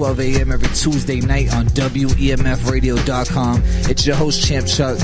12 a.m. every Tuesday night on WEMFradio.com. It's your host, Champ Chuck.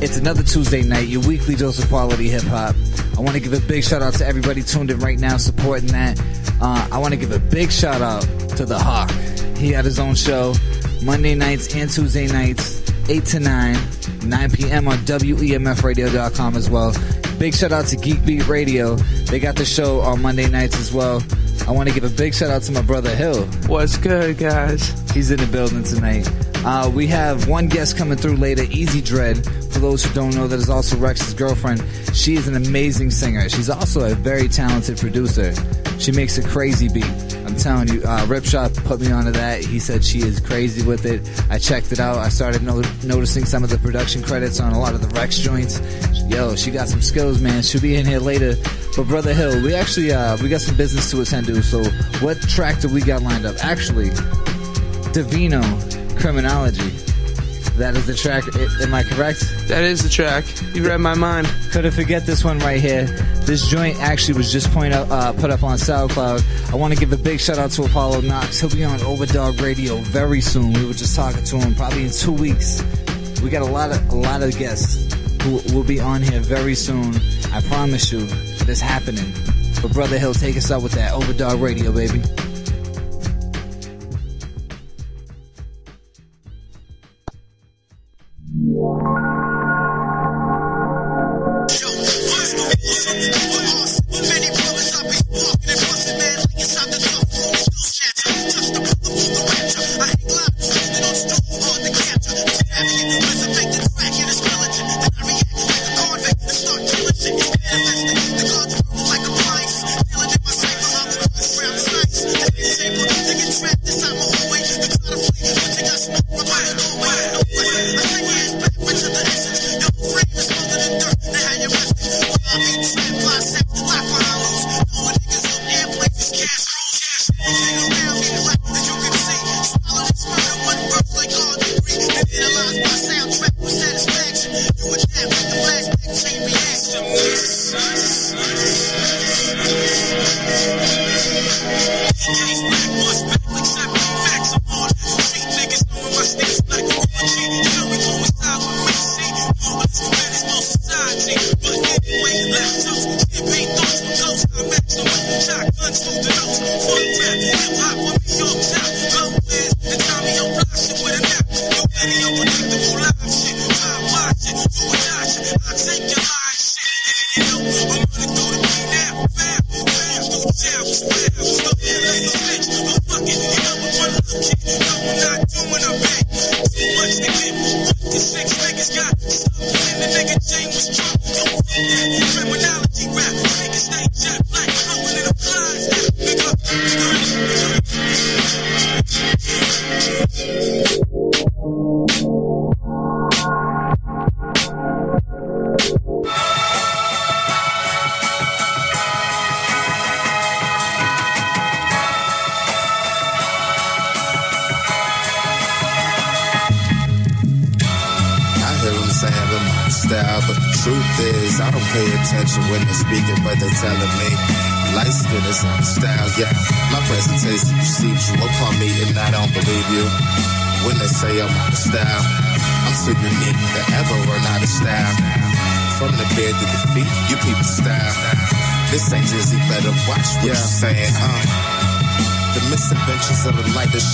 It's another Tuesday night, your weekly dose of quality hip hop. I want to give a big shout out to everybody tuned in right now, supporting that. Uh, I want to give a big shout out to The Hawk. He had his own show Monday nights and Tuesday nights, 8 to 9, 9 p.m. on WEMFradio.com as well. Big shout out to Geek Beat Radio. They got the show on Monday nights as well. I want to give a big shout out to my brother Hill. What's good, guys? He's in the building tonight. Uh, we have one guest coming through later, Easy Dread. For those who don't know, that is also Rex's girlfriend. She is an amazing singer. She's also a very talented producer. She makes a crazy beat. Telling you, uh, Ripshot put me onto that. He said she is crazy with it. I checked it out. I started no- noticing some of the production credits on a lot of the Rex joints. Yo, she got some skills, man. She'll be in here later. But brother Hill, we actually uh, we got some business to attend to. So what track do we got lined up? Actually, Divino Criminology. That is the track. I- Am I correct? That is the track. You read my mind. Couldn't forget this one right here. This joint actually was just point out, uh, put up on SoundCloud. I want to give a big shout out to Apollo Knox. He'll be on Overdog Radio very soon. We were just talking to him, probably in two weeks. We got a lot of a lot of guests who will be on here very soon. I promise you, it is happening. But brother Hill, take us out with that Overdog Radio, baby.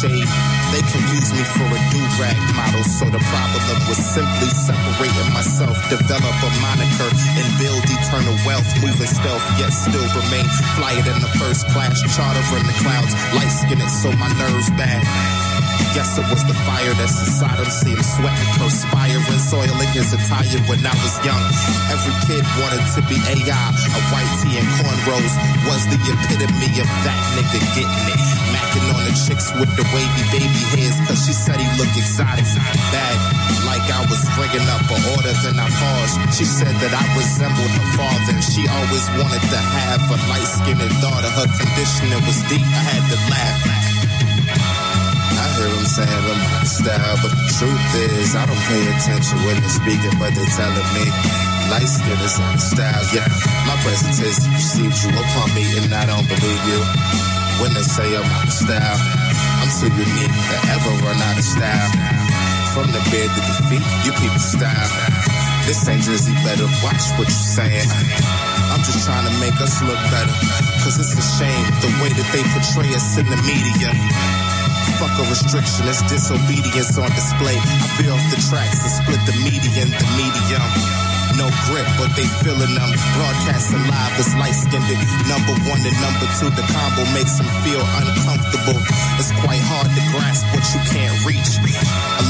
Shade, they confuse me for a do-rag model. So the problem was simply separating myself, develop a moniker, and build eternal wealth, moving stealth, yet still remain flyer than the first class, charter in the clouds, light skinned, so my nerves bad. Guess it was the fire that's inside him. See him sweating, perspiring, soiling his attire when I was young. Every kid wanted to be AI. A white tee and cornrows was the epitome of that nigga getting it. Macking on the chicks with the wavy baby hairs, cause she said he looked exotic. Bad, like I was ringing up an order, then I paused. She said that I resembled her father, she always wanted to have a light skinned daughter. Her conditioning was deep, I had to laugh. I hear them saying I'm my style, but the truth is I don't pay attention when they're speaking, but they're telling me light skin is on style. Yeah, my presentation precedes you upon me, and I don't believe you when they say I'm out of style. I'm too unique to ever run out of style. From the bed to the feet, you people style. This ain't Drizzy, better watch what you're saying. I'm just trying to make us look better. Cause it's a shame the way that they portray us in the media. Fuck a restriction, it's disobedience on display. I feel off the tracks and split the median, the medium. No grip, but they feeling them. Broadcasting live is light skinned. Number one and number two, the combo makes them feel uncomfortable. It's quite hard to grasp what you can't reach.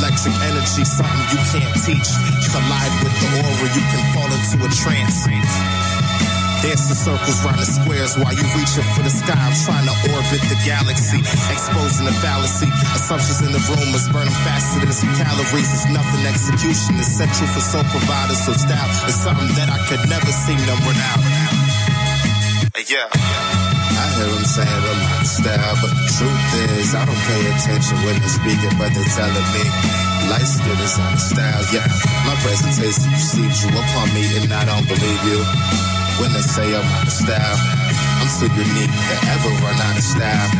Electric energy, something you can't teach. Collide with the aura, you can fall into a trance. Dancing circles round the squares while you reaching for the sky. I'm trying to orbit the galaxy, exposing the fallacy. Assumptions in the rumors burn them faster than some calories. It's nothing. Execution is central for soul providers. So style is something that I could never seem to run out. Yeah. I hear them saying I'm of style, but the truth is I don't pay attention when they're speaking, but they're telling me light skin is of style. Yeah, my presentation precedes you upon me, and I don't believe you when they say I'm out of style. I'm too unique to ever run out of style.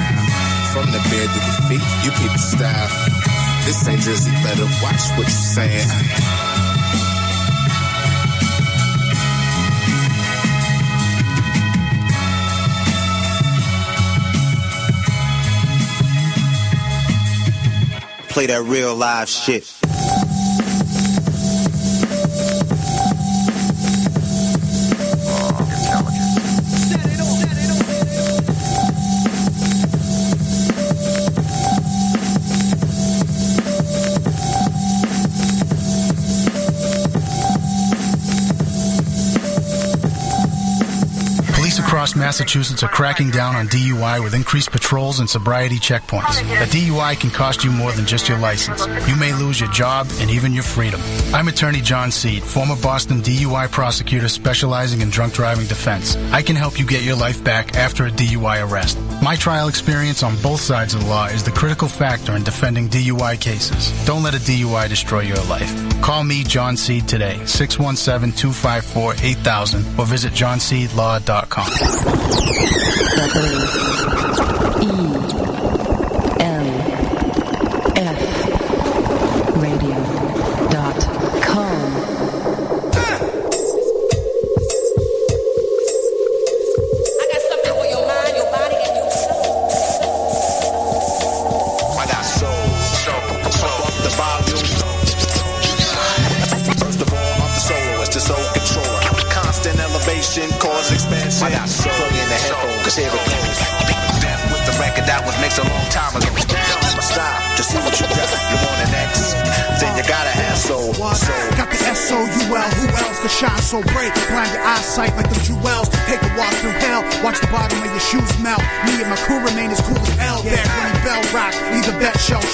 From the bed to the feet, you people style. This ain't Drizzy, better watch what you're saying. Play that real live shit. Across Massachusetts are cracking down on DUI with increased patrols and sobriety checkpoints. A DUI can cost you more than just your license. You may lose your job and even your freedom. I'm attorney John Seed, former Boston DUI prosecutor specializing in drunk driving defense. I can help you get your life back after a DUI arrest. My trial experience on both sides of the law is the critical factor in defending DUI cases. Don't let a DUI destroy your life. Call me, John Seed, today, 617-254-8000 or visit johnseedlaw.com.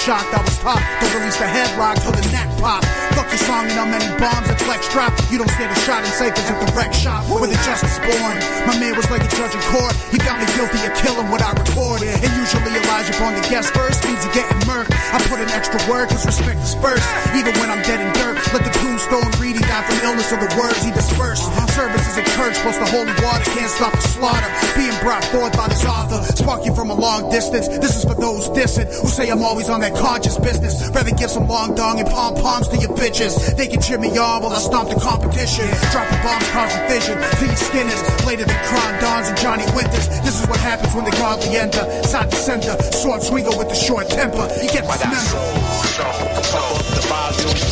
shocked. I was taught to release the headlock till the neck pop. Fuck your song and how many bombs that flex drop. You don't stand a shot and safe as the wreck shop with a justice born. My man was like a judge in court. He found me guilty of killing what I recorded. And usually Elijah on the guest first means you getting murked. I put in extra work cause respect is first. Even when I'm dead in dirt, let the tombstone read he died from illness or the words he dispersed. Services in church plus the holy water can't stop the slaughter. Being brought forth by this author, sparking from a long distance. This is for those dissing who say I'm always on that conscious business. Rather give some long dong and pom poms to your bitches. They can cheer me on while I stomp the competition. Dropping bombs causing vision. These skinners later than Cron Dons and Johnny Winters. This is what happens when they godly enter. Side to center, sword swinger with the short temper. You get I got dismembered. soul, soul, soul the volume.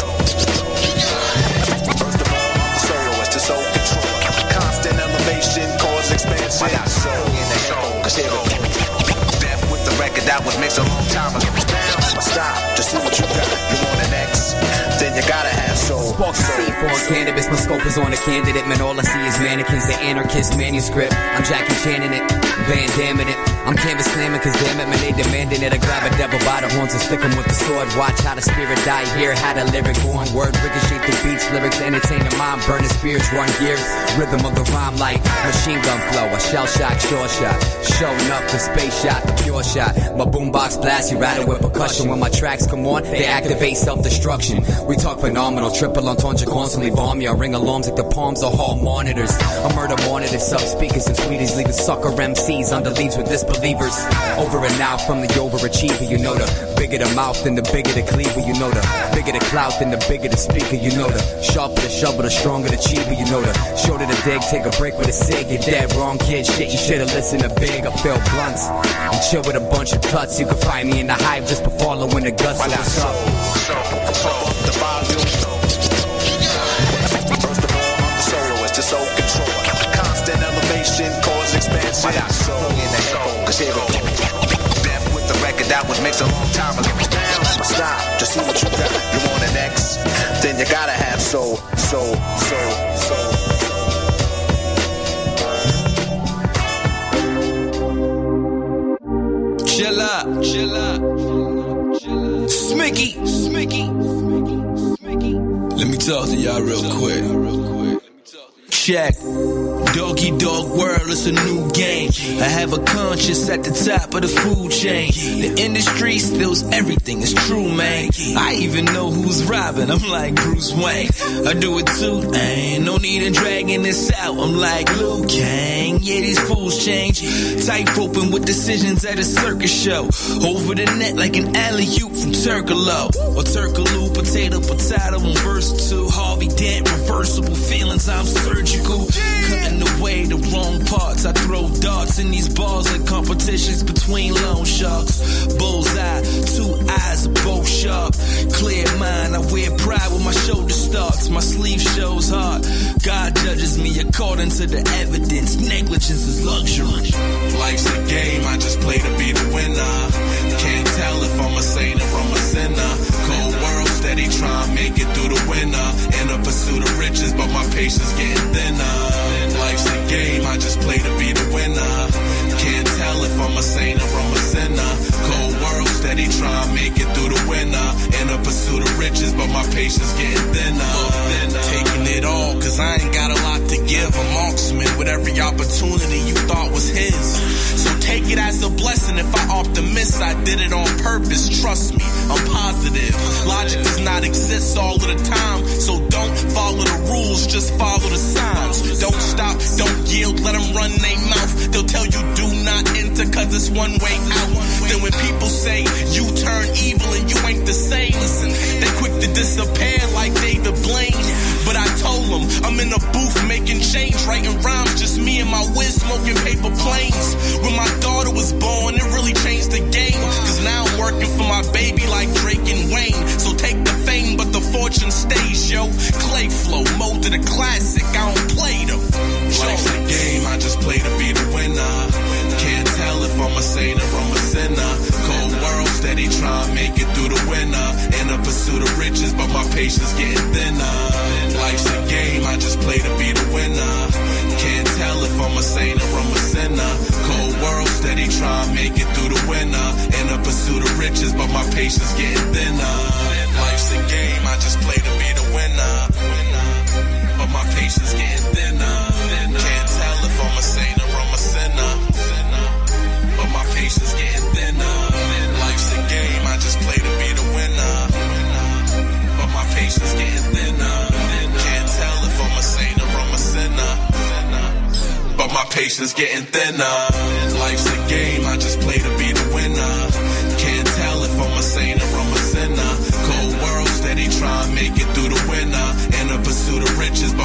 I got soul in the headphone, cause here Death with the record that was mixed a long time ago. Now, stop to see what you got. You want an X? Then you gotta have soul. Of C for cannabis. My scope is on a candidate. Man, all I see is mannequins, the anarchist manuscript. I'm Jackie Channing it, Van Damme it. I'm canvas slamming, cause damn it, man, they demanding it. I grab a devil by the horns and stick him with the sword. Watch how the spirit die here, how the lyric born. Word ricochet the beats, lyrics entertain the mind, burning spirits, run gears. Rhythm of the rhyme like machine gun flow. A shell shock, sure shot. Showing up the space shot, the pure shot. My boombox blast, you rattle with percussion. When my tracks come on, they activate self-destruction. We talk phenomenal, triple entendre, constantly bomb ya. Ring alarms like the palms of hall monitors. A murder monitor, sub speakers and sweeties, leaving sucker MCs under leaves with disbelievers. Over and out from the overachiever, you know the bigger the mouth, then the bigger the cleaver, you know the bigger the clout, then the bigger the speaker, you know the sharper the shovel, the stronger the cheaper, you know the shorter the dig, take a break with a cig, you're dead wrong, kid, shit, you should've listened to big, I feel blunts, and chill with a bunch of cuts. you can find me in the hive just for following the guts, so what's up? the volume. Soul control. Constant elevation, cause expansion. I got soul in the headphone, cause here it Death with the record that was mixed a long time ago. Now, stop to see what you got. You want an X? Then you gotta have soul, soul, soul, soul. Chill out, chill out. Smicky, Smicky. Let me talk to y'all real quick. Check. Doggy dog world, it's a new game. I have a conscience at the top of the food chain. The industry steals everything, it's true, man. I even know who's robbing, I'm like Bruce Wayne. I do it too, ain't no need in dragging this out. I'm like Liu Kang, yeah, these fools change. Tight roping with decisions at a circus show. Over the net like an alley oop from Turkalo. Or Turkaloo, potato, potato verse two. Harvey Dent, reversible feelings, I'm surgical. Cutting away the wrong parts. I throw darts in these balls at competitions between loan sharks. Bullseye, two eyes are both sharp. Clear mind, I wear pride when my shoulder starts. My sleeve shows hard. God judges me according to the evidence. Negligence is luxury. Life's a game, I just play to be the winner. Can't tell if I'm a saint or I'm a sinner. Cold steady trying to make it through the winter. In a pursuit of riches, but my patience getting thinner. Life's a game, I just play to be the winner. Can't tell if I'm a saint or I'm a sinner. Steady trying make it through the winter. In a pursuit of riches, but my patience getting thinner. Taking it all, cause I ain't got a lot to give. A marksman with every opportunity you thought was his. So take it as a blessing if I optimist. I did it on purpose, trust me, I'm positive. Logic does not exist all of the time, so don't follow the rules, just follow the signs. Don't stop, don't yield, let them run their mouth. They'll tell you do not enter cause it's one way out. Then when people say you turn evil and you ain't the same, listen, they quick to disappear like David Blaine. But I told them I'm in a booth making change, writing rhymes, just me and my whiz smoking paper planes. When my daughter was born, it really changed the game. Cause now I'm working for my baby like Drake and Wayne. So take the the fortune stays, yo. Clay flow, molded a classic, I don't play them. Life's a game, I just play to be the winner. Can't tell if I'm a saint or I'm a sinner. Cold world, steady to make it through the winter. In a pursuit of riches, but my patience getting thinner. Life's a game, I just play to be the winner. Can't tell if I'm a saint or I'm a sinner. Cold world, steady to make it through the winter. In a pursuit of riches, but my patience getting thinner. Life's a game, I just play to be the winner. But my patience getting thinner. Can't tell if I'm a saint or I'm a sinner. But my patience getting thinner. Life's a game, I just play to be the winner. But my patience getting thinner. Can't tell if I'm a saint or I'm a sinner. But my patience getting thinner. Life's a game, I just play to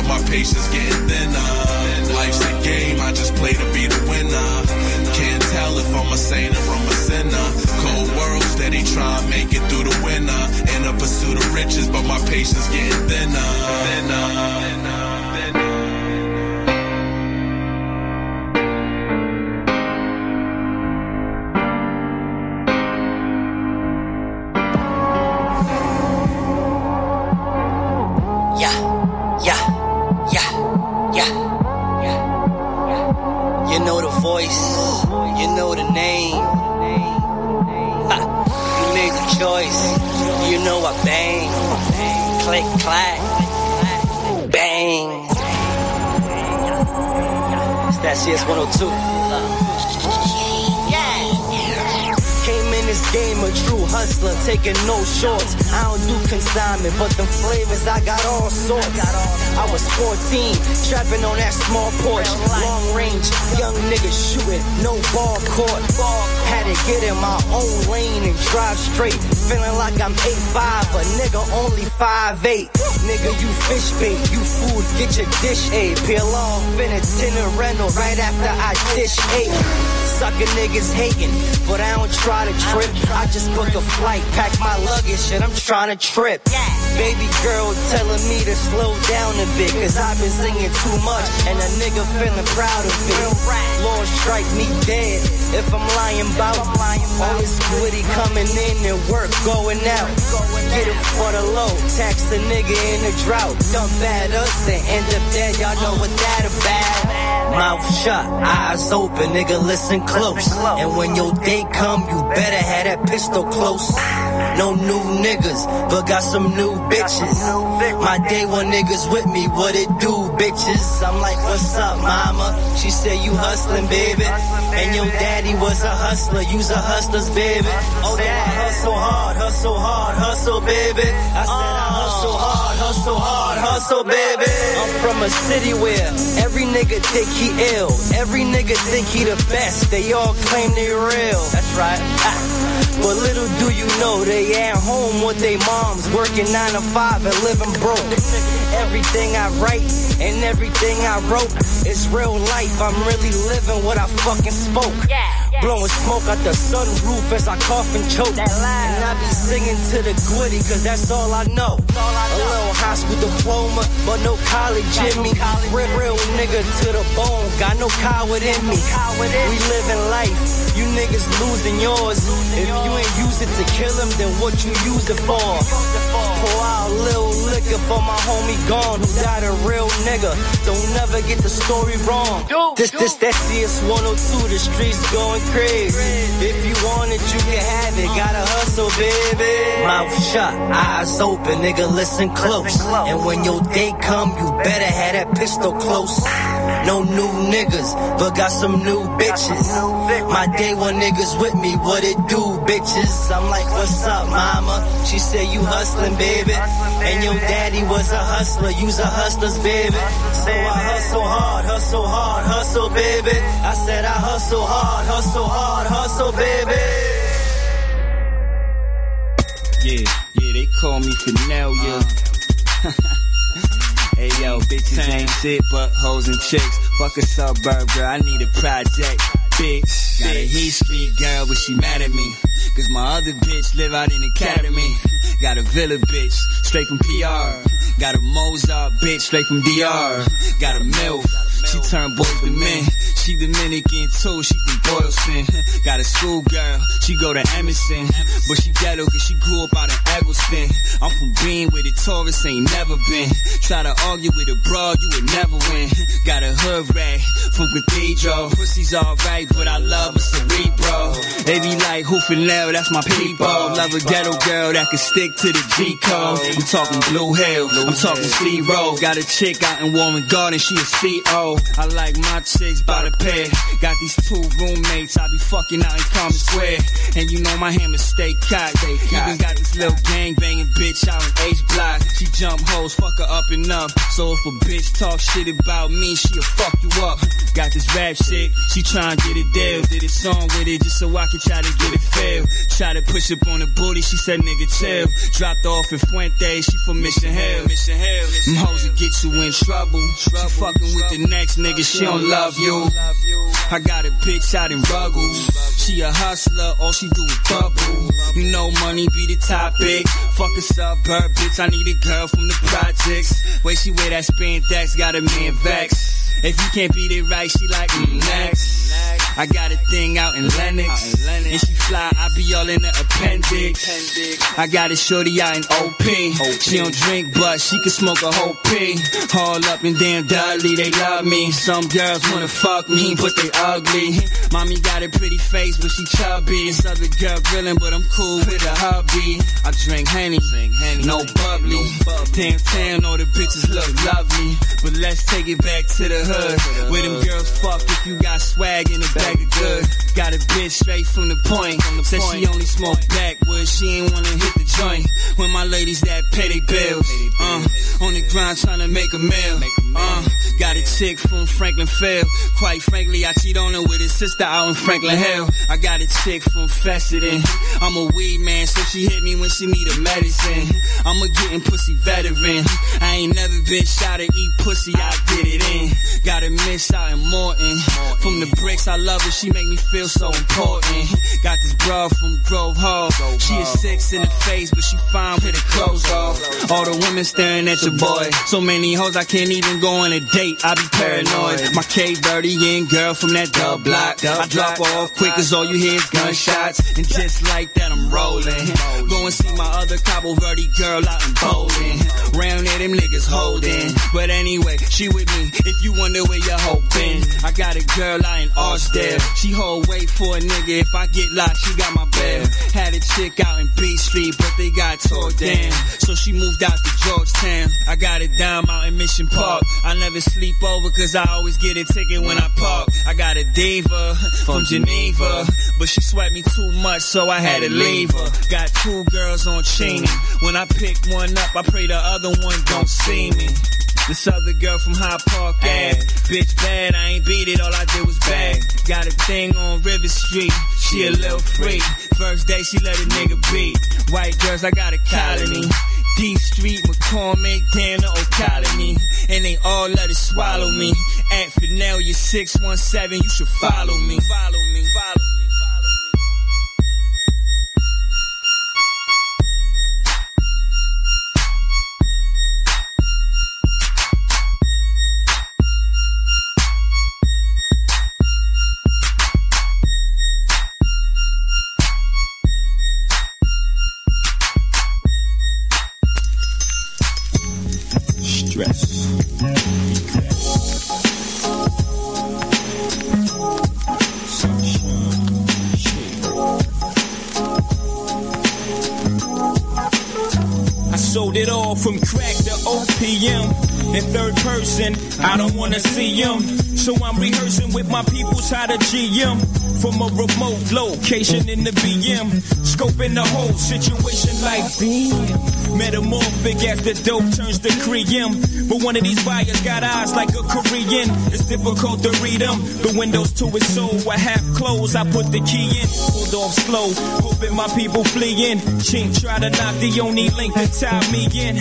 but my patience getting thinner. Life's a game, I just play to be the winner. Can't tell if I'm a saint or I'm a sinner. Cold world, steady to make it through the winter. In a pursuit of riches, but my patience getting thinner. thinner. thinner. You know the voice, you know the name. Ha, you made the choice, you know I bang. Click, clack, bang. It's that CS 102. This game a true hustler, taking no shorts. I don't do consignment, but them flavors I got all sorts. I was 14, trapping on that small porch. Long range, young nigga shooting, no ball court. Had to get in my own lane and drive straight. Feeling like I'm 8'5, a nigga only 5'8. Nigga, you fish bait, you food, get your dish ate. Peel off in a tinner rental right after I dish ate. Sucker niggas hating, but I don't try to trip. I just book a flight, pack my luggage, and I'm trying to trip. Baby girl telling me to slow down a bit, cause I've been singing too much, and a nigga feeling proud of it. Lord strike me dead if I'm lying about all this witty coming in and work going out. Get it for the low, tax a nigga in the drought. Dump at us and end up dead, y'all know what that about. Mouth shut, eyes open, nigga listen close. And when your day come, you better have that pistol close. No new niggas, but got some new bitches. My day one niggas with me, what it do, bitches? I'm like, what's up, mama? She said, you hustling, baby. And your daddy was a hustler, you's a hustler's baby. Oh, yeah, I hustle hard, hustle hard, hustle, baby. I said, I hustle hard, hustle hard, hustle, baby. I'm from a city where every nigga think he ill. Every nigga think he the best. They all claim they real. That's right. Ah. But little do you know they at home with their moms, working nine to five and living broke. Everything I write and everything I wrote is real life. I'm really living what I fucking spoke. Blowing smoke out the sunroof as I cough and choke. And I be singing to the gritty, cause that's all I know. A little high school diploma, but no college in me. Real, real nigga to the bone, got no coward in me. We living life, you niggas losing yours. If you ain't use it to kill him, then what you use it for? Pour out a little liquor for my homie gone, who died a real nigga. Don't never get the story wrong. This, this, that CS 102, the streets going crazy. If you want it, you can have it. Gotta hustle, baby. Mouth shut, eyes open, nigga, listen close. And when your day come, you better have that pistol close. No new niggas, but got some new bitches. My day one niggas with me, what it do, bitches? I'm like, what's up, mama? She said, you hustling, baby. And your daddy was a hustler, you's a hustler's baby. So I hustle hard, hustle hard, hustle, baby. I said, I hustle hard, hustle hard, hustle, baby. Yeah, yeah, they call me Fennel, yeah. Uh. hey yo, bitches ain't shit but hoes and chicks. Fuck a suburb girl, I need a project. Bitch, got a Heath Street girl, but she mad at me. Cause my other bitch live out in Academy. Got a Villa bitch, straight from PR. Got a Mozart bitch, straight from DR. Got a MILF, she turned boys to men. She Dominican too, she from Boylston. Got a schoolgirl, she go to Emerson. But she ghetto cause she grew up out in Egleston. I'm from Bean where the tourists ain't never been. Try to argue with a broad, you would never win. Got a hood rat from Cathedral. Pussy's alright, but I love a cerebro. They be like, who Fennel, that's my people. Love a ghetto girl that can stick to the G code. I'm talking Blue Hill, I'm talking C Road. Got a chick out in Warren Garden, she a CO. I like my chicks by the pair. Got these two roommates, I be fucking out in Palm Square. And you know my hammer stay cocked. Even got this little gang banging bitch out in H Block. She jump hoes, fuck her up and up. So if a bitch talk shit about me, she'll fuck you up. Got this rap shit, she tryna get a deal. Did a song with it just so I can try to get it feel. Try to push up on the booty, she said nigga chill. Dropped off in Fuente, she from Mission Hill. Mission Hill. Them hoes will get you in trouble. She fucking with the next nigga, she don't love you. I got a bitch out in Ruggles. She a hustler, all she do is bubble. You know money be the topic. Fuck a suburb, bitch, I need a girl from the projects. Way she wear that spandex, got a man vex. If you can't beat it right, she like, mm, next. I got a thing out in Lenox. And she fly, I be all in the appendix. I got a shorty out in OP. She don't drink, but she can smoke a whole P. All up and damn Dudley, they love me. Some girls wanna fuck me, but they ugly. Mommy got a pretty face, but she chubby. This other girl grilling, but I'm cool with a hubby. I drink Henny, no bubbly. Damn town, all the bitches look lovely. But let's take it back to the hood. Where them girls fuck if you got swag in a bag of good. Got a bitch straight from the point. Said she only smoke backwoods, she ain't wanna hit the joint. When my ladies that pay they bills. Uh, on the grind trying to make a meal. Uh, got a chick from Franklin Field. Quite frankly, I cheat on her with his sister out in Franklin Hill. I got a chick from Fessenden. I'm a weed man, so she hit me when she need a medicine. I'm a getting pussy veteran. I ain't never been shot to eat pussy, I did it in. Got a miss out in Morton. From the bricks, I love her, she make me feel so important. Got this bra from Grove Hall. She is six in the face, but she fine with her clothes off. All the women staring at your boy. So many hoes, I can't even go on a date. I be paranoid. My K dirty in girl from that dub block. I drop off quick cause all you hear is gunshots. And just like that, I'm rolling. Go and see my other Cabo Verde girl out in Bowdoin. Round there, them niggas holding. But anyway, she with me. If you wonder where your hope been, I got a girl out in Arsdale. She hold wait for a nigga. If I get locked, she got my bail. Had a chick out in B Street, but they got tore down. So she moved out to Georgetown. I got a dime out in Mission Park. I never sleep over cause I always get a ticket when I park. I got a diva from Geneva, but she sweat me too much, so I had to leave her. Got two girls on Cheney. When I pick one up, I pray the other one don't see me. This other girl from Hyde Park Ave. Bitch bad, I ain't beat it, all I did was bag. Got a thing on River Street, she a little freak. First day she let a nigga beat. White girls, I got a colony. D Street, McCormack, Dana, O'Colony. And they all let it swallow me. At Finelia 617, you should follow me. Follow me, follow me. GM. From a remote location in the BM. Scoping the whole situation like damn. Metamorphic as the dope turns to cream. But one of these buyers got eyes like a Korean. It's difficult to read them. The windows to his soul were half closed. I put the key in, pulled off slow, hoping my people flee in. Chink try to knock the only link that tied me in.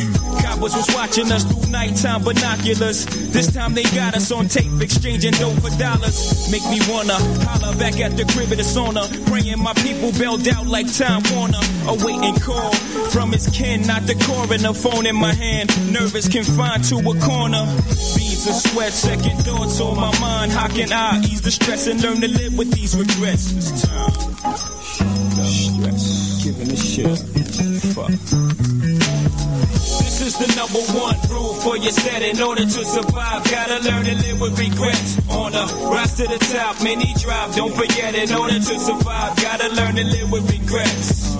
Was watching us through nighttime binoculars. This time they got us on tape, exchanging dough for dollars. Make me wanna holler back at the crib of the sauna. Praying my people bailed out like Time Warner. Awaiting call from his kin, not the coroner. Phone in my hand, nervous, confined to a corner. Beads of sweat, second thoughts on my mind. How can I ease the stress and learn to live with these regrets? This time. Stress, giving a shit. Fuck. Is the number one rule for your set. In order to survive, gotta learn to live with regrets. On a rise to the top, many drive. Don't forget, in order to survive, gotta learn to live with regrets.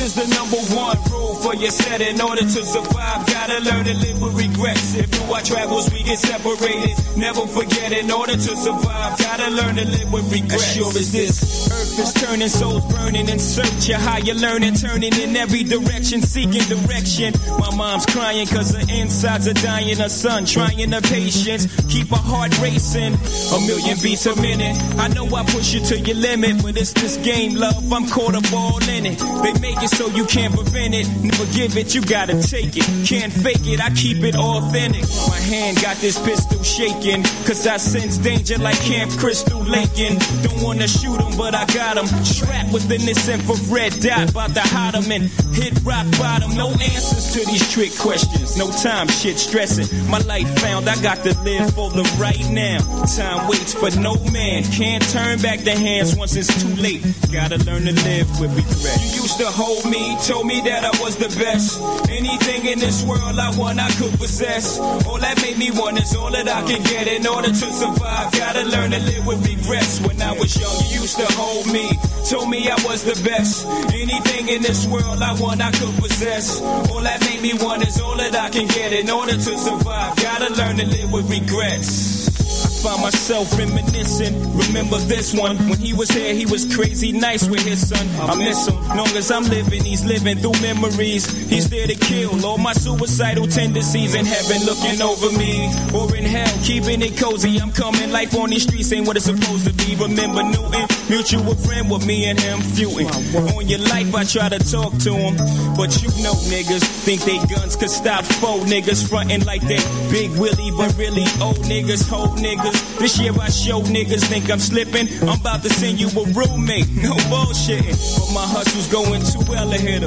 Is the number one rule for your set. In order to survive, gotta learn to live with regrets. If through our travels we get separated, never forget. In order to survive, gotta learn to live with regrets. As sure as this earth is turning, souls burning in search of higher learning, turning in every direction, seeking direction. My mom's crying cause her insides are dying. Her son trying her patience, keep her heart racing. A million beats a minute. I know I push you to your limit, but it's this game, love. I'm caught up all in it. They make it so you can't prevent it. Never give it, you gotta take it. Can't fake it, I keep it authentic. My hand got this pistol shaking, cause I sense danger like Camp Crystal Lakin. Don't wanna shoot him, but I got him. Trapped within this infrared dot, about to hide him and hit rock bottom. No answers to these trick questions, no time shit stressing. My life found, I got to live for the right now. Time waits for no man, can't turn back the hands once it's too late. Gotta learn to live with regret. You used to hold me, told me that I was the best. Anything in this world I want, I could possess. All that made me want is all that I can get in order to survive. Gotta learn to live with regrets. When I was young, you used to hold me, told me I was the best. Anything in this world I want, I could possess. All that made me want is all that I can get in order to survive. Gotta learn to live with regrets. Find myself reminiscing. Remember this one when he was here, he was crazy nice with his son. I miss him. Long as I'm living, he's living through memories. He's there to kill all my suicidal tendencies in heaven, looking over me, or in hell, keeping it cozy. I'm coming. Life on these streets ain't what it's supposed to be. Remember Newton, mutual friend with me and him feuding. On your life, I try to talk to him, but you know niggas think they guns could stop foe niggas fronting like they big Willie, but really old niggas, hold niggas. This year I show niggas think I'm slipping. I'm about to send you a roommate, no bullshitting. But my hustle's going too well to hit.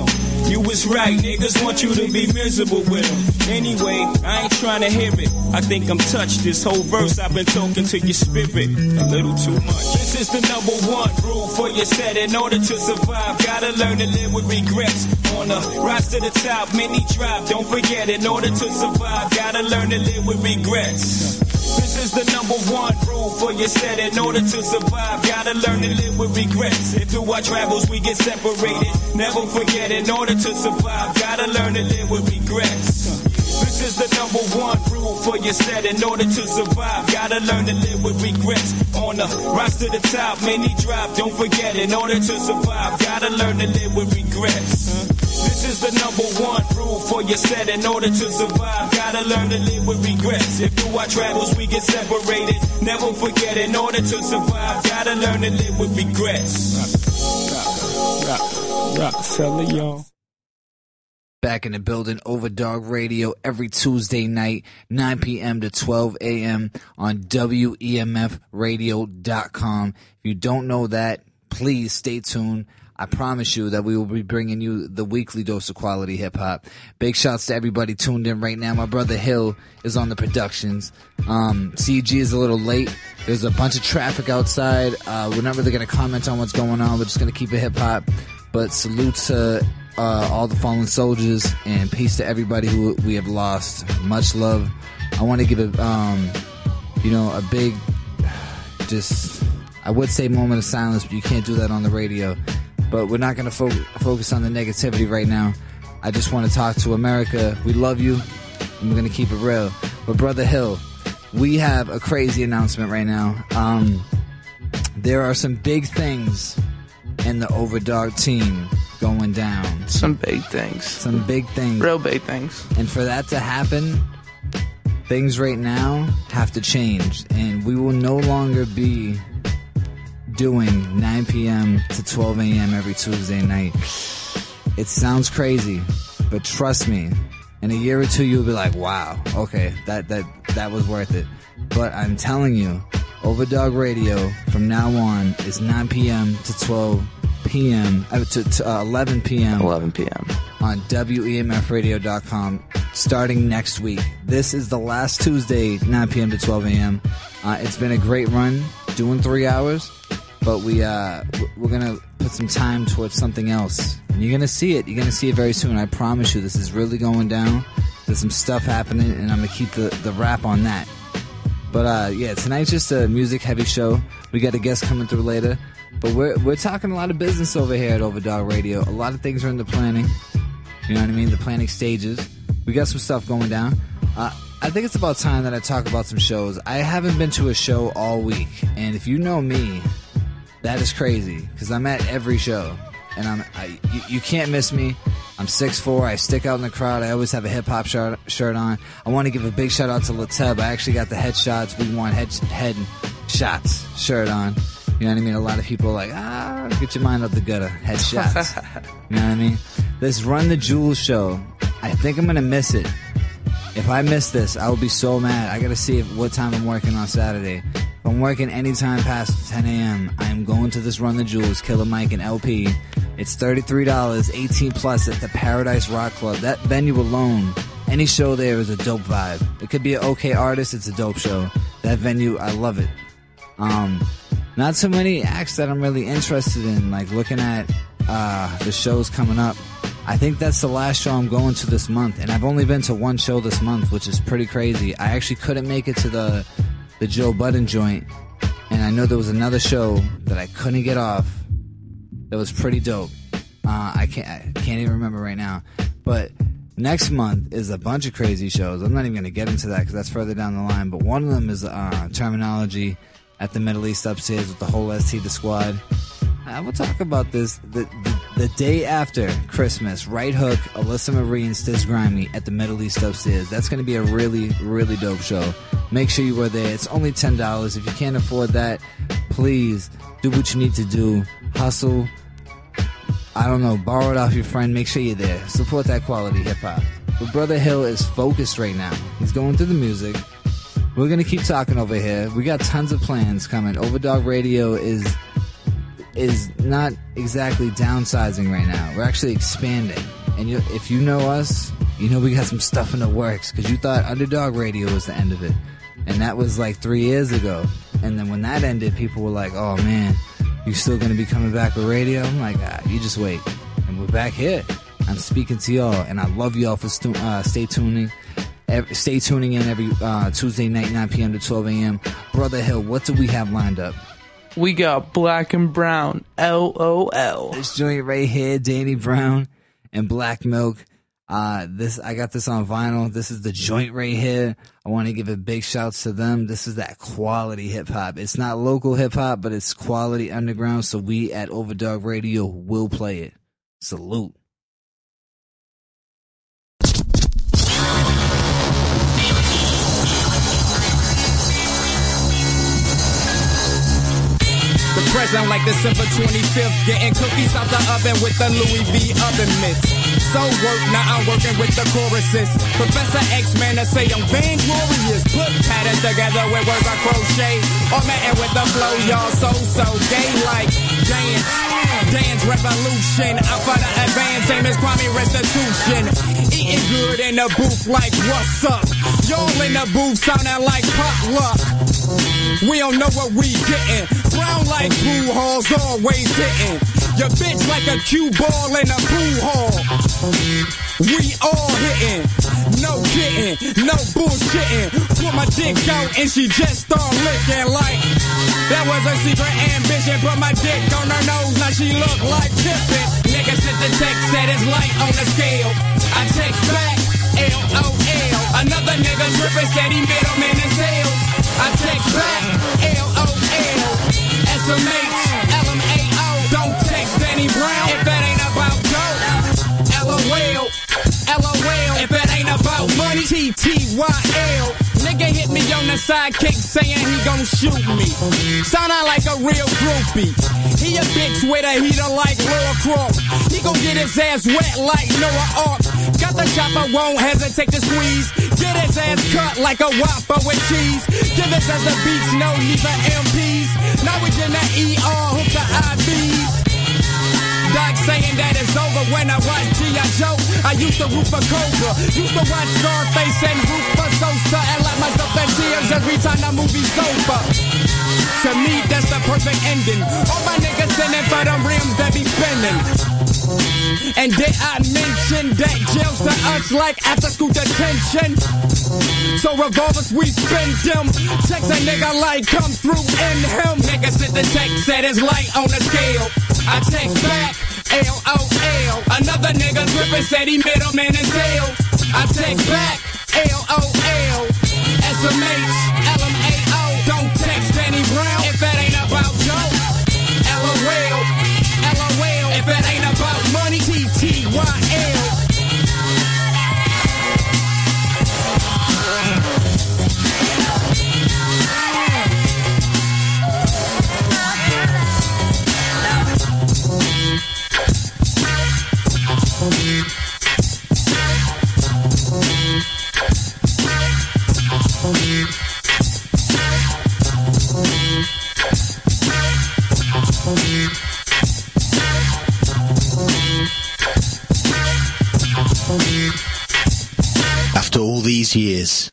You was right, niggas want you to be miserable with 'em. Anyway, I ain't trying to hear it. I think I'm touched. This whole verse I've been talking to your spirit a little too much. This is the number one rule for your set. In order to survive, gotta learn to live with regrets. The rise to the top, many drop. Don't forget, in order to survive, gotta learn to live with regrets. This is the number one rule for your set. In order to survive, gotta learn to live with regrets. And through our travels, we get separated. Never forget, in order to survive, gotta learn to live with regrets. The number one rule for your set. In order to survive, gotta learn to live with regrets. On the rise to the top, many drop. Don't forget, in order to survive, gotta learn to live with regrets. This is the number one rule for your set. In order to survive, gotta learn to live with regrets. If through our travels we get separated, never forget. In order to survive, gotta learn to live with regrets. Rock, Rockefeller, y'all. Back in the building, Overdog Radio every Tuesday night, 9 p.m. to 12 a.m. on WEMFradio.com. If you don't know that, please stay tuned. I promise you that we will be bringing you the weekly dose of quality hip hop. Big shouts to everybody tuned in right now. My brother Hill is on the productions. Um, CG is a little late. There's a bunch of traffic outside. Uh, we're not really going to comment on what's going on. We're just going to keep it hip hop. But salute to uh, all the fallen soldiers and peace to everybody who we have lost. Much love. I want to give a, um, you know, a big, just, I would say moment of silence, but you can't do that on the radio. But we're not going to fo- focus on the negativity right now. I just want to talk to America. We love you, and we're going to keep it real. But Brother Hill, we have a crazy announcement right now. Um, there are some big things in the Overdog team going down. Some big things. Some big things. Real big things. And for that to happen, things right now have to change. And we will no longer be doing 9 p.m. to 12 a.m. every Tuesday night. It sounds crazy, but trust me, in a year or two you'll be like, "Wow, okay, that that that was worth it." But I'm telling you, Overdog Radio from now on is 9 p.m. to 12 p.m. Uh, to, to uh, 11 p.m. 11 p.m. on WEMFradio.com starting next week. This is the last Tuesday, 9 p.m. to 12 a.m. Uh, it's been a great run doing three hours, but we uh, we're gonna put some time towards something else. And you're gonna see it. You're gonna see it very soon. I promise you. This is really going down. There's some stuff happening, and I'm gonna keep the the wrap on that. But uh, yeah, tonight's just a music heavy show. We got a guest coming through later. But we're we're talking a lot of business over here at Overdog Radio. A lot of things are in the planning. You know what I mean? The planning stages. We got some stuff going down. Uh, I think it's about time that I talk about some shows. I haven't been to a show all week, and if you know me, that is crazy because I'm at every show, and I'm I, you, you can't miss me. I'm 6'4", I stick out in the crowd. I always have a hip hop shirt, shirt on. I want to give a big shout out to Lateb. I actually got the headshots. We want head head shots shirt on. You know what I mean? A lot of people are like, ah, get your mind out the gutter, headshots. you know what I mean? This Run the Jewels show, I think I'm gonna miss it. If I miss this, I will be so mad. I gotta see if, what time I'm working on Saturday. If I'm working anytime past 10 a.m., I am going to this Run the Jewels, Killer Mike and El-P. It's $33, 18 plus at the Paradise Rock Club. That venue alone, any show there is a dope vibe. It could be an okay artist, it's a dope show. That venue, I love it. Um, not so many acts that I'm really interested in, like looking at uh, the shows coming up. I think that's the last show I'm going to this month, and I've only been to one show this month, which is pretty crazy. I actually couldn't make it to the the Joe Budden joint, and I know there was another show that I couldn't get off. That was pretty dope. Uh, I can't I can't even remember right now, but next month is a bunch of crazy shows. I'm not even going to get into that because that's further down the line. But one of them is uh, Termanology at the Middle East upstairs with the whole ST Da Squad. Uh, I will talk about this the, the, the day after Christmas. Right Hook, Alyssa Marie, and Stiz Grimy at the Middle East upstairs. That's going to be a really, really dope show. Make sure you are there. It's only ten dollars. If you can't afford that, please do what you need to do. Hustle. I don't know. Borrow it off your friend. Make sure you're there. Support that quality hip hop. But Brother Hill is focused right now. He's going through the music. We're gonna keep talking over here. We got tons of plans coming. Overdog Radio is is not exactly downsizing right now. We're actually expanding. And you, if you know us, you know we got some stuff in the works because you thought Underdog Radio was the end of it, and that was like three years ago. And then when that ended, people were like, "Oh man, you still gonna be coming back with radio?" I'm like, ah, "You just wait." And we're back here. I'm speaking to y'all, and I love y'all for stu- uh, stay tuning. Stay tuning in every uh, Tuesday night, 9 p.m. to 12 a.m. Brother Hill, what do we have lined up? We got Black and Brown. LOL. This joint right here, Danny Brown and Black Milk. Uh, this I got this on vinyl. This is the joint right here. I want to give a big shouts to them. This is that quality hip hop. It's not local hip hop, but it's quality underground. So we at Overdog Radio will play it. Salute. The present like December 25th, getting cookies out the oven with the Louis V oven mitts. So work, now I'm working with the choruses. Professor X-Man I say I'm vainglorious. Put patterns together with words I crochet. Man with the flow, y'all so, so gay like dance. Dance revolution. Out for the advance, same as Kwame Restitution. Eating good in the booth like what's up? Y'all in the booth sounding like potluck. We don't know what we getting. Brown like blue halls, always hitting. Your bitch like a cue ball in a pool hall. We all hitting. No kidding, no bullshitting. Put my dick out and she just start licking like that was her secret ambition. Put my dick on her nose, now she look like Pippin. Nigga sent the text, said it's light on the scale. I text back, L-O-L. Another nigga trippin', said he middleman in sales. I text back, L-O-L. SMH, T-T-Y-L. Nigga hit me on the sidekick saying he gon' shoot me. Soundin' like a real groupie. He a bitch with a heater like Lara Croft. He gon' get his ass wet like Noah Ark. Got the chopper, won't hesitate to squeeze. Get his ass cut like a whopper with cheese. Give us as the beats, no for MPs. Now we in the ER, hook the IVs. Saying that it's over when I watch G.I. Joe. I used to root for Cobra. Used to watch Scarface and root for Sosa. And let myself in tears every time the movie's over. To me, that's the perfect ending. All my niggas sending for them rims that be spinning. And did I mention that jails to us like after school detention? So revolvers, we spend them. Text a nigga like come through in him. Nigga sent the text, said it's light on the scale. I text back, L-O-L. Another nigga trippin', said he middleman in sales. I take back, L-O-L. These years.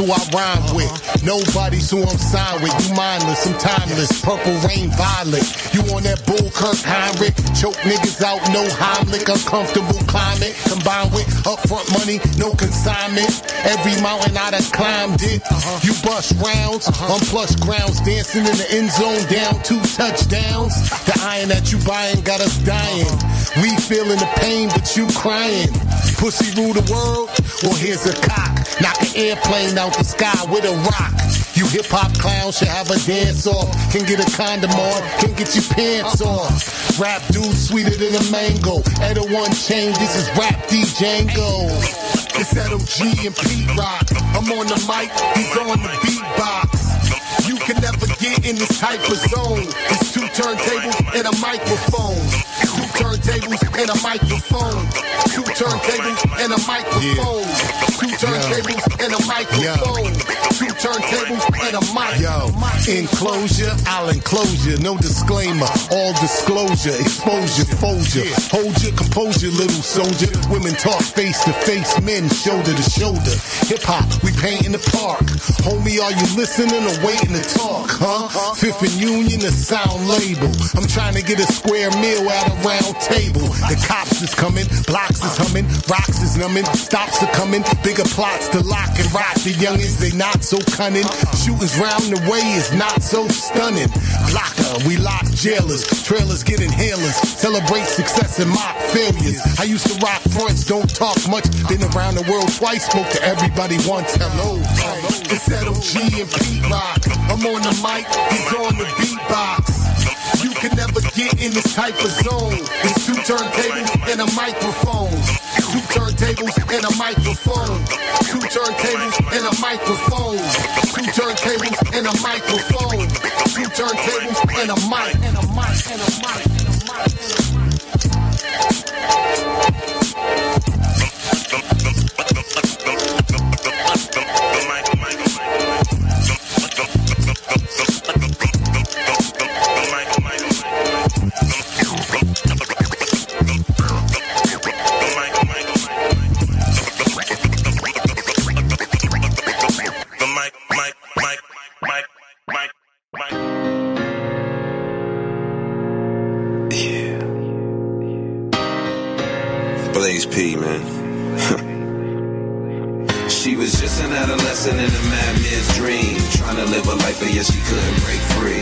Who I rhyme with. Nobody's who I'm signed with. You mindless, I'm timeless. Purple rain, violet. You on that bull Kirk Hinrich. Choke niggas out, no Heimlich. Uncomfortable climate. Combined with upfront money, no consignment. Every mountain I done climbed it. Uh-huh. You bust rounds uh-huh. on plush grounds. Dancing in the end zone down two touchdowns. The iron that you buying got us dying. Uh-huh. We feeling the pain, but you crying. Pussy rule the world? Well, here's a cock. Knock an airplane out the sky with a rock. You hip hop clowns should have a dance off. Can get a condom on, can get your pants off. Rap dude sweeter than a mango. At a one chain, this is rap D Django. It's LG and Pete Rock. I'm on the mic, he's on the beatbox. You can never get in this type of zone. It's two turntables and a microphone. Turntables and a microphone. Two turntables and a microphone. Two turntables and a microphone. Two turntables and a mic. Yo, enclosure, I'll enclose you. No disclaimer, all disclosure, exposure, fold. Hold your composure, little soldier. Women talk face to face, men shoulder to shoulder. Hip hop, we paint in the park. Homie, are you listening or waiting to talk, huh? Fifth and Union, a sound label. I'm trying to get a square meal at a round table. The cops is coming, blocks is humming, rocks is numbing, stops are coming, bigger plots to lock and rock. The youngins, they not so cunning. Shooters round the way is not so stunning. Locker, we lock jailers, trailers get inhalers, celebrate success and mock failures. I used to rock fronts, don't talk much, been around the world twice, spoke to everybody once. Hello, it's LG and Pete Rock. I'm on the mic, he's on the beatbox. You can never get in this type of zone. It's two turntables and a microphone. Turntables and a microphone. Two turntables and a microphone. Two turntables and a microphone. Two turntables and a mic. And a mic. And a mic. And a mic. Blaze P, man. she was just an adolescent in a madman's dream. Trying to live a life, but yet she couldn't break free.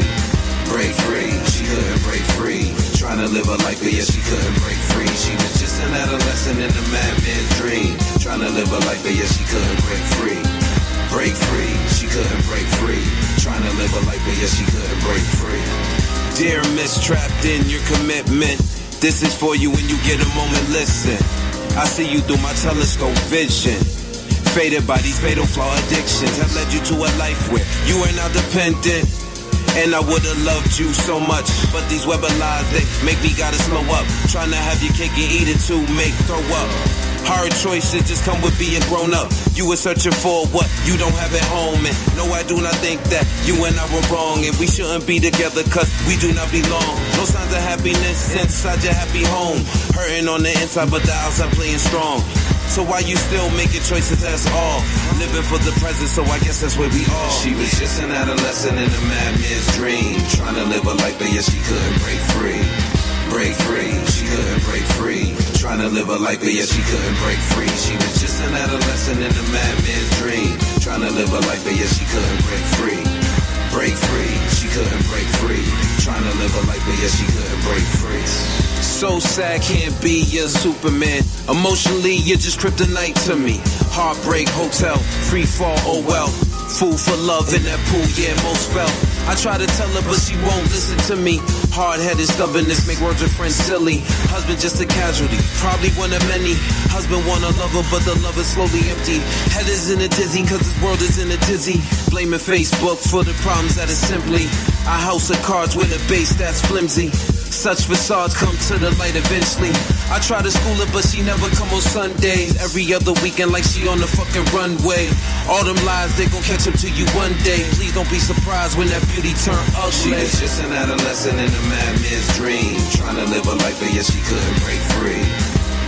Break free, she couldn't break free. Trying to live a life, but yet she couldn't break free. She was just an adolescent in a madman's dream. Trying to live a life, but yet she couldn't break free. Break free, she couldn't break free. Trying to live a life, but yet she couldn't break free. Dear Miss, trapped in your commitment. This is for you when you get a moment, listen. I see you through my telescope vision. Faded by these fatal flaw addictions have led you to a life where you are now dependent. And I would've loved you so much. But these web lies, they make me gotta slow up. Trying to have your cake and eat it too, make throw up. Hard choices just come with being grown up. You were searching for what you don't have at home. And no, I do not think that you and I were wrong. And we shouldn't be together cause we do not belong. No signs of happiness inside your happy home. Hurting on the inside, but the outside playing strong. So why you still making choices, that's all. Living for the present, so I guess that's where we are. She was just an adolescent in a madman's dream. Trying to live a life, but yet she couldn't break free. Break free, she couldn't break free. Trying to live a life, but yet she couldn't break free. She was just an adolescent in a madman's dream. Trying to live a life, but yet she couldn't break free. Break free, she couldn't break free. Trying to live a life, but yet she couldn't break free. So sad, can't be your Superman. Emotionally, you're just kryptonite to me. Heartbreak, hotel, free fall, oh well. Fool for love in that pool, yeah, most felt. I try to tell her, but she won't listen to me. Hard headed stubbornness make words with friends silly. Husband just a casualty, probably one of many. Husband wanna love her, but the love is slowly empty. Head is in a dizzy, cause his world is in a dizzy. Blaming Facebook for the problems that is simply a house of cards with a base that's flimsy. Such facades come to the light eventually. I try to school her, but she never come on Sundays. Every other weekend, like she on the fucking runway. All them lies, they gon' catch up to you one day. Please don't be surprised when that beauty turn She ugly. was just an adolescent in a madman's dream. Trying to live a life, but yet she couldn't break free.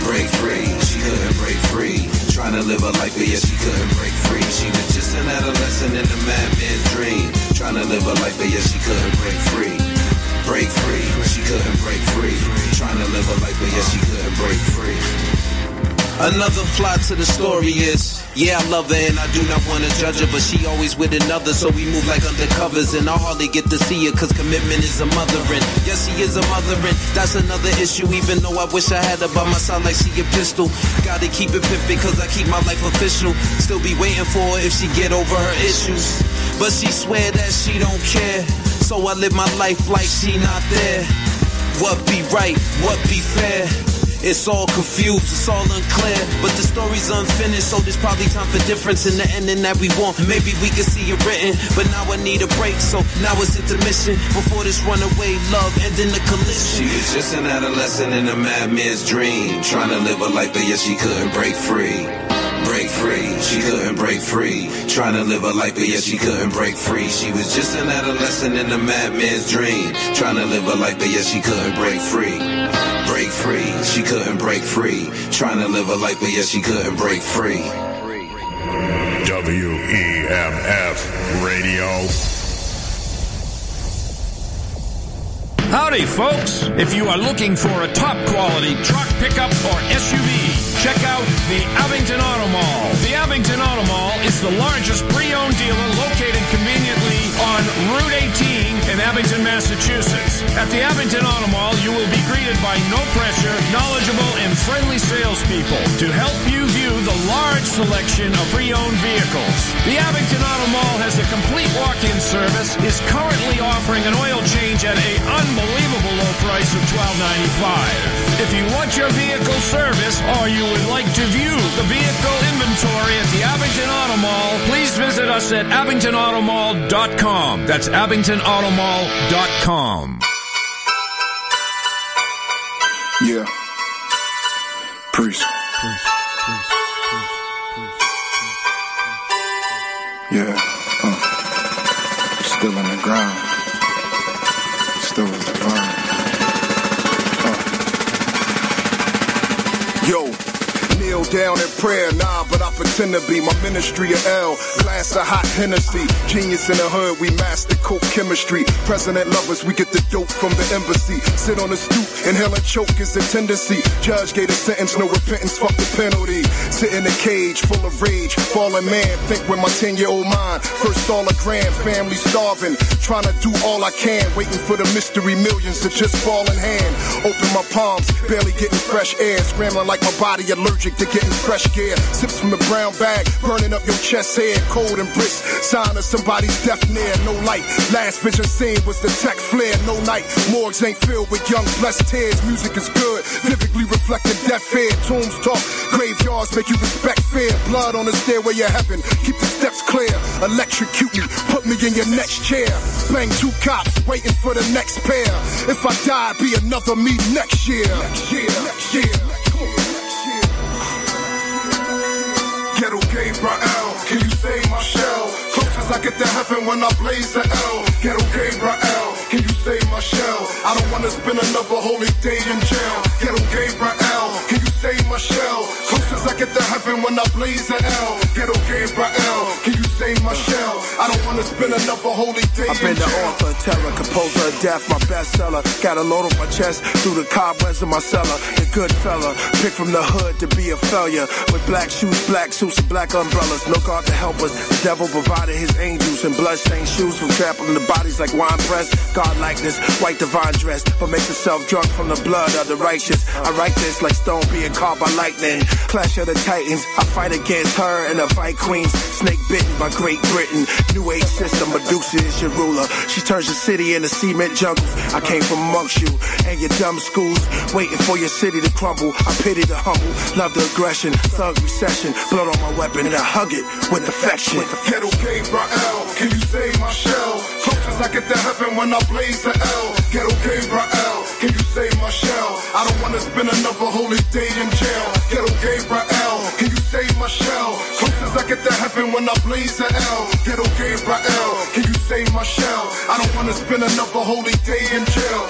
Break free, she couldn't break free. Trying to live a life, but yet she couldn't break free. She was just an adolescent in a madman's dream. Trying to live a life, but yet she couldn't break free. Break free, she couldn't break free. Trying to live a life, but yet she couldn't break free. Another plot to the story is, yeah, I love her and I do not wanna judge her, but she always with another, so we move like undercovers, and I hardly get to see her, cause commitment is a mothering. Yes, she is a mothering, that's another issue, even though I wish I had her by my side like she a pistol. Gotta keep it pimpin' cause I keep my life official. Still be waiting for her if she get over her issues. But she swear that she don't care, so I live my life like she not there. What be right, what be fair? It's all confused, it's all unclear. But the story's unfinished, so there's probably time for difference in the ending that we want. Maybe we can see it written, but now I need a break, so now it's intermission. Before this runaway love ending the collision. She was just an adolescent in a madman's dream. Trying to live a life, but yet she couldn't break free. Break free, she couldn't break free. Trying to live a life, but yet she couldn't break free. She was just an adolescent in a madman's dream. Trying to live a life, but yet she couldn't break free. Break free, she couldn't break free. Trying to live a life, but yet she couldn't break free. WEMF Radio. Howdy, folks. If you are looking for a top quality truck, pickup, or SUV, check out the Abington Auto Mall. The Abington Auto Mall is the largest pre-owned dealer located conveniently on Route 18 in Abington, Massachusetts. At the Abington Auto Mall, you will be greeted by no pressure, knowledgeable, and friendly salespeople to help you view the large selection of pre-owned vehicles. The Abington Auto Mall has a complete walk-in service, is currently offering an oil change at a unbelievable low price of $12.95. If you want your vehicle service or you would like to view the vehicle inventory at the Abington Auto Mall, please visit us at abingtonautomall.com. That's abingtonautomall.com. Yeah. Priest. Yeah. Uh. Still in the ground. Down in prayer, nah, but pretend to be my ministry of L. Glass of hot Hennessy, genius in the hood, we master coke chemistry. President lovers, we get the dope from the embassy. Sit on the stoop, inhale and choke is the tendency. Judge gave a sentence, no repentance, fuck the penalty. Sit in a cage full of rage, fallen man, think with my 10 year old mind. First all a grand, family starving, trying to do all I can, waiting for the mystery millions to just fall in hand. Open my palms, barely getting fresh air, scrambling like my body allergic to getting fresh gear. Sips from the brown bag, burning up your chest hair, cold and brisk. Sign of somebody's death near, no light. Last vision seen was the tech flare, no night. Morgues ain't filled with young blessed tears. Music is good, vividly reflecting death fear. Tombs talk, graveyards make you respect fear. Blood on the stairway of heaven, keep the steps clear. Electrocute me, put me in your next chair. Bang two cops, waiting for the next pair. If I die, be another me next year. Next year, next year. Gabriel, can you save my shell? Close as I get to heaven when I blaze the L. Get can you save my shell? I don't wanna spend another holy day in jail. Ghetto Gabriel, can you save my shell? Close as I get to heaven when I blaze the L. Ghetto Gabriel, can you save my shell? I don't wanna spend another holy day I've been the author, terror, composer of death, my bestseller. Got a load on my chest through the cobwebs of my cellar. The good fella, picked from the hood to be a failure. With black shoes, black suits, and black umbrellas. No God to help us. The devil provided his angels and bloodstained shoes from trampling the bodies like wine press. God likeness. White divine dress, but makes herself drunk from the blood of the righteous. I write this like stone being caught by lightning. Clash of the titans, I fight against her and the fight queens. Snake bitten by Great Britain. New age system, Medusa is your ruler. She turns your city into cement jungles. I came from amongst you and your dumb schools, waiting for your city to crumble. I pity the humble, love the aggression, thug recession, blood on my weapon, and I hug it with affection. Ghetto Gabriel, can you save my shell? I get to heaven when I blaze the L. Ghetto Gabriel, can you save my shell? I don't wanna spend another holy day in jail. Ghetto Gabriel, can you save my shell? Close as I get to heaven when I blaze the L. Ghetto Gabriel, can you save my shell? I don't wanna spend another holy day in jail.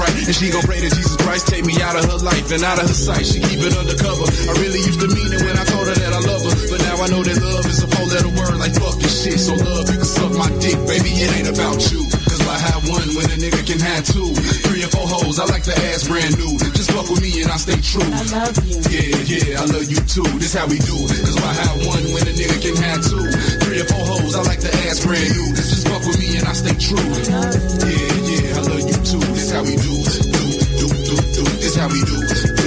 right. And she gon' pray to Jesus Christ, take me out of her life and out of her sight. She keep it undercover. I really used to mean it when I told her that I love her. But now I know that love is a four-letter word like fuck this shit. So love, you can suck my dick, baby, it ain't about you. Cause I have one when a nigga can have two. Three or four hoes, I like to ass brand new. Just fuck with me and I stay true. I love you. Yeah, yeah, I love you too. This how we do. Cause I have one when a nigga can have two. Three or four hoes, I like to ass brand new. Just fuck with me and I stay true. I yeah. This how we do, do, do, do, do. This how we do.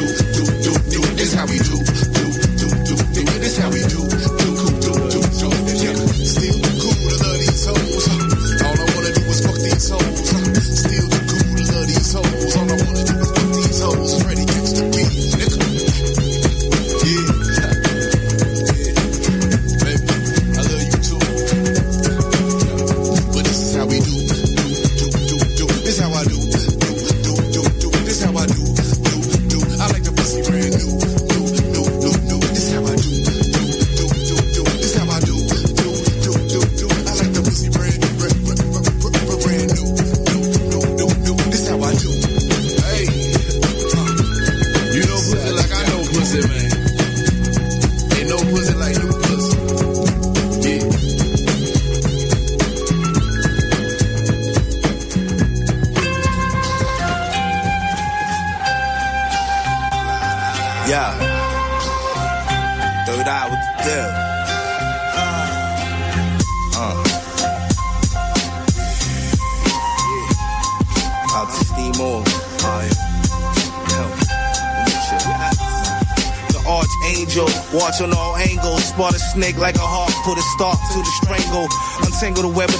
Snake like a hawk. Put a stop to the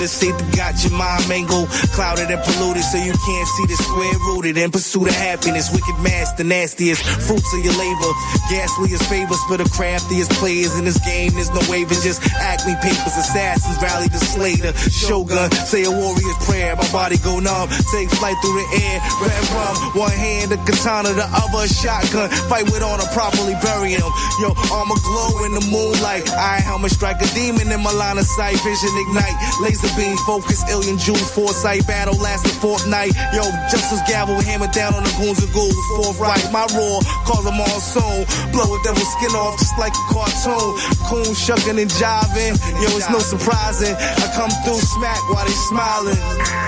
the the seat that got your mind mangled. Clouded and polluted so you can't see the square rooted. In pursuit of happiness. Wicked mass, the nastiest. Fruits of your labor. Ghastliest favors for the craftiest players in this game. There's no waving, just acme papers. Assassins rally the slater. Shogun, say a warrior's prayer. My body go numb. Take flight through the air. Red rum. One hand, a katana, the other a shotgun. Fight with honor, properly bury him. Yo, armor glow in the moonlight. I helmet strike a demon in my line of sight. Vision ignite. Laser beam focus. Alien jewels foresight. Battle last the fourth night. Yo, justice gavel hammer down on the goons and ghouls. Fourth right. My roar cause them all soon. Blow a devil's skin off just like a cartoon. Coon shucking and jiving. Yo, it's no surprising. I come through smack while they smiling.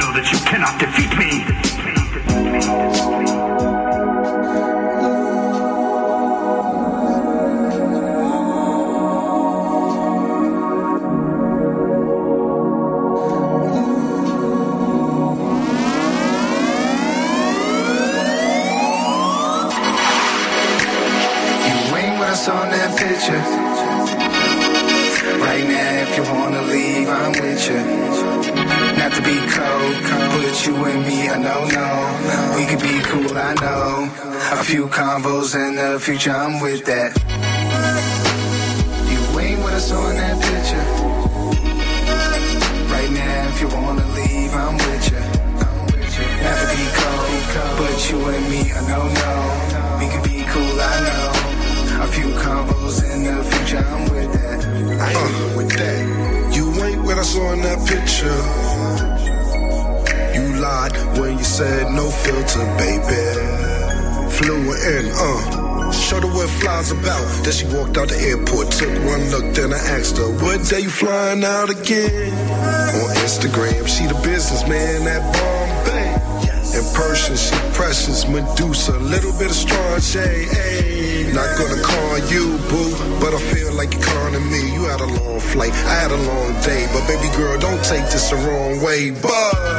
Know that you cannot defeat You future, I'm with that. You ain't with us on that picture. Right now, if you wanna leave, I'm with you. To be cold, but you and me, I know, no. We could be cool, I know. A few combos in the future, I'm with that. I ain't with that. You ain't with us on that picture. You lied when you said no filter, baby. Her in, uh. Showed her what flies about. Then she walked out the airport, took one look, then I asked her, What day you flying out again? On Instagram, she the businessman at Bombay. In person, she precious, Medusa, little bit of strong shade. Not gonna call you boo, but I feel like you're calling me. You had a long flight, I had a long day, but baby girl, don't take this the wrong way. But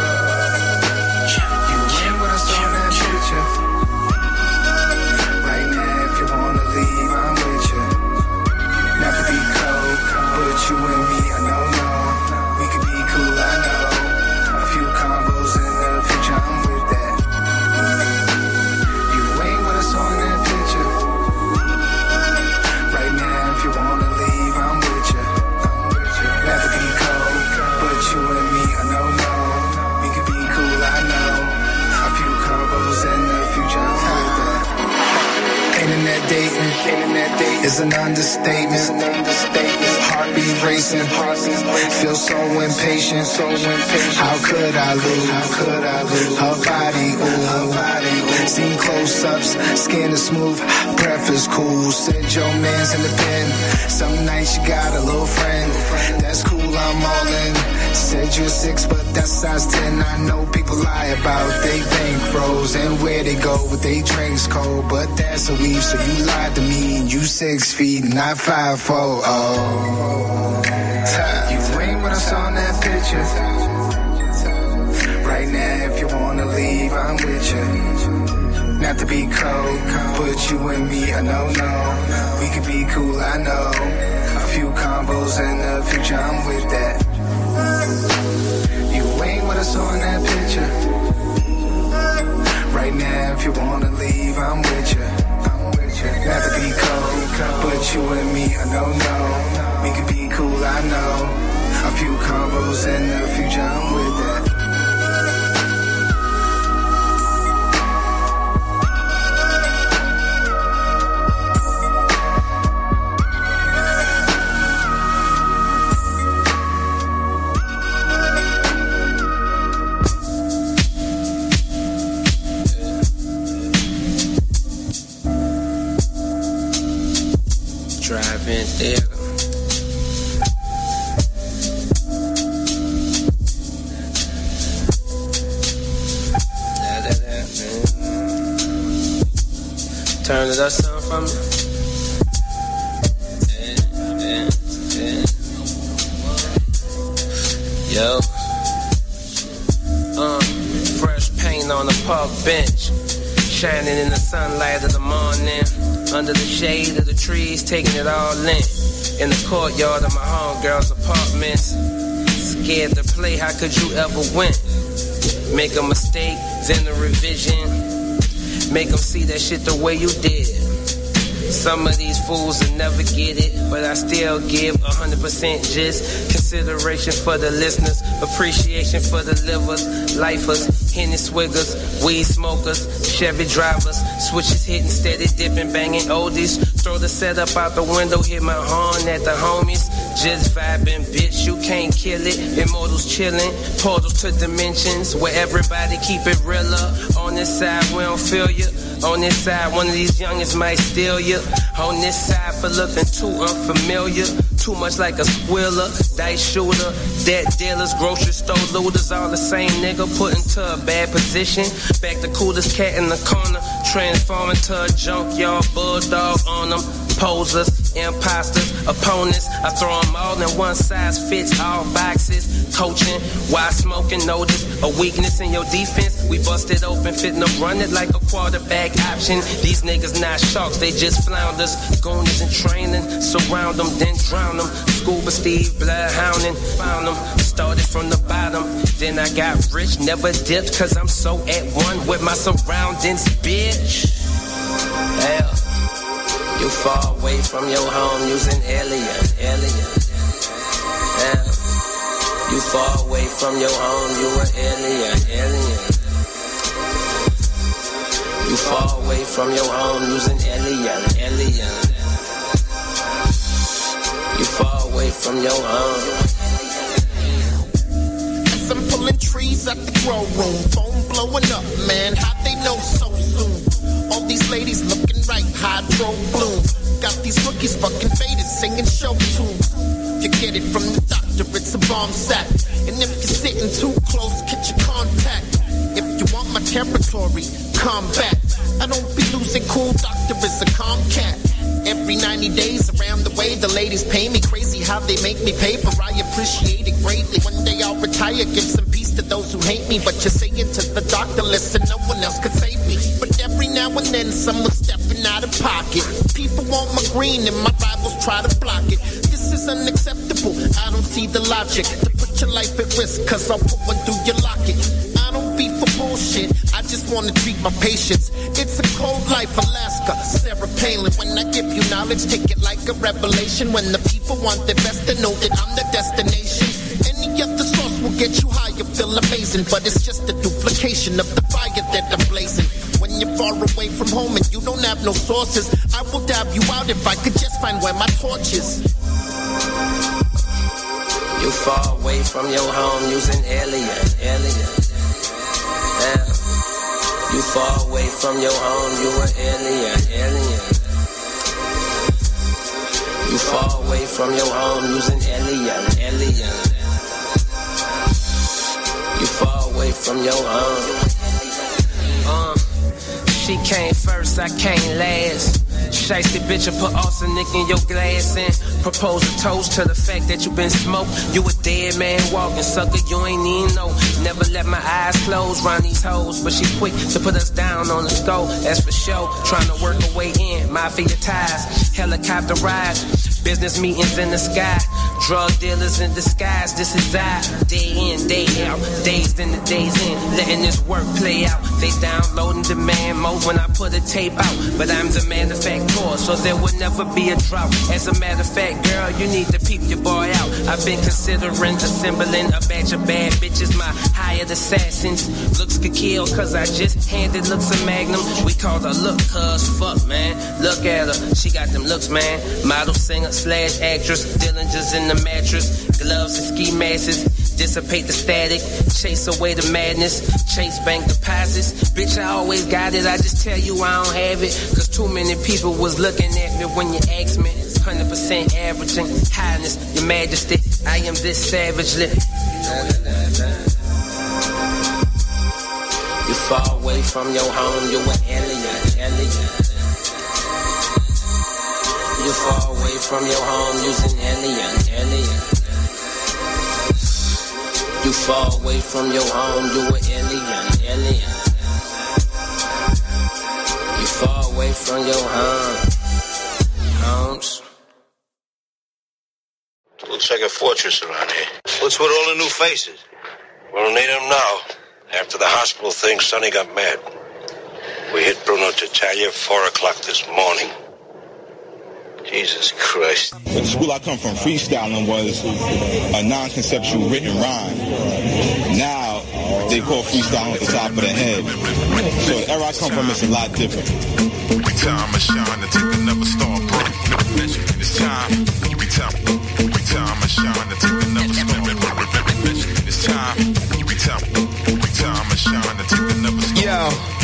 is an understatement. Heartbeat racing, feel so impatient, so impatient. How could I lose? How could I lose? Her body, ooh, close-ups, skin is smooth, breath is cool. Said your man's in the pen. Some nights you got a little friend. That's cool, I'm all in. Said you're six, but that's size 10. I know people lie about they bankrolls and where they go with they drinks cold. But that's a weave, so you lied to me. And you six feet, not five four. Oh, you ain't with us on that picture. Right now, if you wanna leave, I'm with you. Not to be cold, but you and me, I know, no. We could be cool, I know. A few combos in the future, I'm with that. You ain't with us on that picture. Right now, if you wanna leave, I'm with you. Not to be cold, but you and me, I know, no. We could be cool, I know. A few combos in the future, I'm with that. The taking it all in. In the courtyard of my homegirl's apartments. Scared to play, how could you ever win? Make a mistake, then a revision. Make them see that shit the way you did. Some of these fools will never get it, but I still give 100% just consideration for the listeners, appreciation for the livers, lifers, Henny swiggers, weed smokers, Chevy drivers, switches hitting steady, dipping, banging oldies. Throw the setup out the window, hit my horn at the homies. Just vibing, bitch, you can't kill it. Immortals chilling, portals to dimensions where everybody keep it realer. On this side, we don't feel you. On this side, one of these youngins might steal you. On this side, for looking too unfamiliar. Too much like a squiller, dice shooter, dead dealers, grocery store looters, all the same nigga put into a bad position. Back the coolest cat in the corner, transform into a junkyard bulldog on them. Posers, imposters, opponents, I throw them all in one size fits all boxes. Coaching, why smoking, notice a weakness in your defense. We busted open, fitting to run it like a quarterback option. These niggas not sharks, they just flounders. Goonies in training, surround them, then drown them. Scuba Steve, bloodhounding, found them. Started from the bottom, then I got rich, never dipped, cause I'm so at one with my surroundings, bitch. Hell, you far away from your home using alien, alien. Hell, you far away from your home, you an alien, alien. You far away from your home using alien, alien. You far away from your home. At the grow room, phone blowing up, man. How they know so soon? All these ladies looking right, hydro bloom. Got these rookies fucking faded, singing show tunes. You get it from the doctor, it's a bomb sack. And if you're sitting too close, get your contact. My territory, come back. I don't be losing cool, doctor is a calm cat. Every 90 days around the way, the ladies pay me crazy how they make me paper. I appreciate it greatly. One day I'll retire, give some peace to those who hate me. But you're saying to the doctor, listen, no one else could save me. But every now and then, someone's stepping out of pocket. People want my green, and my rivals try to block it. This is unacceptable. I don't see the logic to put your life at risk, cause I'll put one through your locket. For bullshit. I just wanna treat my patients. It's a cold life, Alaska. Sarah Palin. When I give you knowledge, take it like a revelation. When the people want their best, they know that I'm the destination. Any other source will get you high, you feel amazing. But it's just a duplication of the fire that I'm blazing. When you're far away from home and you don't have no sources, I will dab you out if I could just find where my torch is. You far away from your home using alien, alien. Yeah. You far away from your home, you an alien, alien. You far away from your home using alien, alien. You far away from your home. Uh, she came first, I came last. Shiesty bitch, I put arsenic in your glass and propose a toast to the fact that you been smoked. You a dead man walking, sucker, you ain't even know. Never let my eyes close round these hoes, but she quick to put us down on the stove. That's for sure. Trying to work her way in, mafia ties, helicopter rides, business meetings in the sky, drug dealers in disguise. This is I, day in, day out, days in the days in, letting this work play out. They downloading demand mode when I put a tape out, but I'm the man of fact core, so there will never be a drought. As a matter of fact, girl, you need to peep your boy out. I've been considering assembling a batch of bad bitches, my hired assassins. Looks could kill, cause I just handed looks a magnum. We call her look, cuz fuck, man. Look at her, she got them looks, man. Model, singer, slash actress, Dillinger's in the mattress, gloves and ski masks. Dissipate the static, chase away the madness, chase bank deposits. Bitch, I always got it, I just tell you I don't have it. Cause too many people was looking at me when you asked me. 100% averaging highness, your majesty. I am this savagely. You far away from your home, you an alien, alien. You far away from your home using alien, alien. You far away from your home, you an alien, alien. You far away from your home, homes. Looks like a fortress around here. What's with all the new faces? We don't need them now. After the hospital thing, Sonny got mad. We hit Bruno Tattaglia 4 o'clock this morning. Jesus Christ. The school I come from, freestyling was a non-conceptual written rhyme. Now they call freestyling at the top of the head. So the era I come from is a lot different. Every time I shine to take another star break. It's time. Every time, every time I shine to take another star break. It's time. Every time, every time I shine to take another star Yo.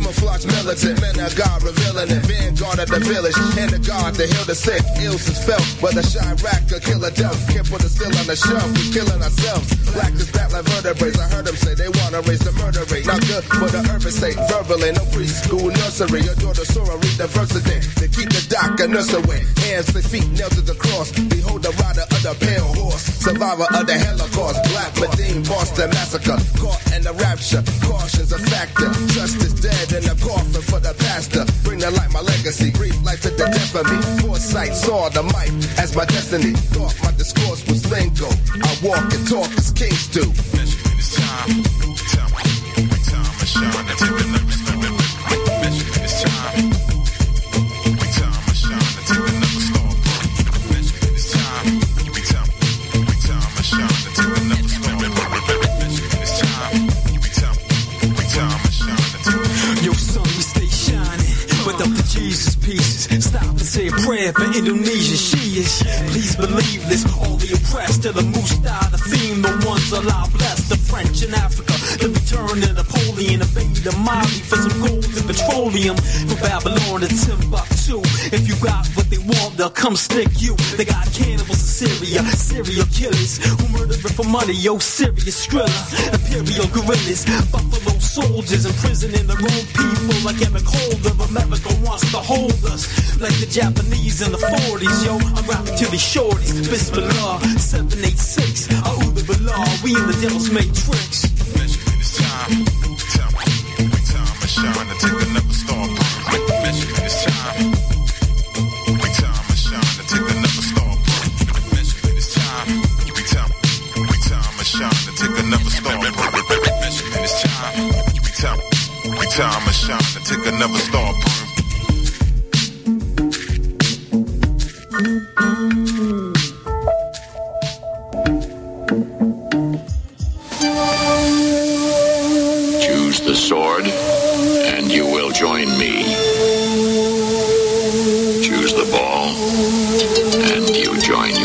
Camouflage militant, men of God revealing it. Vanguard of the village, and the guard to heal the sick. Ills is felt, whether or Killer Delph. Can't put it still on the shelf, we're killing ourselves. Black is back like. I heard them say they wanna raise the murder rate. Not good for the urban state. Verbally, no preschool nursery. Your daughter Sora read diversity. They keep the doc and nurse away. Hands, six feet, nailed to the cross. Behold the rider of the pale horse. Survivor of the Holocaust. Black Medine, Boston massacre. Caught in the rapture. Caution's a factor. Trust is dead in the coffin for the pastor. Bring the light, my legacy. Brief life to the death of me. Foresight saw the mic as my destiny. Thought my discourse was lingo. I walk and talk as kings do. It's time. Every time, every time I shine to Stop and say a prayer for Indonesia. She is. Please believe this. All the oppressed to the Musta, the theme, the ones allowed blessed. The French in Africa, the return of Napoleon, invade Mali for some gold and petroleum. From Babylon to Timbuktu. If you got what they want, they'll come stick you. They got cannibals in Syria, serial killers who murder for money. Yo, serious thriller, imperial gorillas, buffalo soldiers imprisoning their own people like Emmett Holder. America wants to hold us like the Japanese in the 40s. Yo, I'm rapping to these shorties. Bismillah, 786, A'udhu Billah, we in the devil's matrix. It's time. Time, time I shine to take another star break. It's time. Every time I shine to take another star. It's time. Every time, I shine to take another star. It's time. Every time, I shine to take another star. The sword, and you will join me. Choose the ball, and you join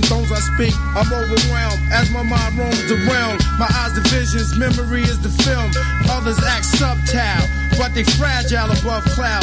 from I speak. I'm overwhelmed as my mind roams the realm. My eyes the visions, memory is the film. Others act subtile, but they fragile above cloud.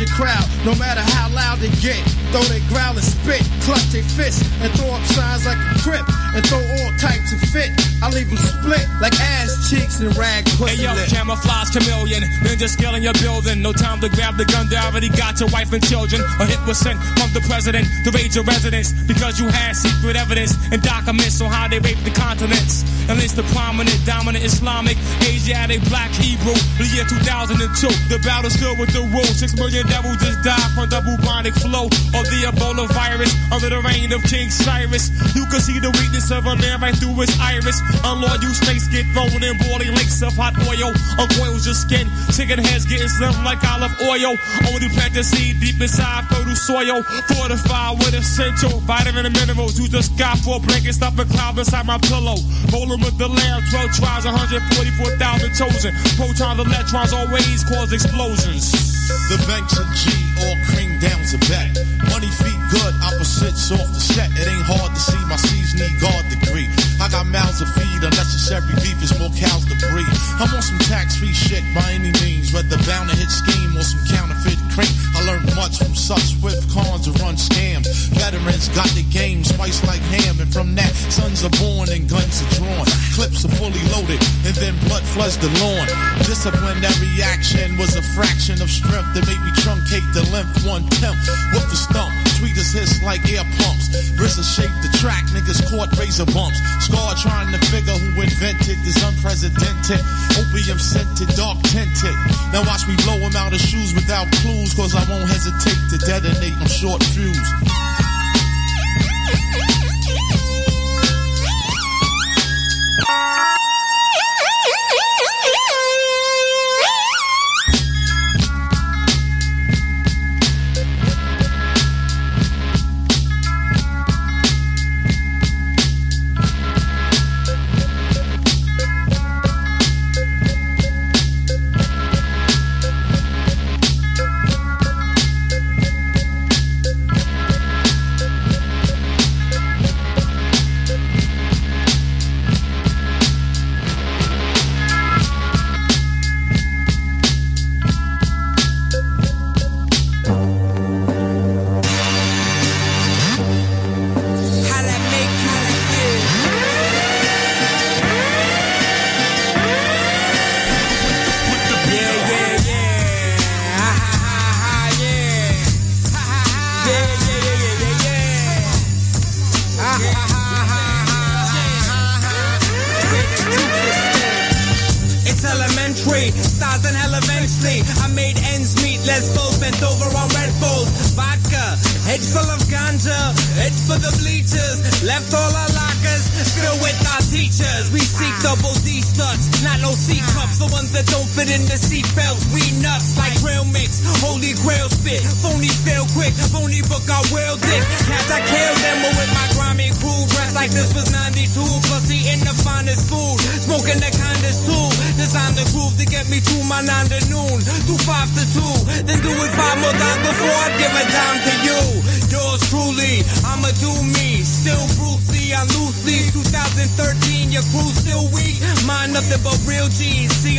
They act wild and couldn't budge a crowd, no matter how loud they get. Though they growl and spit, clutch their fists and throw up signs like a crip and throw all types of fit. I leave them split like ass cheeks and rag pussy Hey yo, lip. camouflage chameleon, ninja in your building. No time to grab the gun, they already got your wife and children. A hit was sent from the president to raid your residence because you had secret evidence and documents on how they raped the continents. And it's the prominent, dominant Islamic, Asiatic, black Hebrew. The year 2002, the battle still with the rule. Six million devils just died from the bubonic flow of the Ebola virus under the reign of King Cyrus. You can see the weakness of a man right through his iris. Unloyal snakes get thrown in boiling lakes of hot oil. Uncoils your skin, chicken heads getting slim like olive oil. Only plant the seed deep inside fertile soil. Fortified with essential vitamin and minerals. Use the sky for a blanket, stuff a cloud beside my pillow. Rolling with the lamb, 12 tribes, 144,000 chosen. Protons, electrons always cause explosions. The banks of G, all cream down's a bet. Money feet good, opposites off the set. It ain't hard to see my C's need guard degree. I got mouths to feed, unnecessary beef is more cows to breed. I'm on some tax free shit by any means, whether bound to hit scheme or some counterfeit crate. I learned much from such swift cons to run scams. Veterans got the game spiced like ham, and from that, sons are born and guns are drawn. Clips are fully loaded, and then blood floods the lawn. Disciplinary action was a fraction of strength that made me truncate the length one tenth with the stump. Tweeters hiss like air pumps. RZA shaped the track, niggas caught razor bumps. Scar trying to figure who invented this unprecedented opium scented, dark tinted. Now watch me blow him out of shoes without clues, cause I won't hesitate to detonate. I'm short fused.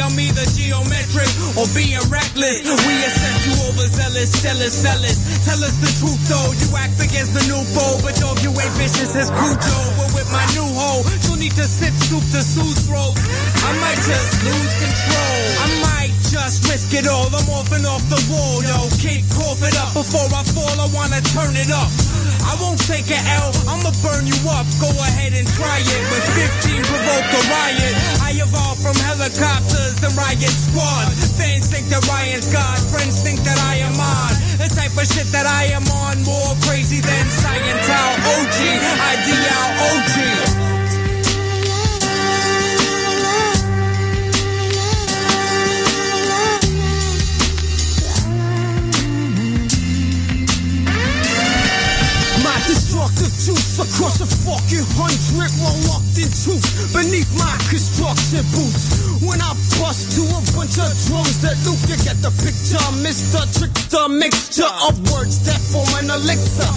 I'm either geometric or being reckless. We assess you overzealous, jealous, fellas. Tell us the truth though. You act against the new foe, but dog, you ain't vicious as Cujo. But with my new hoe, you'll need to sip soup to soothe throats. I might just lose control. Just risk it all. I'm off and off the wall, yo. Kid, cough it up before I fall. I wanna turn it up. I won't take an L, I'ma burn you up. Go ahead and try it. When 15 provoked a riot, I evolved from helicopters and riot squads. Fans think that Ryan's God, friends think that I am on. The type of shit that I am on, more crazy than Scientology. OG, ideal OG. Juice across a fucking hundred. The hidden truth beneath my construction boots. When I bust to a bunch of drums that look, you get the picture. Mr. Trickster, mixture of words that form an elixir.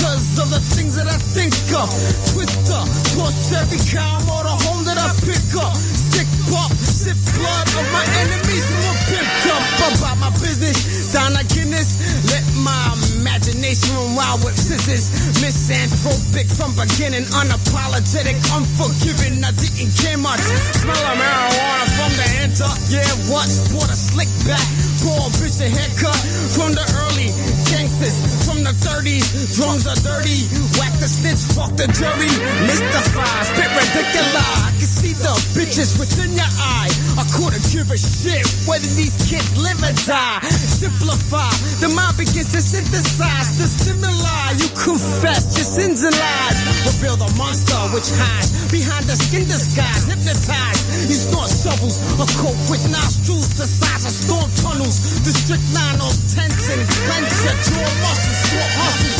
Cause of the things that I think of. Twister, toss every cow motor home that I pick up. Sick pop, sip blood of my enemies from a pimp cup. About my business, Donna Guinness. Let my imagination run wild with scissors. Misanthropic from beginning, unapologetic, unforgiving. I didn't care much. Smell of marijuana from the enter. Yeah, what? Bought a slick back, poor bitch a haircut from the early gangsters from the 30s. Drums are dirty, whack the snitch, fuck the jury. Mystify, spit ridiculous. I can see the bitches within your eye. I couldn't give a shit whether these kids live or die. Simplify, the mind begins to synthesize the stimuli. You confess your sins and lies. Reveal the monster which hides behind the skin disguise. Hypnotize. You snort shovels, a coat with nostrils the size of storm tunnels. The strychnine all tense and clench your jaw muscles, short hustles.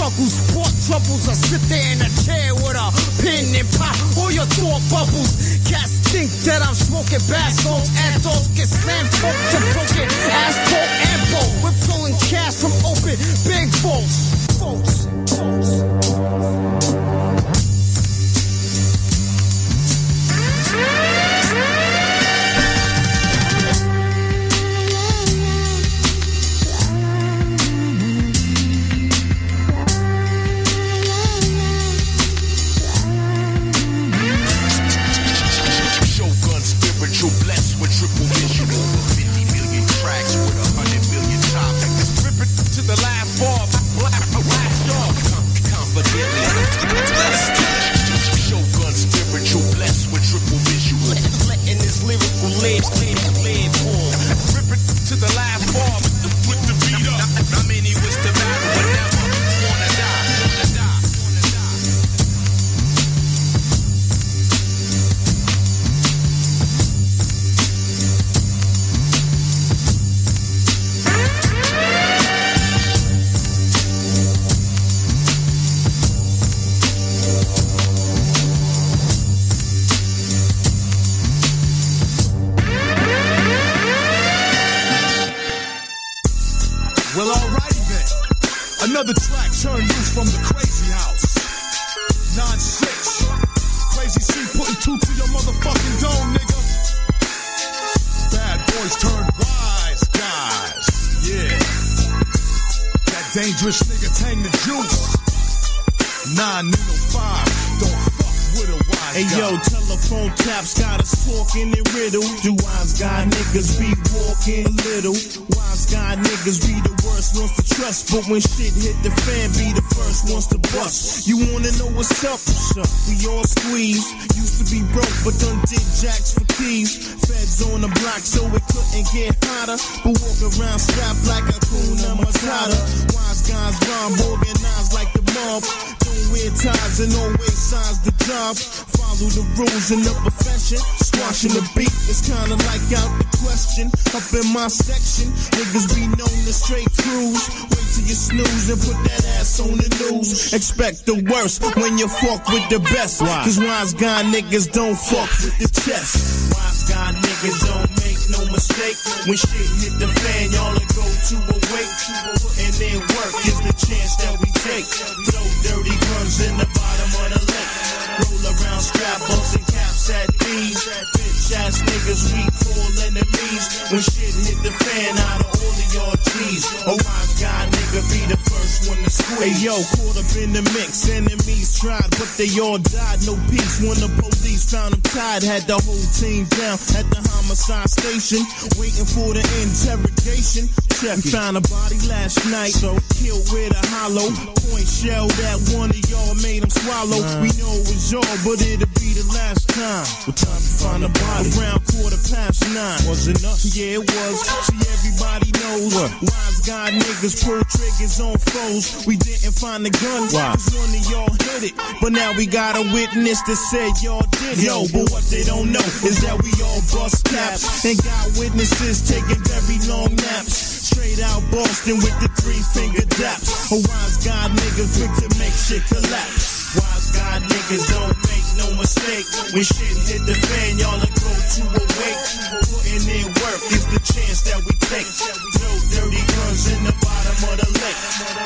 Struggles, fought troubles. I sit there in a chair with a pen and pop all your thought bubbles. Cats think that I'm smoking baskets. Adults get slammed, folk to broken asphalt and bolt. We're pulling cash from open big vaults. Folks, folks. From the crazy house. 9-6. Crazy C putting two to your motherfucking dome, nigga. Bad boys turn wise guys. Yeah. That dangerous nigga tang the juice. 905. Don't fuck with a wise Hey guy. yo, telephone taps got us talking in riddle. Do wise guy niggas be walking little? Wise guy niggas be the worst ones to trust, but when shit hit the fan, be the first ones to bust. You wanna know what's up? We all squeeze. Used to be broke, but done did jacks for keys. Feds on the block, so it couldn't get hotter. But walk around strapped like a kuna matata. Wise guys rhyme organized like the mob. Don't wear ties and always signs the job. Follow the rules in the profession. Squashing the beat is kinda like out the question. Up in my section, niggas be known to straight crews. Wait till you snooze and put that ass on the news. Expect the worst when you fuck with the best. Why? Cause wise guy niggas don't fuck with the chest. Wise guy niggas don't make no mistake. When shit hit the fan, y'all will go to a wake. And then work is the chance that we take. Throw dirty guns in the bottom of the lake. Roll around strap busting caps at these. Bitch ass niggas, we call enemies. When shit hit the fan, out of all of y'all G's. A wise guy nigga be the first one to squeeze. Hey yo, caught up in the mix. Enemies tried, but they all died. No peace when the police found them tied. Had the whole team down at the homicide station, waiting for the interrogation. Check we found a body last night, so killed with a hollow point shell that one of y'all made him swallow. We know it was y'all, but it'll be the last time. What time to find a body? Around quarter past nine. Was it us? Yeah, it was. See, everybody knows. Wise guy niggas pull triggers on foes. We didn't find the gun. Why? Cause one of y'all hit it. But now we got a witness that said y'all did it. Yo, but what they don't know is that we all bust caps and got witnesses taking very long naps. Straight out Boston with the three finger daps. A wise guy nigga quick to make shit collapse. Wise guy niggas don't make no mistake. When shit hit the fan, y'all will go to awake. Putting in work is the chance that we take. No dirty guns in the bottom of the lake.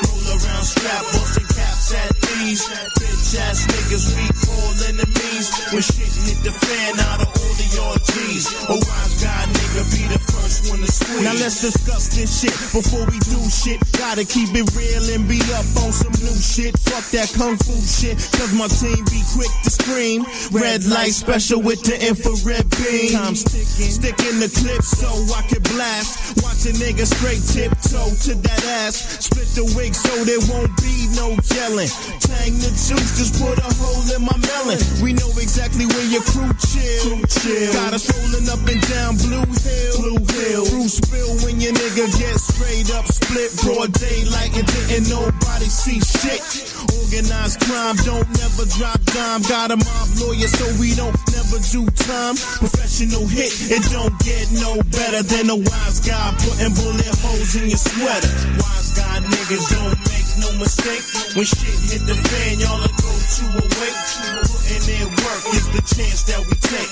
Roll around strap, busting caps at these. Bitch ass niggas we call enemies. When shit hit the fan, out of all of y'all G's. A wise guy nigga be the first one to squeeze. Now let's discuss this shit before we do shit. Gotta keep it real and be up on some new shit. Fuck that kung fu shit, cause my team be quick to scream. Red light special with the infrared beam. Time sticking, sticking the clip so I can blast. Watch a nigga straight tiptoe to that ass. Split the wig so there won't be no yelling. Tang the juice, just put a hole in my melon. We know exactly where your crew chill. chill. Got us rolling up and down Blue Hill. Blue Hill. Bruce spill when your nigga get straight up split. Broad daylight and didn't nobody see shit. Organized crime don't never drop dime. Got a mob lawyer so we don't never do time. Professional hit, it don't get no better than a wise guy putting bullet holes in your sweater. Wise guy niggas don't make no mistake. When shit hit the fan, y'all go to awake. Putting in work is the chance that we take.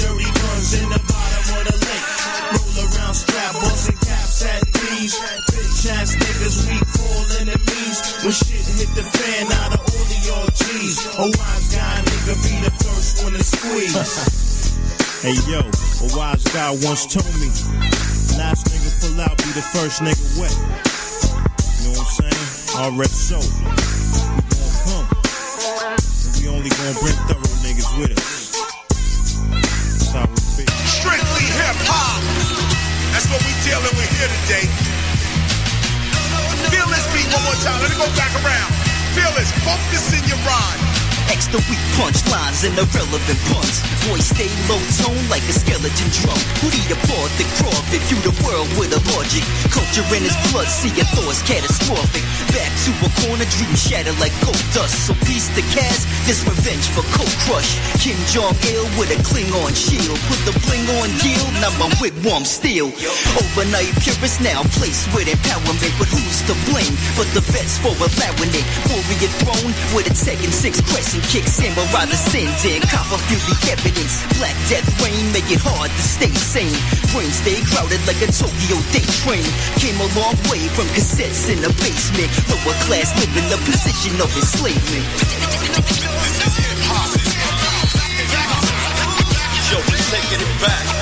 Dirty guns in the bottom of the lake. Roll around strap, busting caps at these. Bitch ass niggas we call enemies. When shit hit the fan, out of all of y'all. A wise guy nigga be the first one to squeeze. Hey yo, a wise guy once told me, last nigga pull out, be the first nigga wet. Know what I'm saying? So. We gon' come. And we only gon' bring thorough niggas with us. That's how. Strictly hip hop. That's what we dealing with here today. Feel this beat one more time. Let me go back around. Feel this. Focus in your rhyme. Extra weak punchlines and irrelevant puns. Voice stay low tone like a skeleton drum. Who do you applaud the Croft if you the world with a logic? Culture in his blood, seeing thoughts catastrophic. Back to a corner, dream shattered like gold dust. So piece the cast, this revenge for Cold Crush. Kim Jong Il with a Klingon shield. Put the bling on yield, now my wigwam steel. Overnight purists now placed with empowerment. But who's to blame? But the vets for allowing it. Warrior throne with a Tekken 6 crescent kick. Samurai the sin in. Copper the evidence. Black death rain make it hard to stay sane. Brain stay crowded like a Tokyo day train. Came a long way from cassettes in the basement. Lower class living the position of enslavement. Yo, we taking it back.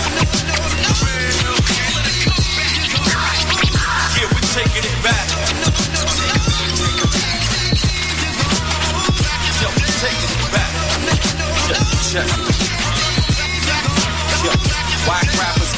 Check,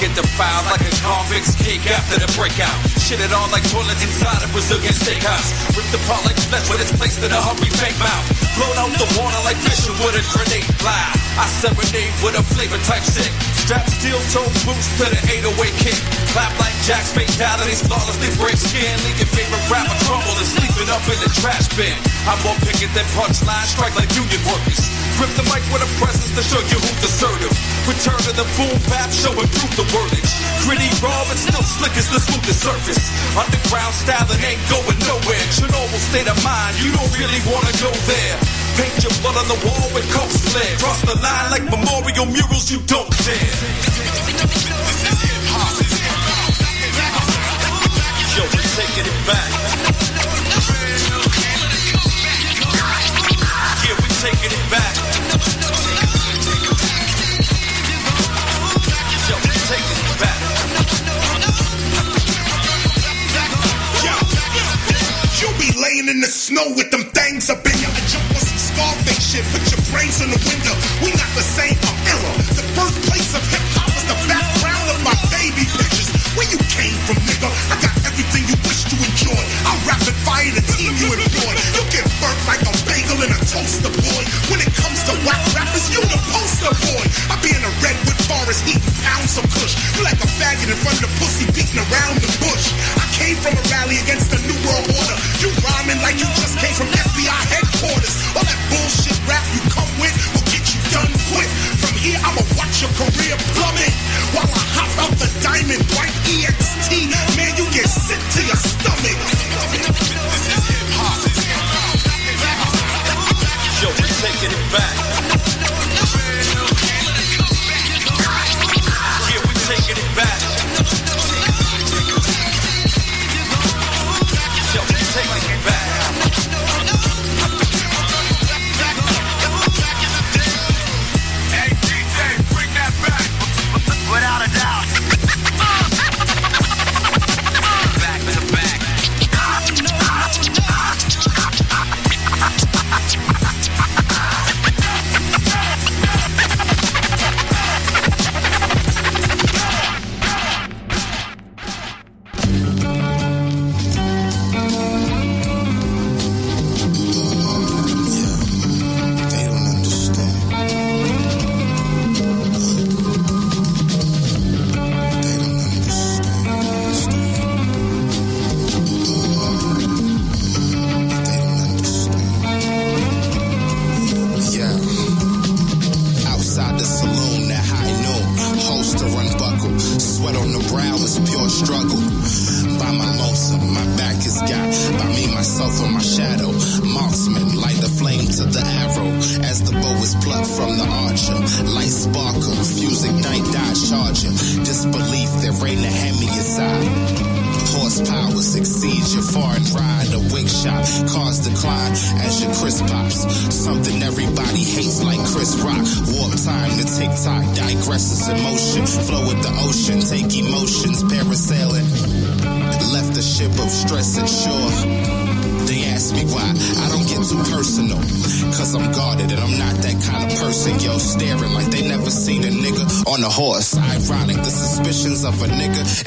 get defiled like a convict's cake after the breakout. Shit it on like toilets inside a Brazilian steakhouse. Ripped apart like flesh when it's placed in a hungry fake mouth. Blown out the water like fishing with a grenade fly. I serenade with a flavor type sick. Strap steel toe boots to the 808 kick. Clap like Jack's fatalities, flawlessly break skin. Leave your favorite rapper crumble and sleeping up in the trash bin. I'm more picket than punchline, strike like union workers. Grip the mic with a presence to show you who's assertive. Return to the boom bap, show and prove the wordage. Gritty, raw, but still slick as the smoothest surface. Underground style and ain't going nowhere. Chernobyl state of mind, you don't really wanna go there. Paint your blood on the wall with coke flare. Cross the line like memorial murals, you don't dare. Yo, we're taking it back. Yeah, we're taking it back. Be laying in the snow with them things up in i jump on some Scarface shit. Put your brains in the window. We not the same uh, I'm error. The birthplace of hip hop is the background of my baby pictures. Where you came from, nigga? I got everything you wish to enjoy. I'll rapid fire the team you employ. You get burnt like a bagel in a toaster, boy. When it comes to whack rappers, you the poster boy. I be in a redwood forest eating pounds of kush. You like a faggot in front of the pussy beating around the bush. I came from a rally against the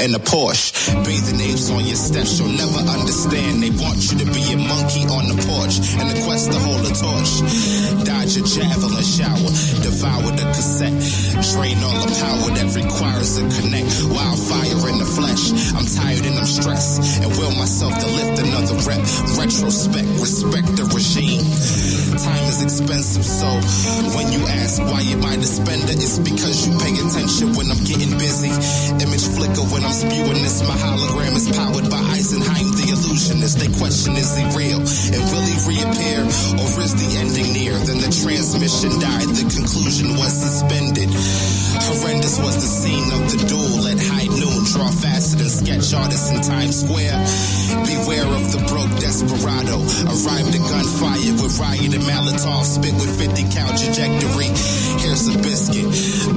in a Porsche. Bathing apes on your steps, you'll never understand. They want you to be a monkey on the porch and the quest to hold a torch. Dodge a javelin shower, devour the cassette. Drain all the power that requires a connect. Question is he real and will he reappear, or is the ending near? Then the transmission died, the conclusion was suspended. Horrendous was the scene of the duel at high noon. Draw faster than sketch artists in Times Square. Beware of the broke desperado. Arrived at gunfire with riot and Molotov. Spit with 50 cal trajectory. Here's a biscuit,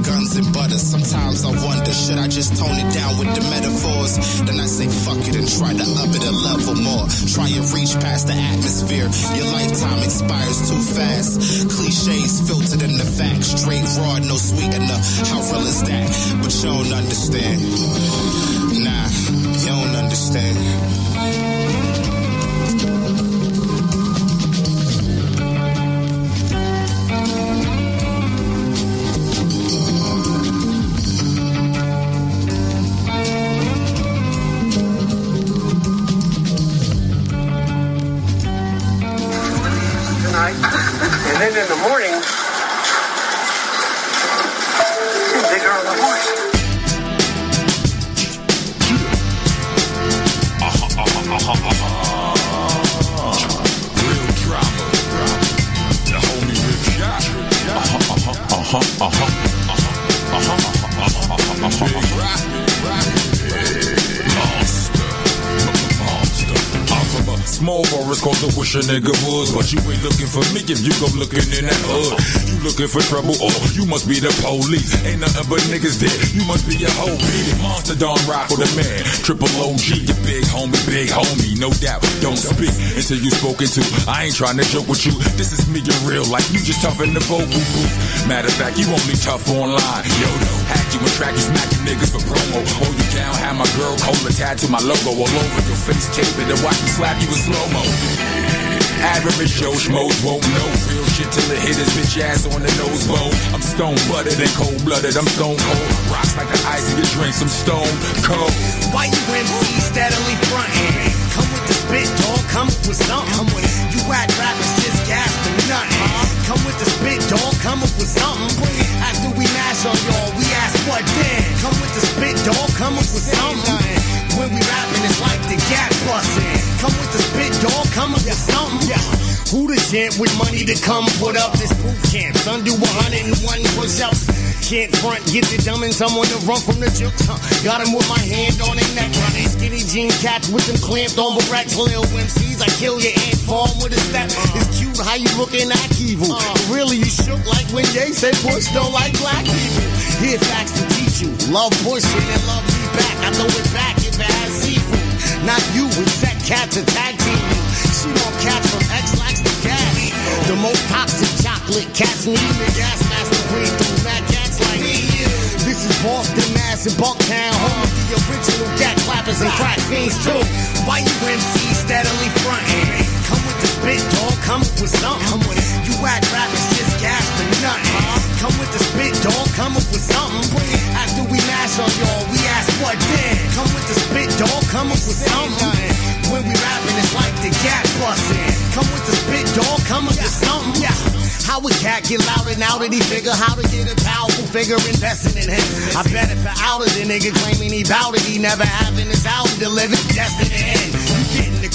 guns and butter. Sometimes I wonder, should I just tone it down with the metaphors? Then I say fuck it and try to up it a level more. Try and reach past the atmosphere. Your lifetime expires too fast. Cliches filtered in the facts. Straight raw, no sweetener. How real is that? But you don't understand. Nah, you don't understand. Wish a Nigga Woods, but you ain't looking for me if you go looking in that hood. You looking for trouble, or you must be the police. Ain't nothing but niggas there. You must be a hoe. Monster, Don Rock with the man. Triple OG, your big homie, big homie, no doubt. Don't speak until you spoken to. I ain't trying to joke with you. This is me in real life. You just tough in the vocal booth. Matter of fact, you only tough online. Yo, no, hack you and track you, smack niggas for promo. Hold you down, have my girl cola tattoo my logo all over your face, tape it, and watch me slap you in slow mo. Average Joe Schmoes won't know real shit till it hit his bitch ass on the nose bone. I'm stone buttered and cold blooded. I'm stone cold. Rocks like the ice in your drink. Some stone cold. Why you MC steadily frontin'? Come with the spit, dog. Come with something. Come with you whack rappers just gas for nothing. Come with the spit, dog. Come up with something. After we mash on y'all, we ask what then? Come with the spit, dog. Come up with something. When we rapping, it's like the gap bustin'. Come with the spit, dog. Come up with something. Who the gent with money to come put up this boot camp? Son, do 101 push-ups. Can't front, get the dumb and someone to run from the jukes. Huh. Got him with my hand on their neck. Running skinny jean cats with them clamped on barracks. Lil MCs, I kill your ant farm with a step. Uh. It's cute how you looking at evil. Uh. But really, you shook like when Ye said Bush don't like black people. Here facts to teach you. Love bushing and love me back. I throw it back seafood. Not you, with that cat to tag team. She don't catch from X lax to gas. The most toxic chocolate cats need the gas master breathe through mad cats like me. This is Boston, Mass, and Bucktown, home of the original cat clappers and crack fiends too. Why you MC steadily frontin'? Come with the spit, dog. Come with something. You whack rappers just gas for nothing. Come with the spit, dog. Come up with something. After we mash on y'all, we ask what then? Come with the spit, dog. Come up with something. When we rapping, it's like the gap bustin'. Come with the spit, dog. Come up with something. How would cat get louder now that he figure how to get a powerful figure investing in him? I bet if for outer the nigga claiming he bout it, he never having his album delivered, destined to.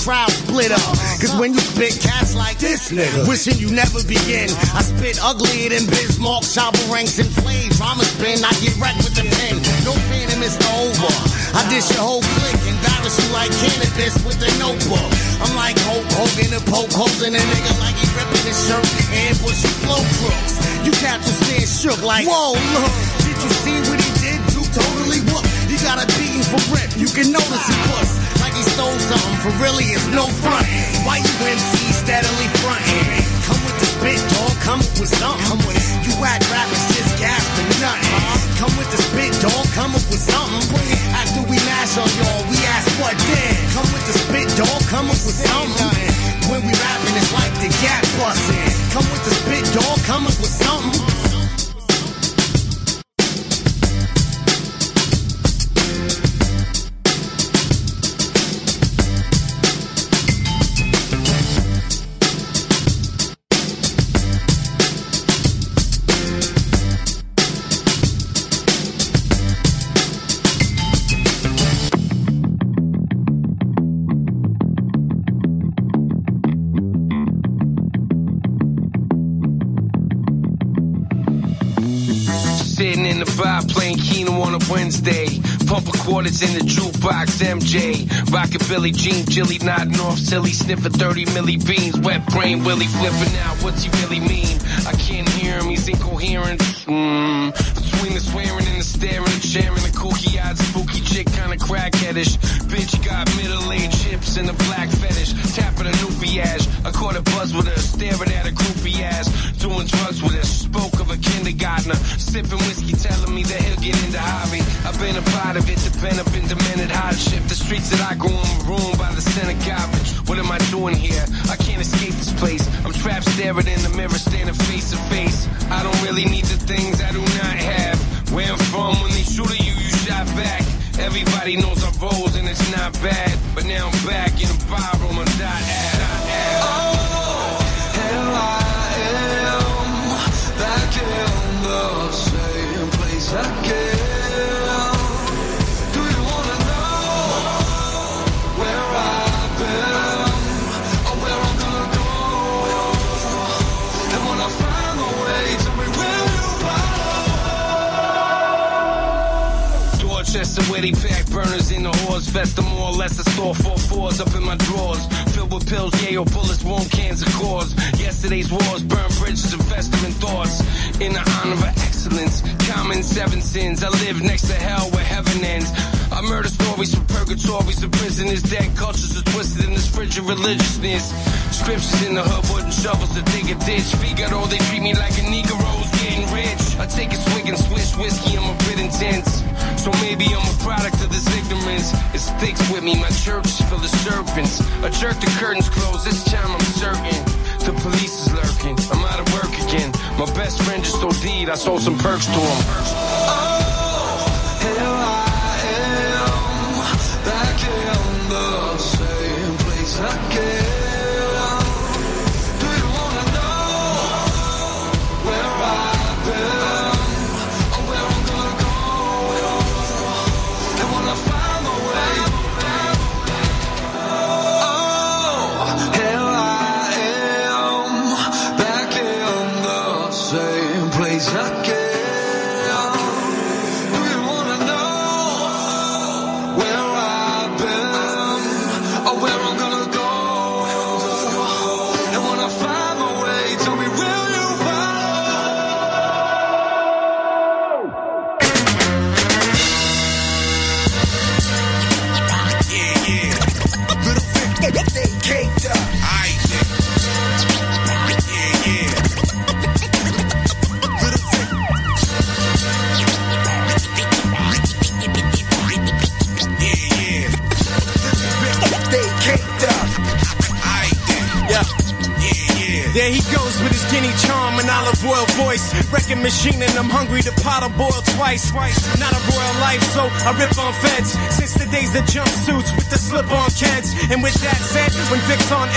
You crowd split up. Cause when you spit cats like this nigga, wishing you never begin. I spit uglier than Bismarck, chopper ranks and flames. Drama spin, I get wrecked with the pen. No phantom, it's over. I dish your whole clique, embarrass you like cannabis with a notebook. I'm like Hulk Hogan, a poke holes in a nigga like he ripping his shirt and pussy flow crooks. You will stand shook like, whoa, look, did you see what he did? You totally whoop. He got a beating for rip. You can notice he puss he stole something. For really, it's no front. Why you MC steadily frontin'? Come with the spit, dog. Come up with something. Come with You whack rappers just gas for nothing. huh? Come with the spit, dog. Come up with something. Bring it. After we mash on y'all, we ask what then? Come with the spit, dog. Come up with something. When we rapping, it's like the gap bustin'. Come with the spit, dog. Come up with something. Bar playing Keno on a Wednesday. Pumping quarters in the jukebox, MJ. Rockin' Billie Jean, Jilly nodding off, silly, sniffing 30 milli beans. Wet brain, Willie flipping out, what's he really mean? I can't hear him, he's incoherent. Mm. Between the swearing staring, sharing the kooky eyed, spooky chick, kinda crackheadish. Bitch got middle aged hips and a black fetish. Tapping a loopy ass. I caught a buzz with her, staring at a groupie ass. Doing drugs with her, spoke of a kindergartner. Sipping whiskey, telling me that he'll get into hobby. I've been a part of it, depend up in demented hardship. The streets that I grew in ruined by the scent of garbage. What am I doing here? I can't escape this place. I'm trapped staring in the mirror, standing face to face. I don't really need the things I do not have. Where I'm from, when they shoot at you, you shot back. Everybody knows I rose and it's not bad. But now I'm back in a I'm dot ad. Oh, here I am, back in the same place again. Dorchester, where they pack burners in the whores. Vest them more or less a store four fours up in my drawers. Filled with pills, yeah, your bullets won't cancer cause. Yesterday's wars burn bridges, invest them in thoughts. In the honor of excellence, common seven sins. I live next to hell where heaven ends. I murder stories from purgatories of prisoners. Dead cultures are twisted in this frigid religiousness. Scriptures in the hood, wooden shovels to dig a ditch. Figaro, they treat me like a Negro's getting rich. I take a swig and swish whiskey, I'm a bit intense. So maybe I'm a product of this ignorance. It sticks with me, my church is full of serpents. I jerk the curtains closed, this time I'm certain. The police is lurking, I'm out of work again. My best friend just OD'd, I sold some perks to him.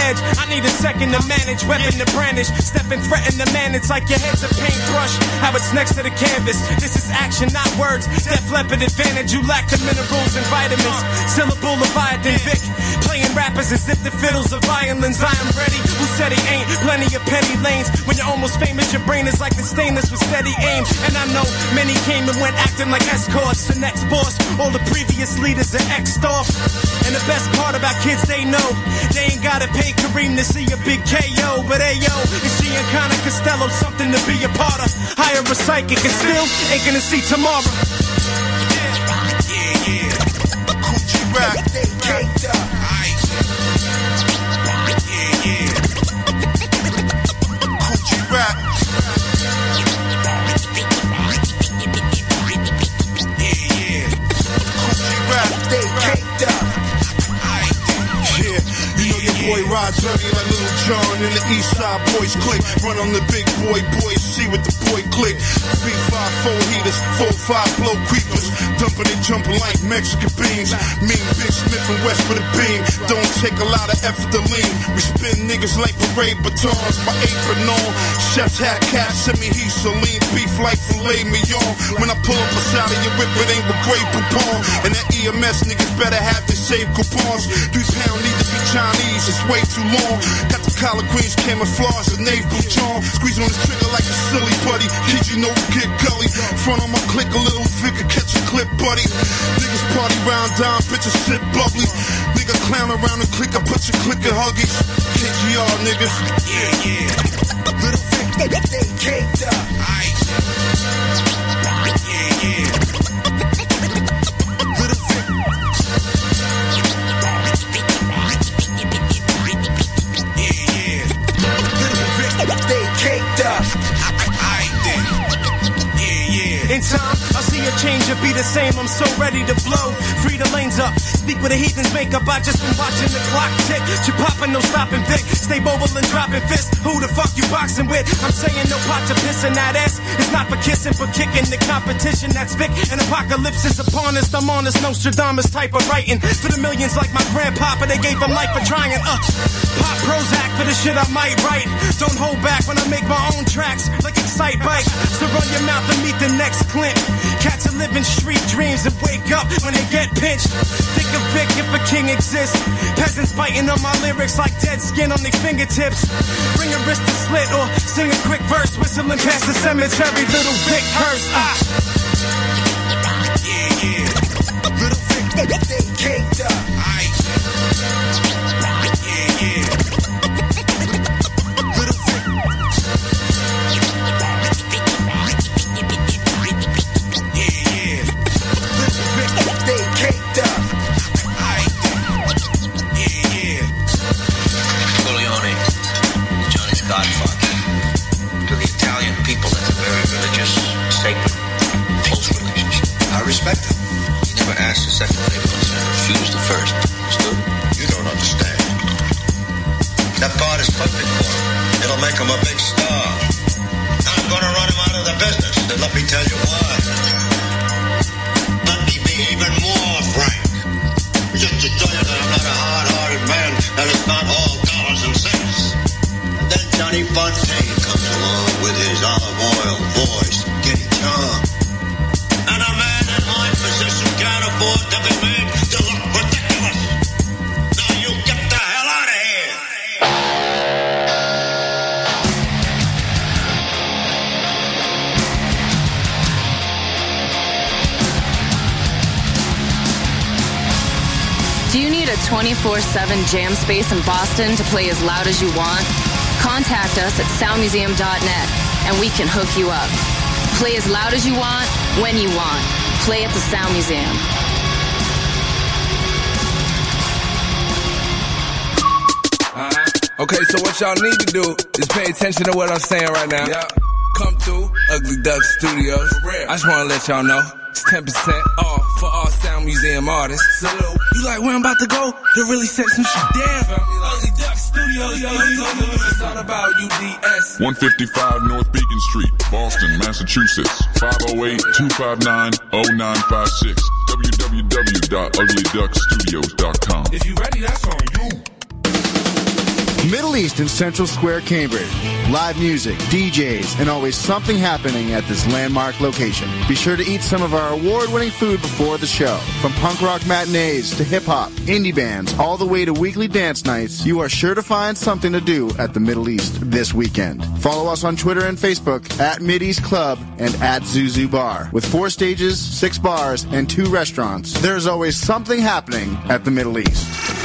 Edge, I need a second to manage. Weapon to brandish. Step and threaten the man. It's like your head's a paintbrush. How it's next to the canvas. This is action, not words. Def leopard advantage. You lack the minerals and vitamins. Syllable Leviathan Vic. Playing rappers as if the fiddles are violins. I am ready. Who said he ain't? Plenty of petty lanes. When you're almost famous, your brain is like the stainless with steady aim. And I know many came and went acting like escorts. The next boss, all the previous leaders are X'd off. And the best part about kids, they know they ain't gotta pay Kareem to see a big KO. But hey yo, it's Giancarlo Costello, something to be a part of. Hire a psychic and still ain't gonna see tomorrow. Coochie rap. They caked up. Ride dirty like Lil Jon in the East Side Boys click. Run on the big boy boys, see what the boy click. Three five four heaters, four five blow creepers, dumping and jumping like Mexican beans. Mean Big Smith and West with a beam. Don't take a lot of effort to lean. We spin niggas like parade batons. My apron on, chef's hat cap, send me heat saline beef like filet mignon. When I pull up a side of your whip, it ain't with Grey Poupon. And that EMS niggas better have their save coupons. Three pound need to Chinese, it's way too long. Got the collard greens camouflage, the nave bouchon. Squeeze on the trigger like a silly buddy. Kid, you know we get gully. Front on my click, a little figure, catch a clip, buddy. Niggas party round down, bitches sit bubbly. Nigga clown around the click, I put your click in huggies. KGR, niggas. Yeah, yeah. Little Vic, they, they caked up. Aight. In time, I'll see a change or be the same. I'm so ready to blow. Free the lanes up. Speak with a heathen's makeup. I just been watching the clock tick. You popping, no stopping Vic. Stay mobile and dropping fists. Who the fuck you boxing with? I'm saying no pot to piss in that ass. It's not for kissing, for kicking the competition. That's Vic. And apocalypse is upon us. I'm on this Nostradamus type of writing. For the millions like my grandpapa, they gave him life for trying. Uh, pop Prozac for the shit I might write. Don't hold back when I make my own tracks. Like Excitebike. So run your mouth and meet the next Clint. Cats are living street dreams and wake up when they get pinched. Think of Vic if a king exists. Peasants biting on my lyrics like dead skin on their fingertips. Bring a wrist to slit or sing a quick verse, whistling past the cemetery. Little Vic curse. Ah. Yeah, yeah. Little Vic, they caked up. 24 7 jam space in Boston to play as loud as you want? Contact us at soundmuseum.net and we can hook you up. Play as loud as you want, when you want. Play at the Sound Museum. Okay, so what y'all need to do is pay attention to what I'm saying right now. Yeah. Come through Ugly Duck Studios. I just wanna let y'all know it's 10% off for all Sound Museum artists. Salute. You like where I'm about to go? To really set some shit down. Ugly Duck Studios. It's all about UDS. 155 North Beacon Street, Boston, Massachusetts. 508-259-0956. www.uglyduckstudios.com. If you ready, that's on you. Middle East in Central Square, Cambridge. Live music, DJs, and always something happening at this landmark location. Be sure to eat some of our award-winning food before the show. From punk rock matinees to hip-hop, indie bands, all the way to weekly dance nights, you are sure to find something to do at the Middle East this weekend. Follow us on Twitter and Facebook at Mideast Club and at Zuzu Bar. With four stages, six bars, and two restaurants, there's always something happening at the Middle East.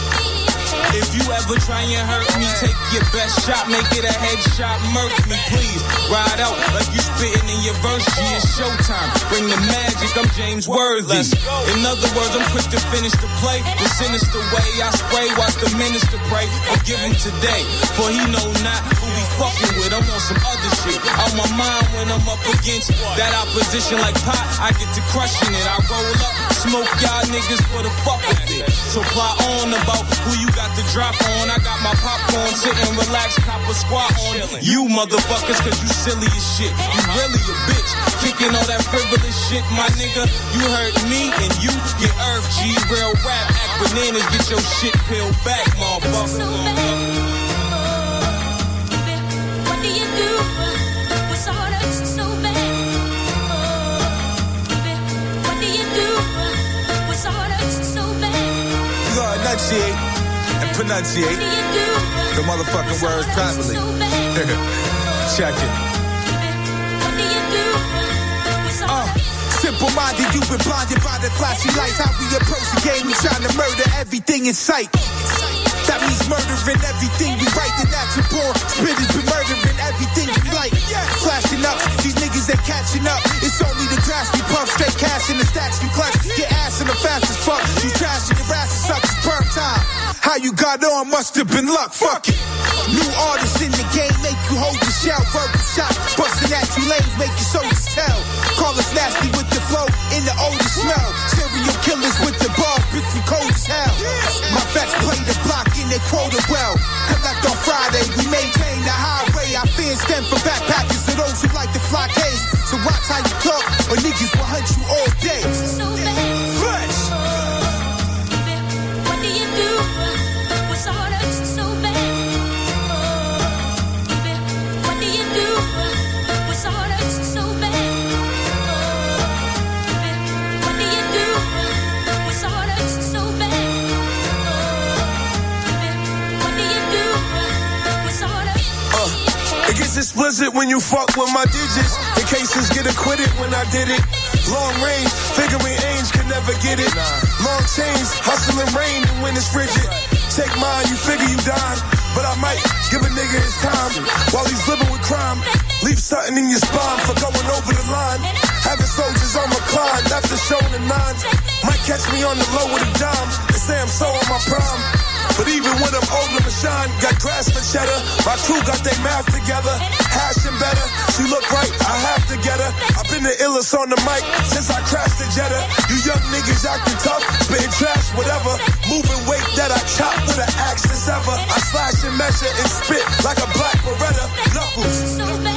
If you ever try and hurt me, take your best shot, make it a headshot, murk me, please. Ride out like you spitting in your verse, G, it's showtime. Bring the magic, I'm James Worthy. In other words, I'm quick to finish the play. The sinister way I spray, watch the minister pray. Forgive him today, for he know not who he fucking with. I'm on some other shit. On my mind when I'm up against that opposition like pot, I get to crushing it. I roll up, smoke y'all niggas for the fuck of it. So fly on about who you got to drop on. I got my popcorn sitting, relax, cop a squat on. You motherfuckers, cause you silly as shit. You really a bitch. Kicking all that frivolous shit, my nigga. You hurt me and you get earth G. Real rap, act bananas, get your shit peeled back, motherfucker. What do you do? What's all that's so bad? What do you do? What's all that's so bad? You gotta and pronunciate the motherfucking words properly. Check it. Uh, Simple minded, you've been blinded by the flashy lights. How we approach the game, we trying to murder everything in sight. That means murdering everything we write, the natural born spitters been murdering everything. Flashing up, these niggas they catching up. It's only the grass we puff, straight cash in the stacks we clutch. Get ass in the fast as fuck. You trashing your ass and suck, it's perm time. How you got on must have been luck, fuck it. New artists in the game make you hold your shell, verbal shot. Busting at you lanes, make your soldiers tell. Call us nasty with the flow in the oldest smell. Serial killers with the bar, bitch, we cold as hell. My vets play the block in their quota well. Collect on Friday, we maintain the highway. I fans stand for backpackers those who like to fly K's. So watch how you talk, or niggas will hunt you all day. It explicit when you fuck with my digits. The cases get acquitted when I did it. Long range, figuring aims could never get it. Long chains, hustling rain and when it's frigid. Take mine, you figure you dying. But I might give a nigga his time while he's living with crime. Leave something in your spine for going over the line. Having soldiers on recline, that's the show in the nines. Might catch me on the low with a dime and say I'm so on my prime. But even when I'm older, shine, got grass for cheddar. My crew got their math together, hashing better. She look right, I have to get her. I've been the illest on the mic since I crashed the Jetta. You young niggas acting tough, spitting trash, whatever. Moving weight that I chop with an axe as ever. I slash and measure and spit like a black Beretta. Knuckles.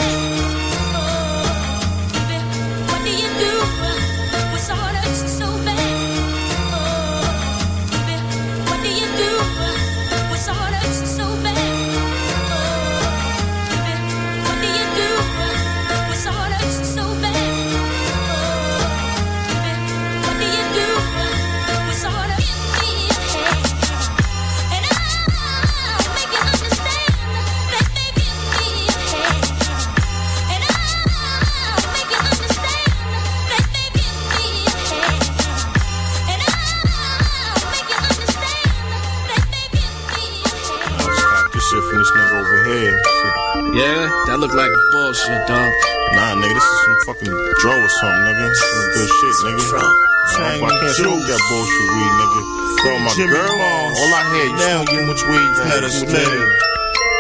Or something, nigga. Some good shit, nigga. Nah, I can't smoke that bullshit weed, nigga. Bro, my Jimmy girl, Mars. all I hear you Now you much weed, you had had a a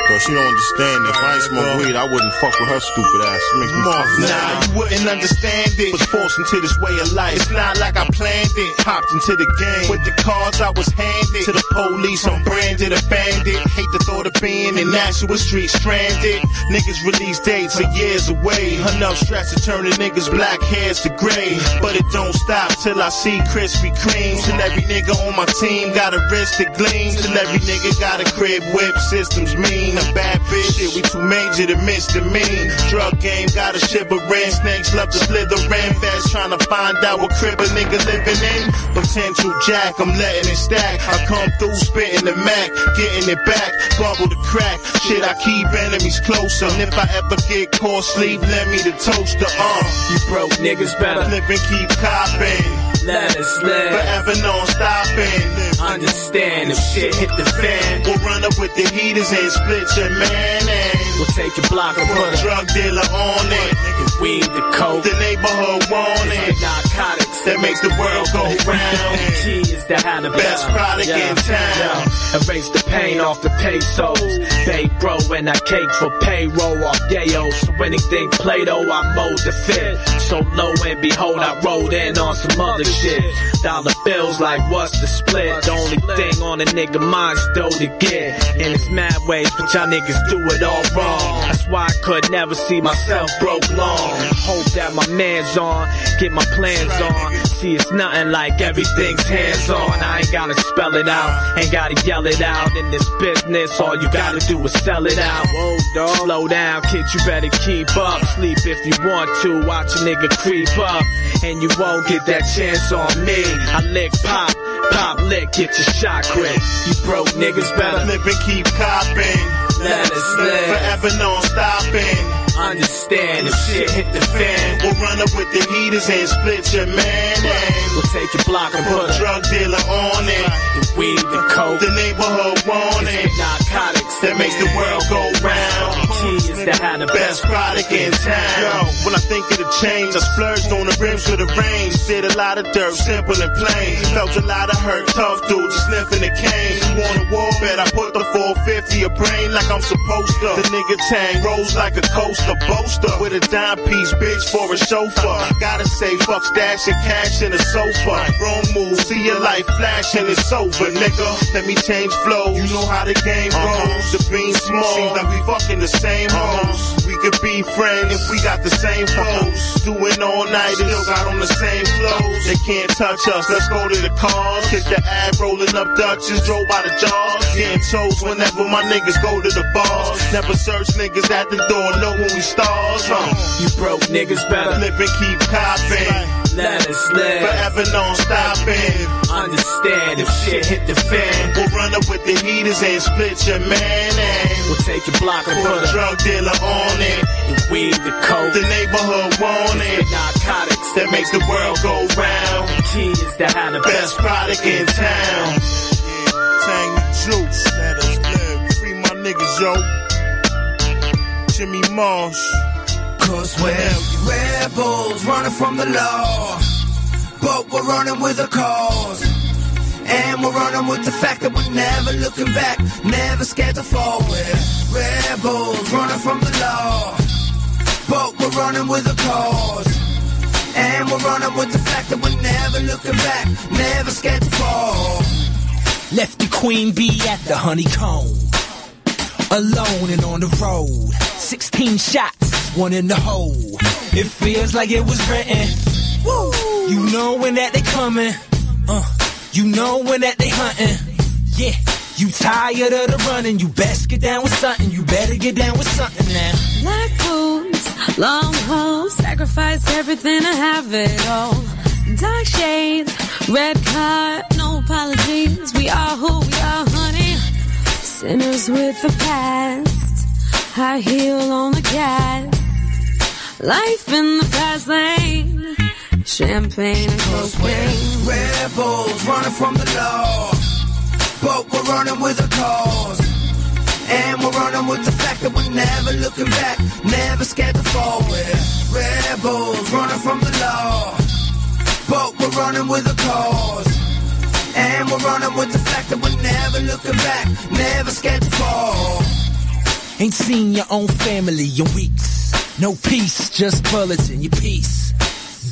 Cause she don't understand. If I ain't smoke weed, I wouldn't fuck with her stupid ass. She makes me Nah, you wouldn't understand it. Was forced into this way of life. It's not like I planned it. Hopped into the game with the cards I was handed. To the police, I'm branded a bandit. Hate the thought of being in Nashua Street stranded. Niggas release dates are years away. Enough stress to turn the niggas black hairs to gray. But it don't stop till I see Krispy Kreme. Till every nigga on my team got a wrist that gleams. Till every nigga got a crib whip. Systems mean. A bad bitch. Shit, we too major to misdemean. Drug game got a shivering. Snakes love to slither in. Fast trying to find out what crib a nigga living in. Potential jack, I'm letting it stack. I come through spitting the Mac, getting it back. Bubble the crack. Shit, I keep enemies closer. And if I ever get caught sleep, let me the toaster. Uh, You broke niggas better live and keep copping. Let us live. Forever non stopping. Understand if shit hit the fan, We'll run up with the heaters and split your mayonnaise. we'll take your block and Put a drug dealer on it. weed, the coke, The neighborhood want it. narcotics That make the world go round. The key is to have the Best product in town. Erase the pain off the pesos. They bro and I cake for payroll off yayo. Oh, so anything Play-Doh, I mold the fit. So lo and behold, I rolled in on some other shit. Dollar bills like what's the split? The only thing on a nigga mind's dough to get. And it's mad ways, but y'all niggas do it all wrong. That's why I could never see myself broke long. Hope that my man's on, get my plans on. See, it's nothing like everything's hands on. I ain't gotta spell it out, ain't gotta yell it out. In this business, all you gotta do is sell it out. Whoa, dog. Slow down, kid, you better keep up. Sleep if you want to, watch a nigga creep up. And you won't get that chance on me. I lick pop, pop lick, get your shot quick. You broke niggas better Live and keep copping. let us live. Forever non stopping. Understand if shit hit the fan, We'll run up with the heaters and split your mayonnaise. we'll take your block and Put a drug dealer on it. the weed, the coke, The neighborhood want it. narcotics That makes the world go round. Key is to have the Best product in town. Yo, when I think of the change, I splurged on the rims for the range. Did a lot of dirt, simple and plain. Felt a lot of hurt, tough dudes sniffing the cane. Want a war bet, I put the 450 a brain like I'm supposed to. The nigga tang rolls like a coaster, boaster with a dime piece, bitch for a chauffeur. Gotta say fuck stashing cash in a sofa. Wrong move, see your life flashing, it's over, nigga. Let me change flows. You know how the game uh-huh. goes. The beam small, seems like we fucking the same uh-huh. hoes. We could be friends if we got the same foes. Doing all night, still got on the same clothes. They can't touch us. Let's go to the cars. Kick the ad, rolling up Dutches, drove by the jars. Getting toes whenever my niggas go to the bars. Never search niggas at the door, know when we stars. Huh? You broke niggas better Flip and keep copping. Let us live. Forever non stopping. Understand if shit hit the fan, We'll run up with the heaters and split your mayonnaise. we'll take your block and Put a drug dealer on it. the weed, the coke, The neighborhood want the narcotics That makes the world go round. Key is to have the Best product in town. Tang the juice. Let us live. Free my niggas, yo. Jimmy Marsh. Cause we're rebels running from the law. But we're running with a cause. And we're running with the fact that we're never looking back, never scared to fall. We're rebels running from the law. But we're running with a cause. And we're running with the fact that we're never looking back, never scared to fall. Left the queen bee at the honeycomb. Alone and on the road. 16 shots, one in the hole. It feels like it was written. Woo! You know when that they coming. Uh, you know when that they hunting. Yeah, you tired of the running. You best get down with something. You better get down with something now. Black boots, long hose, sacrifice everything to have it all. Dark shades, red card, no apologies. We are who we are. Sinners with the past, high heel on the gas. Life in the fast lane, champagne and cocaine. Rebels running from the law, but we're running with a cause. And we're running with the fact that we're never looking back, never scared to fall. We're rebels running from the law, but we're running with a cause. And we're running with the fact that we're never looking back, never scared to fall. Ain't seen your own family in weeks. No peace, just bullets in your piece.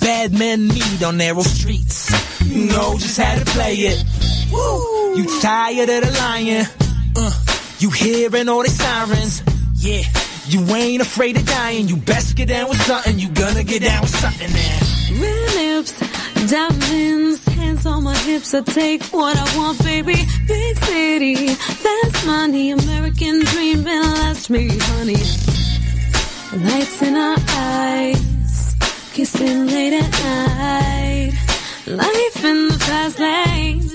Bad men meet on narrow streets. You know just how to play it. Woo! You tired of the lying? Uh, you hearing all the sirens? Yeah. You ain't afraid of dying. You best get down with something. You gonna get down with something now. Red lips, diamonds, hands on my hips. I take what I want, baby. Big city, fast money, American dream, last me, honey. Lights in our eyes, kissing late at night. Life in the fast lane,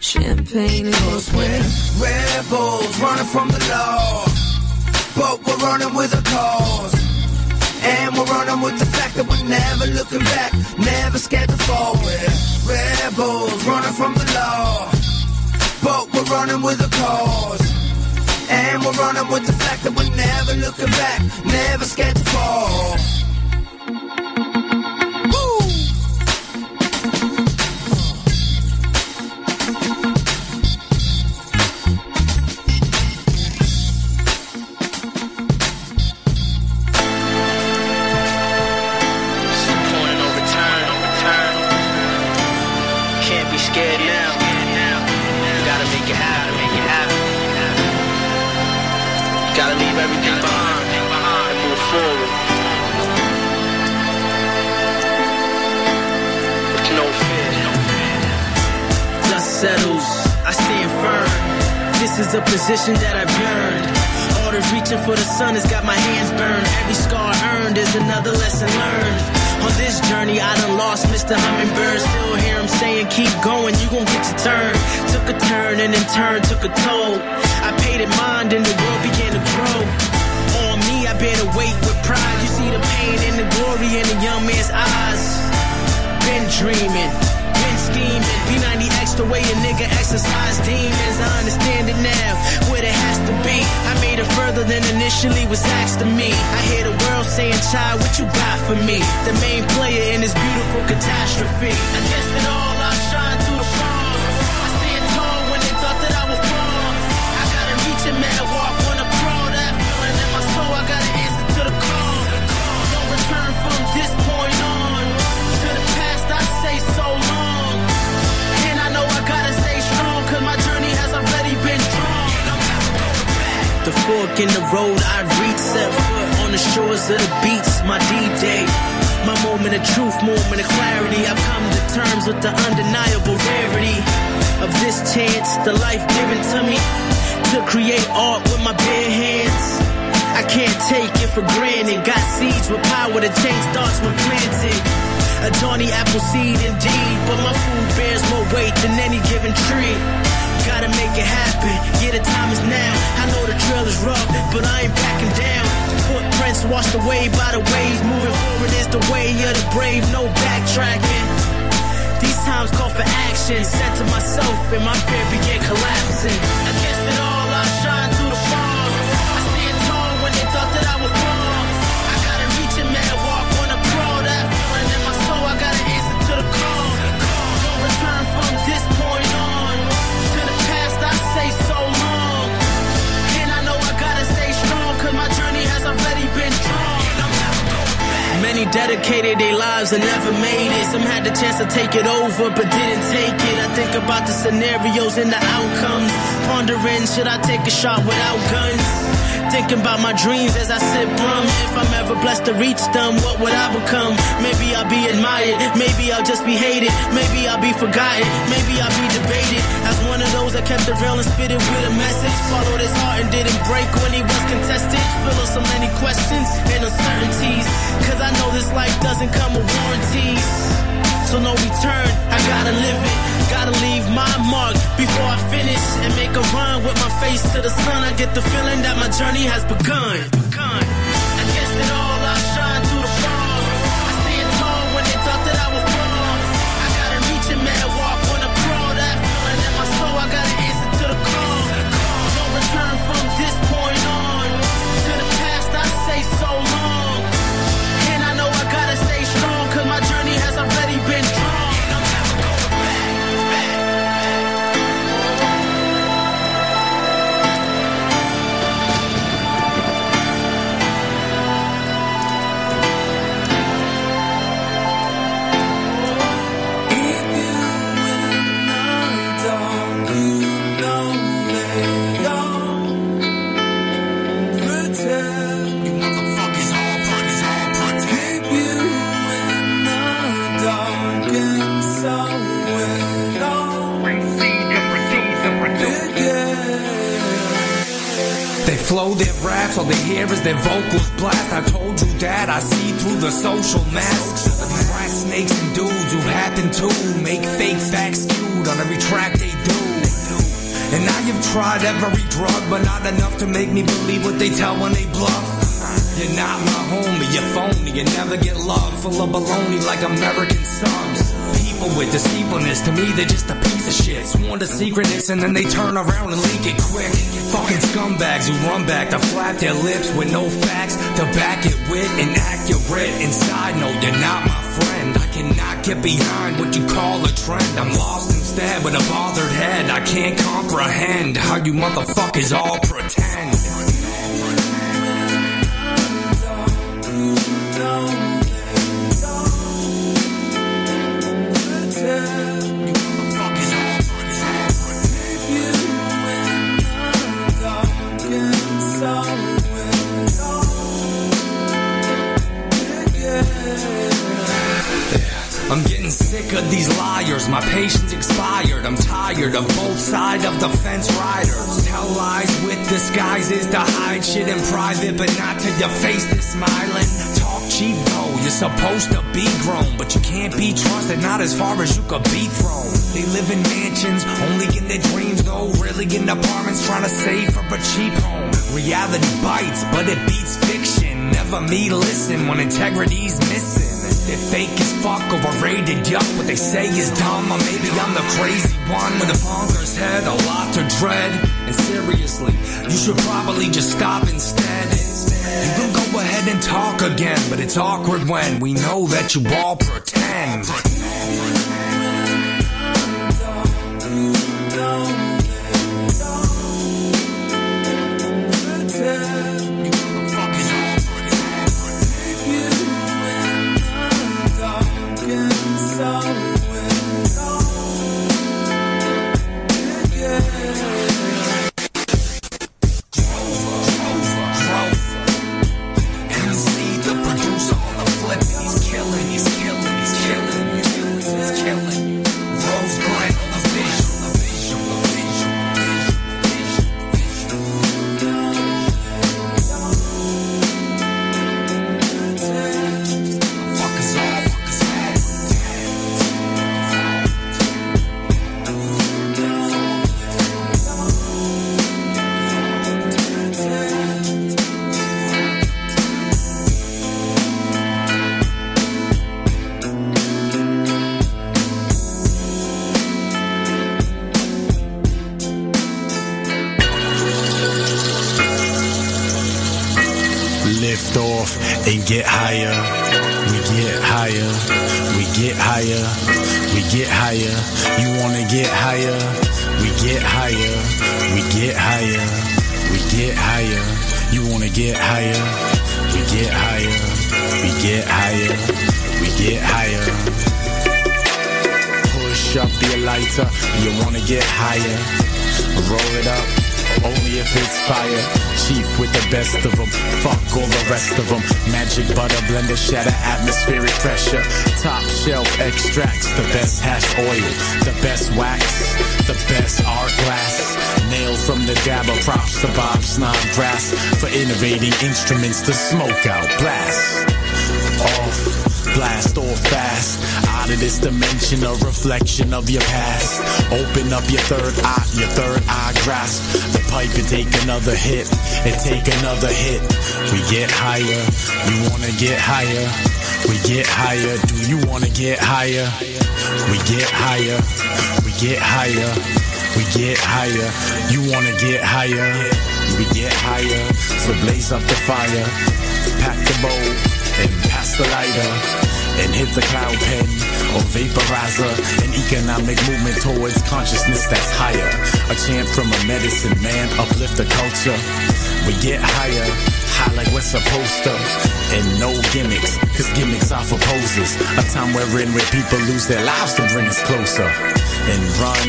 champagne Cause we're rebels running from the law, but we're running with a cause. And we're running with the fact that we're never looking back, never scared to fall. We're rebels running from the law, but we're running with a cause. And we're running with the fact that we're never looking back, never scared to fall. Is a position that I've yearned. Orders reaching for the sun has got my hands burned. Every scar earned is another lesson learned. On this journey, I done lost Mr. Hummingbird. Still hear him saying, keep going, you gon' get your turn. Took a turn and in turn took a toll. I paid it mind and the world began to grow. On me, I bear the weight with pride. You see the pain and the glory in a young man's eyes. Been dreaming, been scheming. P90X the way a nigga exercise demons. I understand it now, what it has to be. I made it further than initially was asked of me. I hear the world saying, child, what you got for me? The main player in this beautiful catastrophe. Against it all, I shine through the fog. I when they thought that I would fall. I gotta reach a man, fork in the road I reach, set foot on the shores of the beach, my D-Day. My moment of truth, moment of clarity. I've come to terms with the undeniable rarity of this chance, the life given to me to create art with my bare hands. I can't take it for granted. Got seeds with power to change thoughts when planted. A Johnny Appleseed indeed, but my food bears more weight than any given tree. Gotta make it happen. Yeah, the time is now. I know the trail is rough, but I ain't backing down. Footprints washed away by the waves. Moving forward is the way of the brave. No backtracking. These times call for action. Said to myself, and my fear began collapsing. Against it all, Many dedicated their lives and never made it. Some had the chance to take it over, but didn't take it. I think about the scenarios and the outcomes. Pondering, should I take a shot without guns? Thinking about my dreams as I sip rum. If I'm ever blessed to reach them, what would I become? Maybe I'll be admired. Maybe I'll just be hated. Maybe I'll be forgotten. Maybe I'll be debated. As one of those that kept it real and spit it with a message. Followed his heart and didn't break when he was contested. Full of so many questions and uncertainties. Cause I know this life doesn't come with warranties. So no return, I gotta live it. Gotta leave my mark before I finish and make a run with my face to the sun. I get the feeling that my journey has begun. Against it all, all they hear is their vocals blast. I told you that I see through the social masks these rat snakes and dudes who happen to make fake facts skewed on every track they do. And now you've tried every drug, but not enough to make me believe what they tell when they bluff. You're not my homie, you're phony, you never get love, full of baloney like American subs. People with deceitfulness, to me they're just a piece of shit. Sworn to secretness and then they turn around and leak it quick. Fucking scumbags who run back to flap their lips with no facts to back it with inaccurate. And side note, you're not my friend. I cannot get behind what you call a trend. I'm lost instead with a bothered head. I can't comprehend how you motherfuckers all pretend. My patience expired. I'm tired of both sides of the fence riders. Tell lies with disguises to hide shit in private, but not to your face. This smiling. Talk cheap though. You're supposed to be grown, but you can't be trusted. Not as far as you could be thrown. They live in mansions, only in their dreams though. Really in apartments, trying to save for a cheap home. Reality bites, but it beats fiction. Never me listen when integrity's missing. They're fake as fuck, overrated, yup. What they say is dumb, or maybe I'm the crazy one with a bonkers head, a lot to dread. And seriously, you should probably just stop instead. You can go ahead and talk again, but it's awkward when we know that you all pretend. Innovating instruments to smoke out, blast off, blast off fast. Out of this dimension, a reflection of your past. Open up your third eye, your third eye grasp the pipe and take another hit, and take another hit. We get higher, you wanna get higher. We get higher, do you wanna get higher? We get higher, we get higher, we get higher. You wanna get higher? We get higher, so blaze up the fire, pack the bowl and pass the lighter. And hit the cloud pen or vaporizer. An economic movement towards consciousness that's higher. A chant from a medicine man uplift the culture. We get higher. High like we're supposed to. And no gimmicks cause gimmicks are for posers a time we're wherein where people lose their lives to bring us closer and run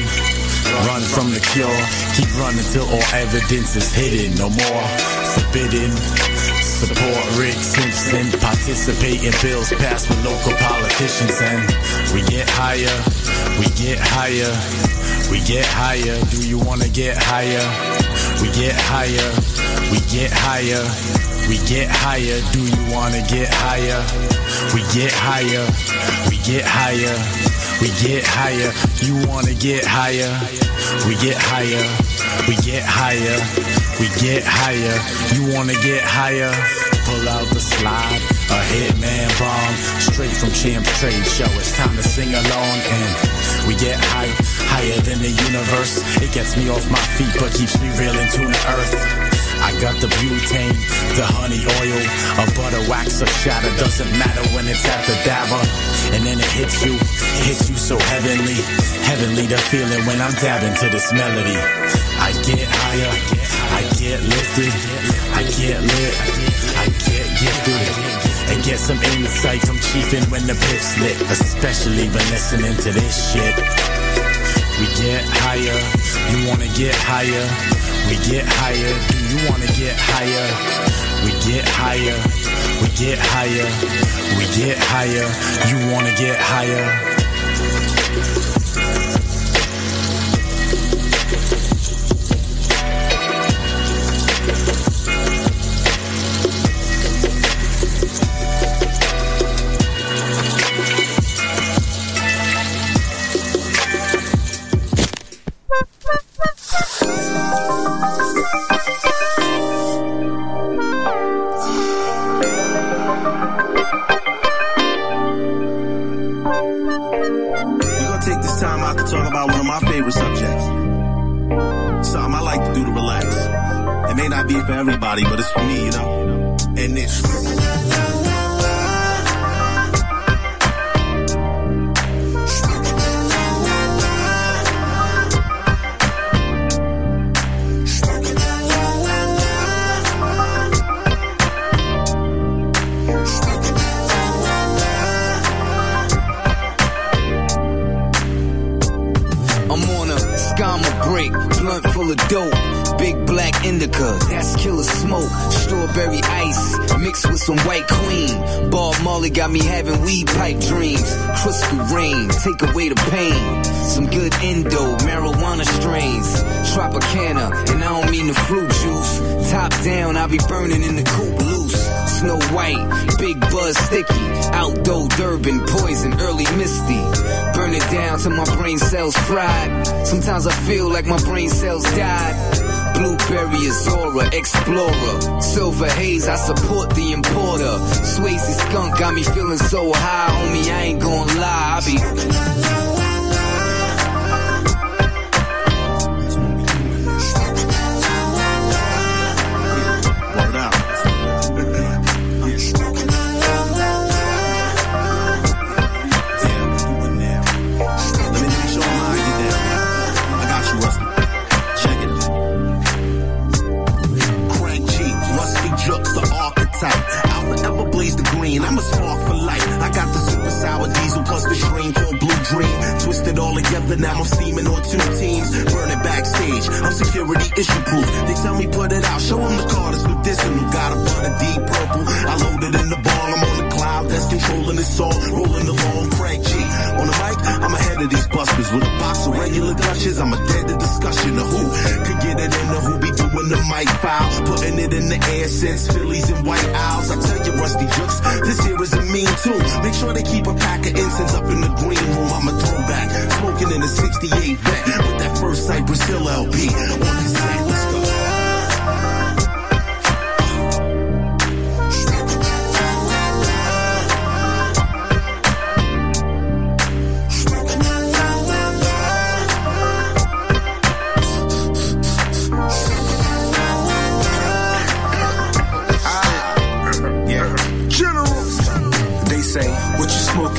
run from the cure keep running till all evidence is hidden no more forbidden Support Rick Simpson, participate in bills passed with local politicians, and we get higher, we get higher, we get higher. Do you wanna get higher? We get higher, we get higher, we get higher. Do you wanna get higher? We get higher, we get higher, we get higher. You wanna get higher? We get higher, we get higher, we get higher. You wanna get higher? Pull out the slide, a hitman bomb, straight from Champs Trade Show. It's time to sing along and we get high, higher than the universe. It gets me off my feet, but keeps me real into the earth. I got the butane, the honey oil, a butter wax, a. It doesn't matter when it's at the dabber. And then it hits you, it hits you so heavenly. Heavenly the feeling when I'm dabbing to this melody. I get higher, I get lifted, I get lit, I get gifted. And get some insight from chiefin' when the piff's lit, especially when listening to this shit. We get higher, you wanna get higher. We get higher, do you wanna get higher? We get higher, we get higher, we get higher. You wanna get higher? Down till my brain cells fried. Sometimes I feel like my brain cells died. Blueberry Azora, Explorer. Silver Haze, I support the importer. Swayze Skunk got me feeling so high, homie, I ain't gonna lie. I be.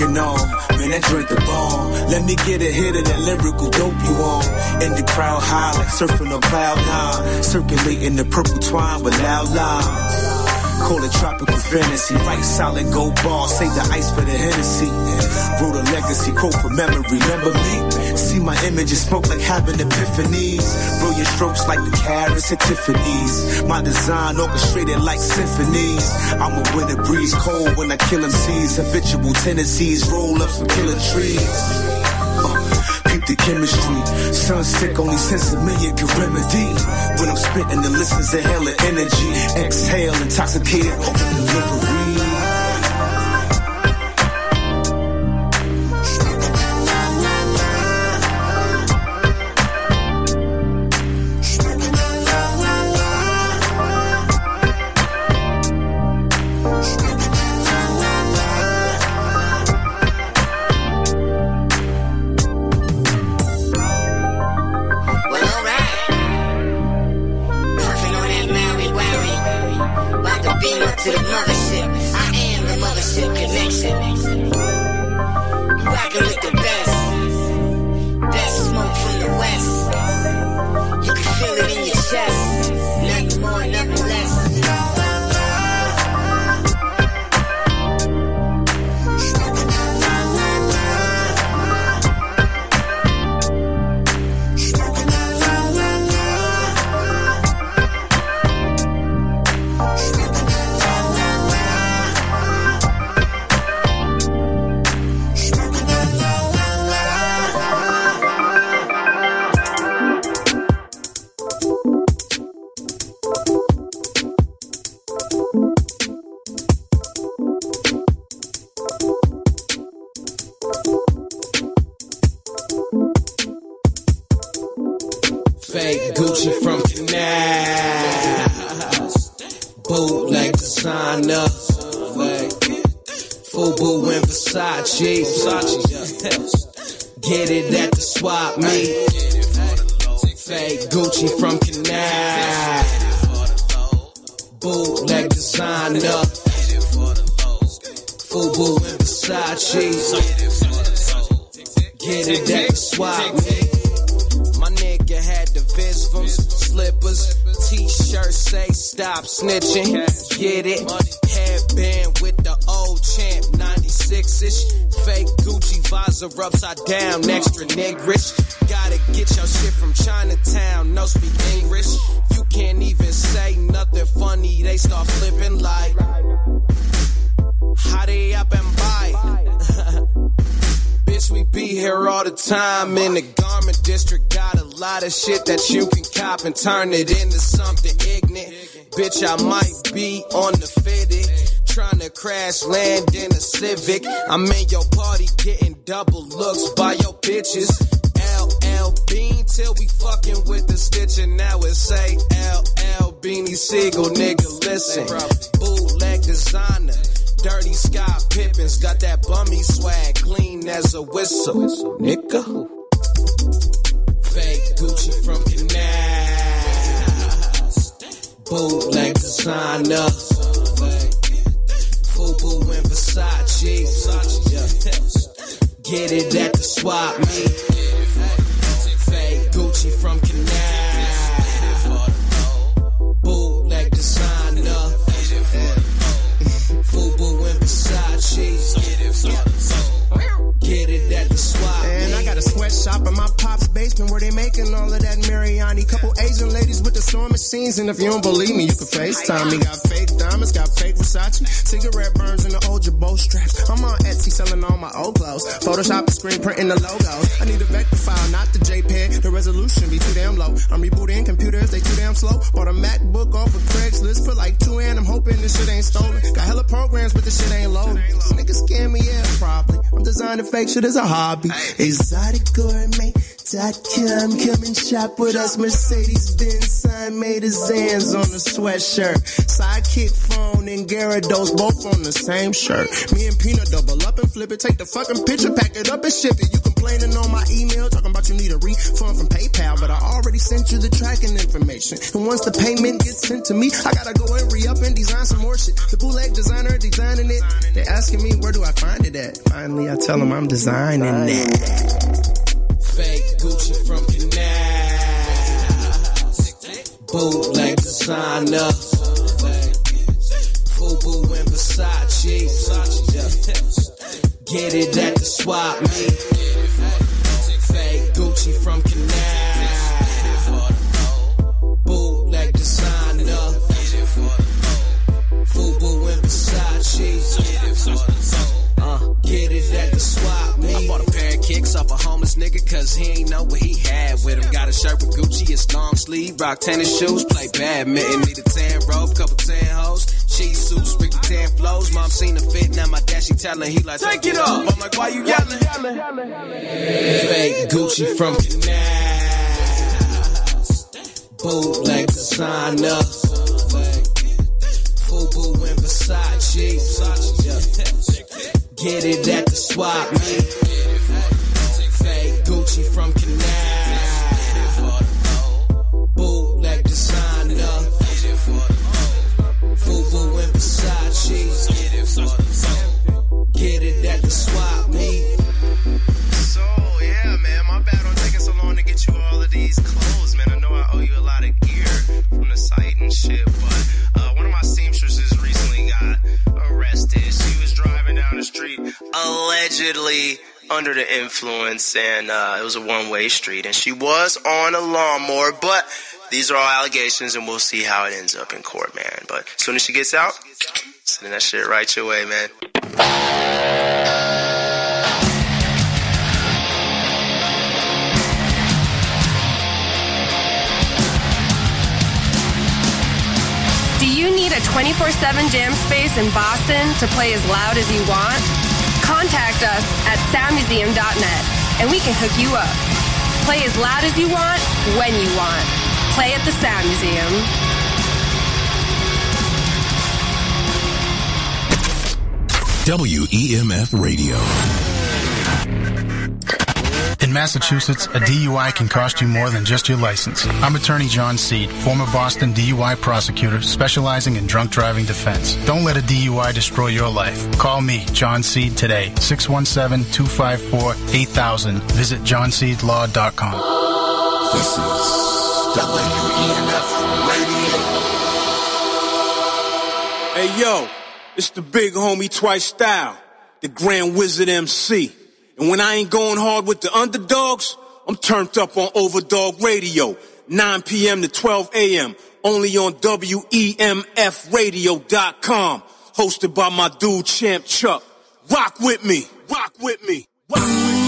You on? Man, that drink the bomb. Let me get a hit of that lyrical dope you on. In the crowd high, like surfing on cloud nine. Circulating the purple twine with loud lines. Call it tropical fantasy. Right solid gold bars, save the ice for the Hennessy. Wrote a legacy quote for memory. Remember me? See my images smoke like having epiphanies. Brilliant strokes like the carrots at Tiffany's. My design orchestrated like symphonies. I'm a winter breeze, cold when I kill them seeds. Habitual tendencies, roll up some killer trees. The chemistry. Sun sick, only sense a million can remedy. When I'm spitting, the listeners inhale energy. Exhale, intoxicated, open delivery. Turn it into something ignorant. Bitch, I might be on the fitted. Trying to crash land in a Civic. I'm in your party getting double looks by your bitches. LL Bean till we fucking with the stitch and now it say LL Beanie Sigel, nigga, listen. Bootleg designer. Dirty Sky Pippins got that bummy swag, clean as a whistle. Nigga. Bootleg designer. Fubu and Versace. Get it at the swap meet. Fake Gucci from A sweatshop in my pop's basement where they making all of that Mariani. Couple Asian ladies with the sewing machines, and if you don't believe me, you can FaceTime me. Got fake diamonds, got fake Versace, cigarette burns in the old Jabot straps. I'm on Etsy selling all my old clothes. Photoshop the screen printing the logos. I need a vector file, not the JPEG. The resolution be too damn low. I'm rebooting computers, they too damn slow. Bought a MacBook off of Craigslist for like two and I'm hoping this shit ain't stolen. Got hella programs, but this shit ain't loaded. This nigga scam me, yeah, probably. I'm designing fake shit as a hobby. Exotic gourmet. Dot com, come and shop with us. Mercedes Benz sign made his hands on the sweatshirt. Sidekick phone and Gyarados both on the same shirt. Me and Peanut double up and flip it. Take the fucking picture, pack it up and ship it. You complaining on my email, talking about you need a refund from PayPal, but I already sent you the tracking information. And once the payment gets sent to me, I gotta go and re up and design some more shit. The bootleg designer designing it. They asking me where do I find it at? Finally, I tell them I'm designing it. Gucci from Canals. Bootleg designer. Fubu and Versace. Get it at the swap meet. Cause he ain't know what he had with him. Got a shirt with Gucci, it's long sleeve, rock tennis shoes, play badminton, need a tan robe, couple tan hoes, cheese suits, Ricky tan flows. Mom seen the fit, now my dad she telling, he like, take it off. I'm like, why you yelling? Fake Gucci from Canals, bootleg designer. Fubu and Versace. Get it at the swap meet. Gucci from Canal. Bootleg designer. Fubu and Versace. Get it for the hoe. Get it at the swap meet. So yeah, man, my bad on taking so long to get you all of these clothes, man. I know I owe you a lot of gear from the site and shit, but uh, one of my seamstresses recently got arrested. She was driving down the street, allegedly under the influence, and uh, it was a one-way street, and she was on a lawnmower, but. These are all allegations, and we'll see how it ends up in court, man. But as soon as she gets out, sending that shit right your way, man. Do you need a 24 7 jam space in Boston to play as loud as you want? Contact us at soundmuseum.net and we can hook you up. Play as loud as you want, when you want. Play at the Sound Museum. WEMF Radio. In Massachusetts, a DUI can cost you more than just your license. I'm attorney John Seed, former Boston DUI prosecutor specializing in drunk driving defense. Don't let a DUI destroy your life. Call me, John Seed, today, 617-254-8000. Visit johnseedlaw.com. This is WEMF Radio. Hey yo, it's the big homie Twice Style, the Grand Wizard MC. And when I ain't going hard with the underdogs, I'm turned up on Overdog Radio, 9 p.m. to 12 a.m. Only on WEMFradio.com. Hosted by my dude Champ Chuck. Rock with me. Rock with me. Rock with me.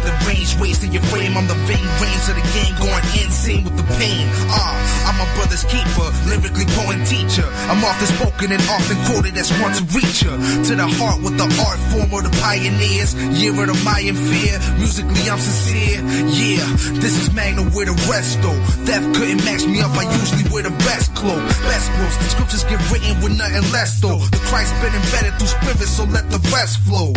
To my deranged ways to your frame. I'm the vein range of the game, going insane with the pain. Ah, I'm a brother's keeper, lyrically poem teacher. I'm often spoken and often quoted as one to reach her. To the heart with the art form of the pioneers. Year of the Mayan fear. Musically, I'm sincere. Yeah, this is Magna where the rest though. Death couldn't match me up. I usually wear the best clothes. Best clothes. Scriptures get written with nothing less though. The Christ been embedded through spirit, so let the rest flow.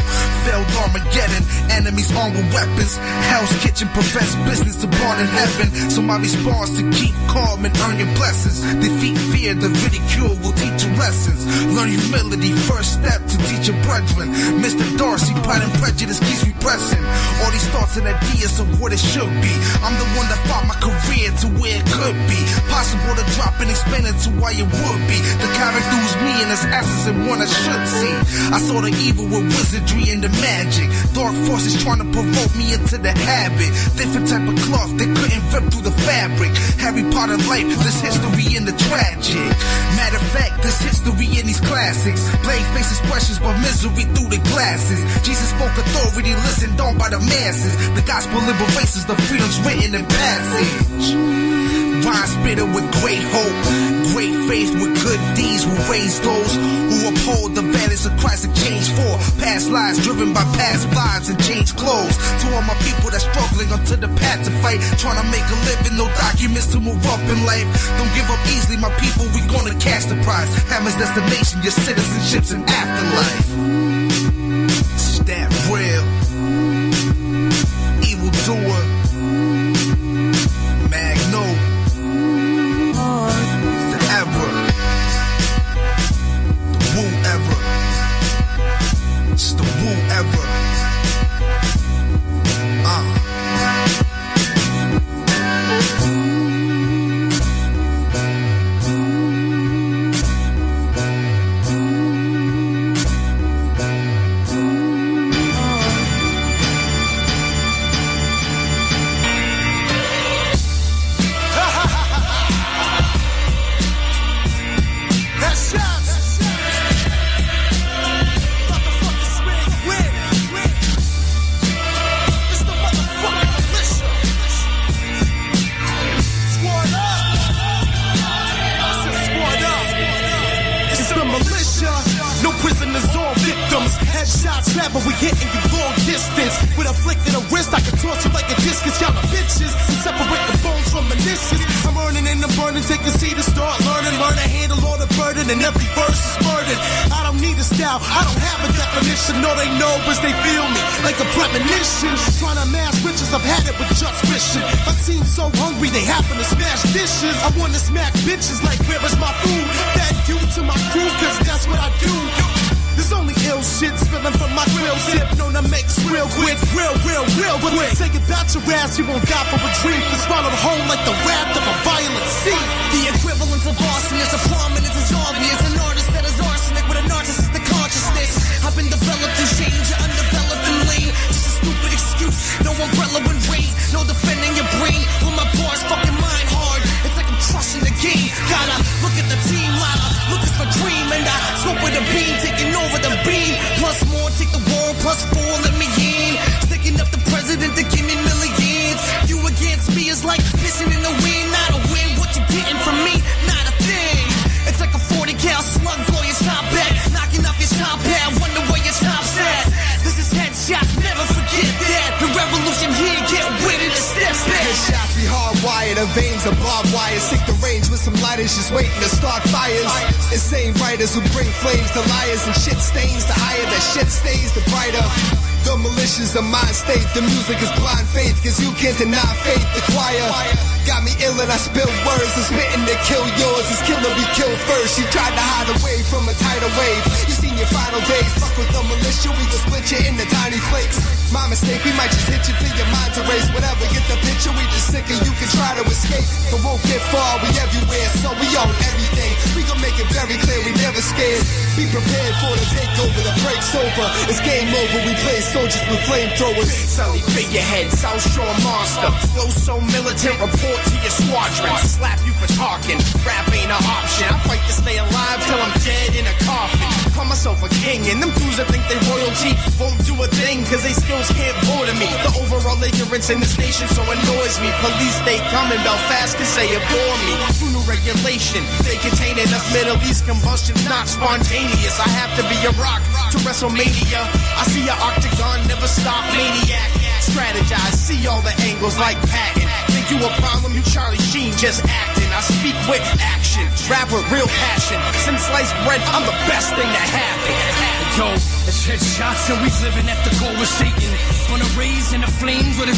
Failed Armageddon, enemies armed with weapons. Hell's kitchen prevents business to born in heaven. So my response to keep calm and earn your blessings. Defeat fear, the ridicule will teach you lessons. Learn humility, first step to teach your brethren. Mr. Darcy, pride and prejudice keeps me pressing. All these thoughts and ideas of what it should be. I'm the one that fought my career to where it could be. Possible to drop and expand it to why it would be. The character who's me and his essence and one I should see. I saw the evil with wizardry and the magic. Dark forces trying to provoke me into the habit. Different type of cloth that couldn't rip through the fabric. Harry Potter life, this history in the tragic. Matter of fact, this history in these classics. Blade faces questions but misery through the glasses. Jesus spoke authority, listened on by the masses. The gospel liberates us, the freedom's written in passage. Rhyme spitter with great hope, great faith with good deeds will raise those who uphold the values of Christ and change for past lives driven by past lives and change clothes. To all my people that's struggling onto the path to fight, trying to make a living, no documents to move up in life. Don't give up easily, my people, we gonna catch the prize. Hammer's destination, your citizenships and afterlife.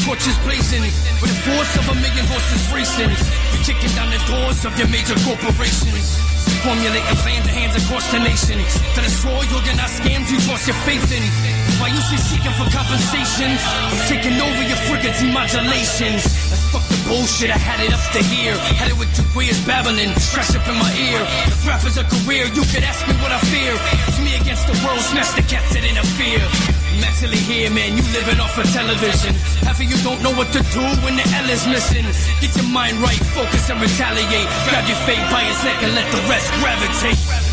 torches blazing. With the force of a million horses racing. You're kicking down the doors of your major corporations. Formulate a plan to hands across the nation. To destroy organized scams, you lost your faith in. Why you're seeking for compensation? Taking over your frigates demodulations fuck the bullshit, I had it up to here. Had it with two weirds babbling, trash up in my ear. If rap is a career, you could ask me what I fear. It's me against the world, smash the cats that interfere mentally here, man. You living off of television. Half of you don't know what to do when the L is missing. Get your mind right, focus and retaliate. Grab your fate by its neck and let the rest gravitate.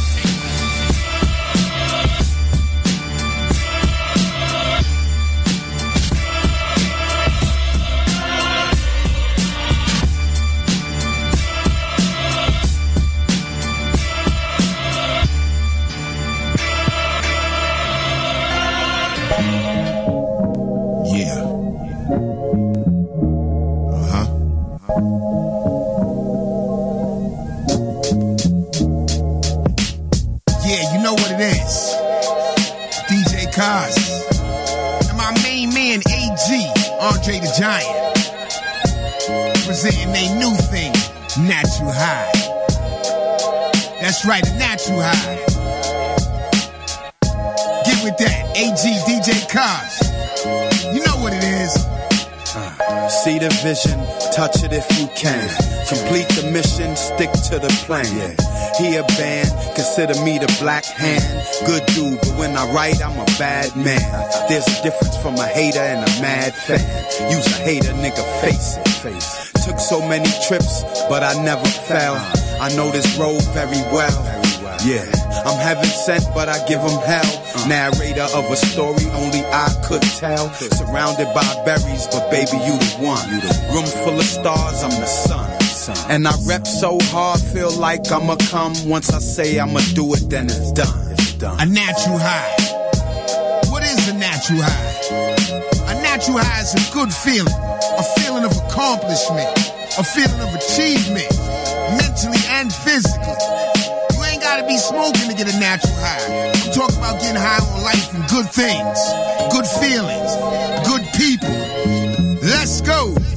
Yeah. He a band, consider me the black hand. Good dude, but when I write, I'm a bad man. There's a difference from a hater and a mad fan. Use a hater, nigga, face it. Face. Took so many trips, but I never fell. I know this road very well. Yeah, I'm heaven sent, but I give them hell. Narrator of a story only I could tell. Surrounded by berries, but baby, you the one. Room full of stars, I'm the sun son. And I rep so hard, feel like I'ma come. Once I say I'ma do it, then it's done. It's done. A natural high. What is a natural high? A natural high is a good feeling, a feeling of accomplishment, a feeling of achievement, mentally and physically. You ain't gotta be smoking to get a natural high. I'm talking about getting high on life and good things, good feelings, good people. Let's go.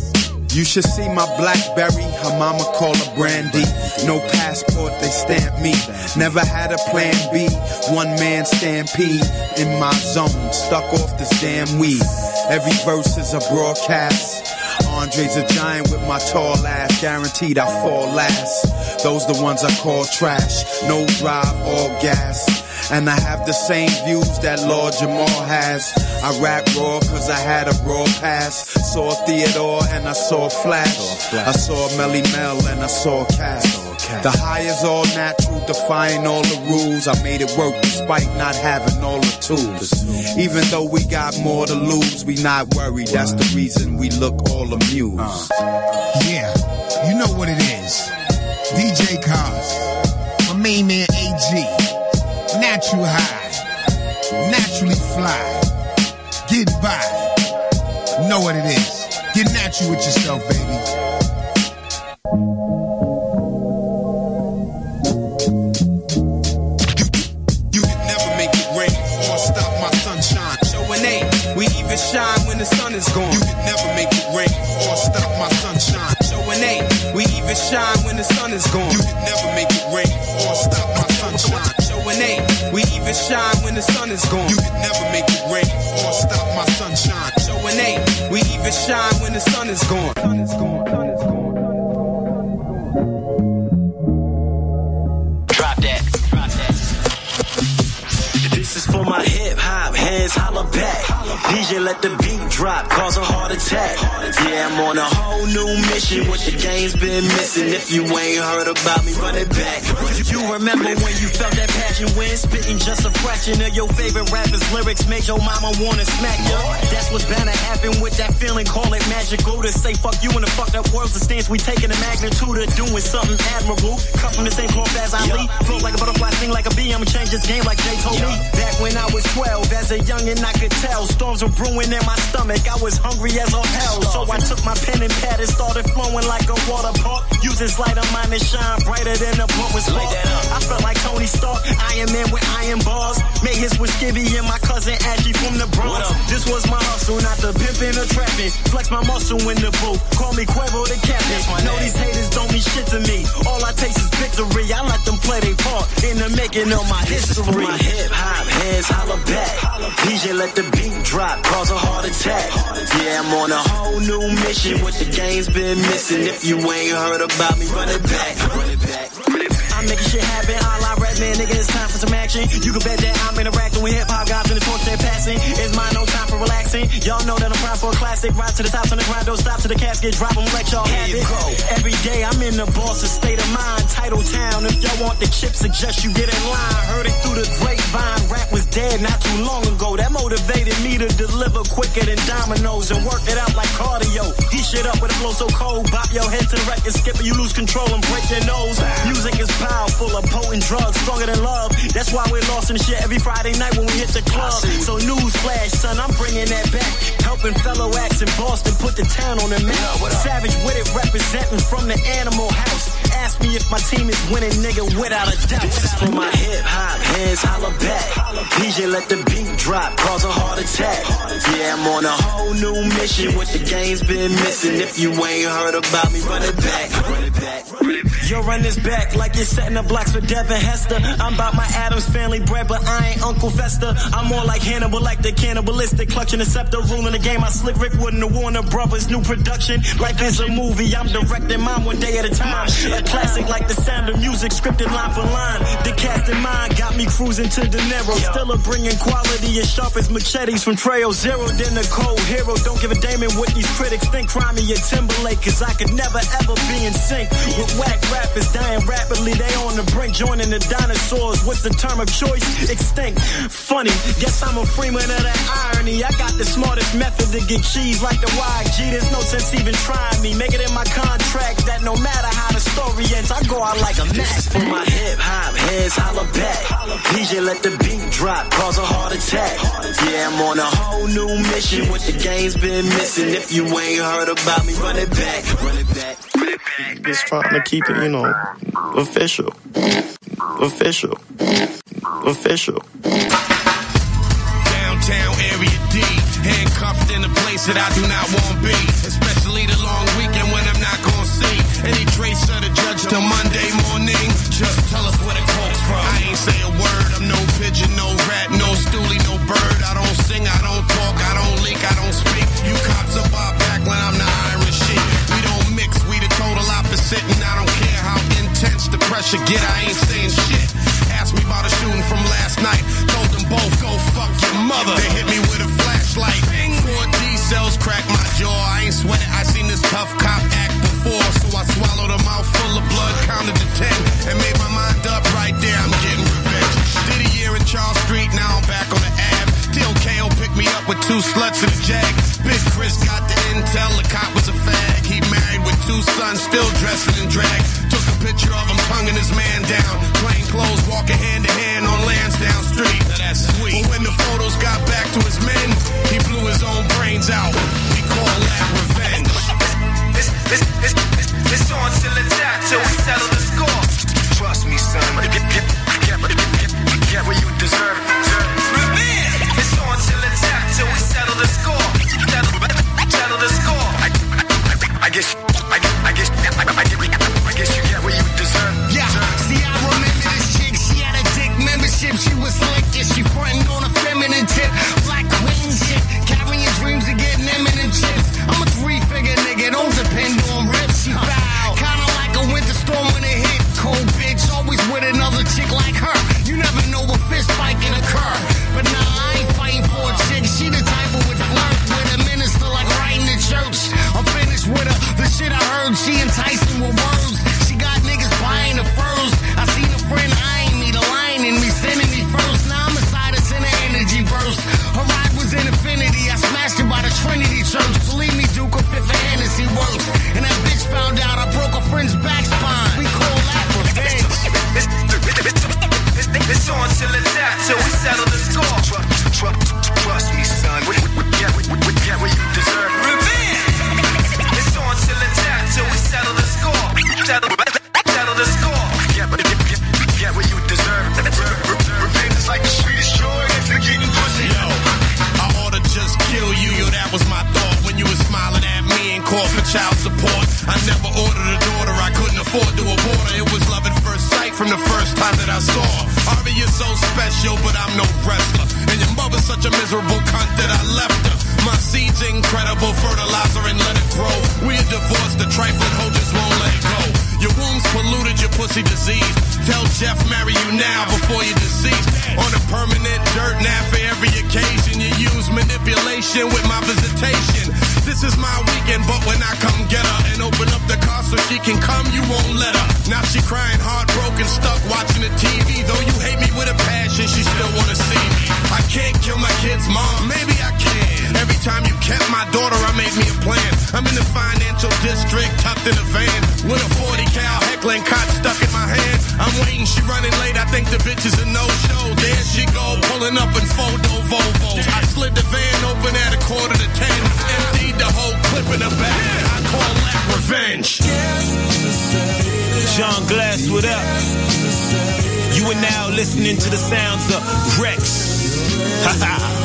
You should see my Blackberry, her mama call her Brandy. No passport, they stamp me. Never had a plan B. One man stampede in my zone, stuck off this damn weed. Every verse is a broadcast. Andre's a giant with my tall ass, guaranteed I fall last. Those the ones I call trash. No drive, all gas. And I have the same views that Lord Jamar has. I rap raw cause I had a raw pass. Saw Theodore and I saw Flash. I saw Melle Mel and I saw Caz. The high is all natural, defying all the rules. I made it work despite not having all the tools. Even though we got more to lose, we not worried. That's the reason we look all amused. Uh, yeah, you know what it is. DJ Cos, my main man AG. Natural high, naturally fly, get by. Know what it is. Get natural with yourself, baby. You could never make it rain or stop my sunshine. Showing eight, we even shine when the sun is gone. You could never make it rain or stop my sunshine. Showing eight, we even shine when the sun is gone. You could never make it rain or stop even shine when the sun is gone. You could never make it rain or stop my sunshine. Showing eight, we even shine when the sun is gone. Sun is gone. Sun is gone. Drop that. Drop that. This is for my hip hands, holla back. DJ let the beat drop, cause a heart attack. Yeah, I'm on a whole new mission. What the game's been missing. If you ain't heard about me, run it back. You remember when you felt that passion when spitting just a fraction of your favorite rapper's lyrics made your mama wanna smack you? That's what's bound to happen with that feeling. Call it magical to say fuck you in the fucked up world's the stance we taking the magnitude of doing something admirable. Come from the same cloth as Ali. Flow like a butterfly, sing like a bee. I'ma change this game like Jay told me. Back when I was 12, as a youngin' I could tell storms were brewing in my stomach. I was hungry as all hell, so I took my pen and pad and started flowing like a water park. Using light of mine to shine brighter than a blunt was spark. I felt like Tony Stark, Iron Man with iron bars. Made his with Skibby and my cousin Ashley from the Bronx. This was my hustle, not the pimping or trapping. Flex my muscle in the booth. Call me Quavo the captain. Know these haters don't mean shit to me. All I taste is victory. I let them play their part in the making of my history. my hip hop hands, holla back. DJ let the beat drop, cause a heart attack. Yeah, I'm on a whole new mission. What the game's been missing. If you ain't heard about me, run it back. Run it back. I'm making shit happen, a la Redman, nigga, it's time for some action. You can bet that I'm interacting with hip hop guys in the torch they're passing. It's mine, no time for relaxing. Y'all know that I'm proud for a classic. Rise to the top, on the grind, don't stop to the casket, drop 'em, let y'all have it. Every day I'm in the boss of state of mind, title town. If y'all want the chip, suggest you get in line. Heard it through the grapevine, rap was dead not too long ago. That motivated me to deliver quicker than dominoes and work it out like cardio. Heat shit up with a flow so cold, bop your head to the record, skip it, you lose control and break your nose. Music is powerful, a potent drug, stronger than love. That's why we're lost in shit every Friday night when we hit the club. So news flash, son, I'm bringing that back. Helping fellow acts in Boston put the town on the map. Savage with it, representing from the animal house. Ask me if my team is winning, nigga, without a doubt. This is for my hip hop hands, holla back. DJ let the beat drop, cause a heart attack. Yeah, I'm on a whole new mission. What the game's been missing. If you ain't heard about me, run it back. Run it back. Yo, run this back like you're setting the blocks for Devin Hester. I'm about my Addams family bread, but I ain't Uncle Fester. I'm more like Hannibal, like the cannibalistic, clutching the scepter, ruling the game. I slick Rick Wood and the Warner Brothers, new production. Life is a movie, I'm directing mine one day at a time. A classic like the sound of music, scripted line for line. The cast in mind got me cruising to De Niro. Still a bringing quality as sharp as machetes from Trail Zero. Then the cold hero, don't give a damn what these critics think. Cry me a Timberlake, cause I could never ever be in sync with whack rappers dying rapidly. They on the brink, joining the dinosaurs. What's the term of choice? Extinct. Funny, guess I'm a freeman of that irony. I got the smartest method to get cheese like the YG. There's no sense even trying me. Make it in my contract that no matter how the story experience, I go out like a This is for my hip hop heads, holla back. DJ let the beat drop, cause a heart attack. Yeah, I'm on a whole new mission. What the game's been missing. If you ain't heard about me, run it back, run it back. Just trying to keep it, you know, official. Official. Official. Downtown area D, handcuffed in a place that I do not want to be. Especially the long weekend when I'm not gonna see any trace of the judge till Monday morning. Just tell us where the coke's from. I ain't say a word. I'm no pigeon, no rat, no stoolie, no bird. I don't sing, I don't talk, I don't leak, I don't speak. You cops are bar back when I'm the iron sheet. We don't mix, we the total opposite, and I don't care how intense the pressure get. I ain't saying shit. Ask me about a shooting from last night. Told them both go fuck your mother. They hit me with a flashlight. 10 and made my mind up right there. I'm getting revenge. Did a year in Charles Street, now I'm back on the Ave. Till KO picked me up with two sluts and a jag. Big Chris got the intel, the cop was a fag. He married with two sons, still dressing in drag. Took a picture of him tonguing his man down. Plain clothes, walking hand in hand on Lansdowne Street. Now that's sweet. But when the photos got back to his men, he blew his own brains out. We call that revenge. It's, it's, it's, it's on till it's die, till I saw. Harvey, you're so special, but I'm no wrestler. And your mother's such a miserable cunt that I left her. My seed's incredible, fertilizer and let it grow. We're divorced, the trifling hoe just won't let it go. Your womb's polluted, your pussy diseased. Tell Jeff marry you now before you're deceased. On a permanent dirt nap for every occasion, you use manipulation with my visitation. This is my weekend, but when I come get her and open up the car so she can come, you won't let her. Now she crying, heartbroken, stuck watching the TV. Though you hate me with a passion, she still wanna see me. I can't kill my kid's mom, maybe I can. Every time you kept my daughter, I made me a plan. I'm in the financial district, tucked in a van, with a 40 cal Heckler Koch stuck in. I'm waiting, she running late. I think the bitch is a no-show. There she go, pulling up in photo Volvos. I slid the van open at a quarter to ten, emptied the whole clip in the back. I call that revenge. John Glass, what up? You are now listening to the sounds of Rex. Haha.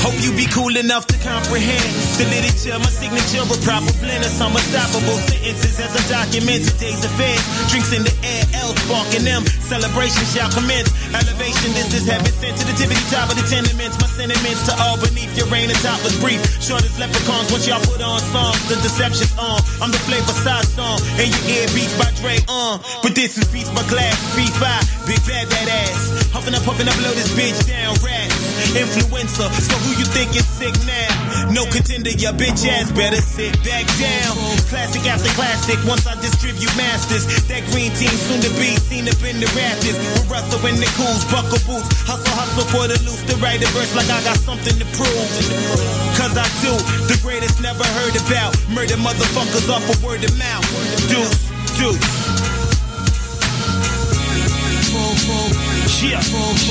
Hope you be cool enough to comprehend the literature, my signature, a proper blend of some unstoppable sentences as I document today's event. Drinks in the air, L sparking them. Celebration shall commence. Elevation, is this is heaven. Sensitivity, top of the tenements. My sentiments to all beneath your reign atop was brief. Short as leprechauns, once y'all put on songs, the deception's on. I'm the flavor side song, and your ear beats by Dre on. But this is beats by Glass, B5, big bad that ass. Huffing up, puffing up, blow this bitch down, rat. Influencer, so who you think is sick now? No contender, your bitch ass better sit back down. Classic after classic, once I distribute masters. That green team soon to be seen up in the rafters. With Russell and the cools, buckle boots. Hustle, hustle for the loose. The a verse like I got something to prove. Cause I do, the greatest never heard about. Murder motherfuckers off of word of mouth. Deuce. do. Yeah,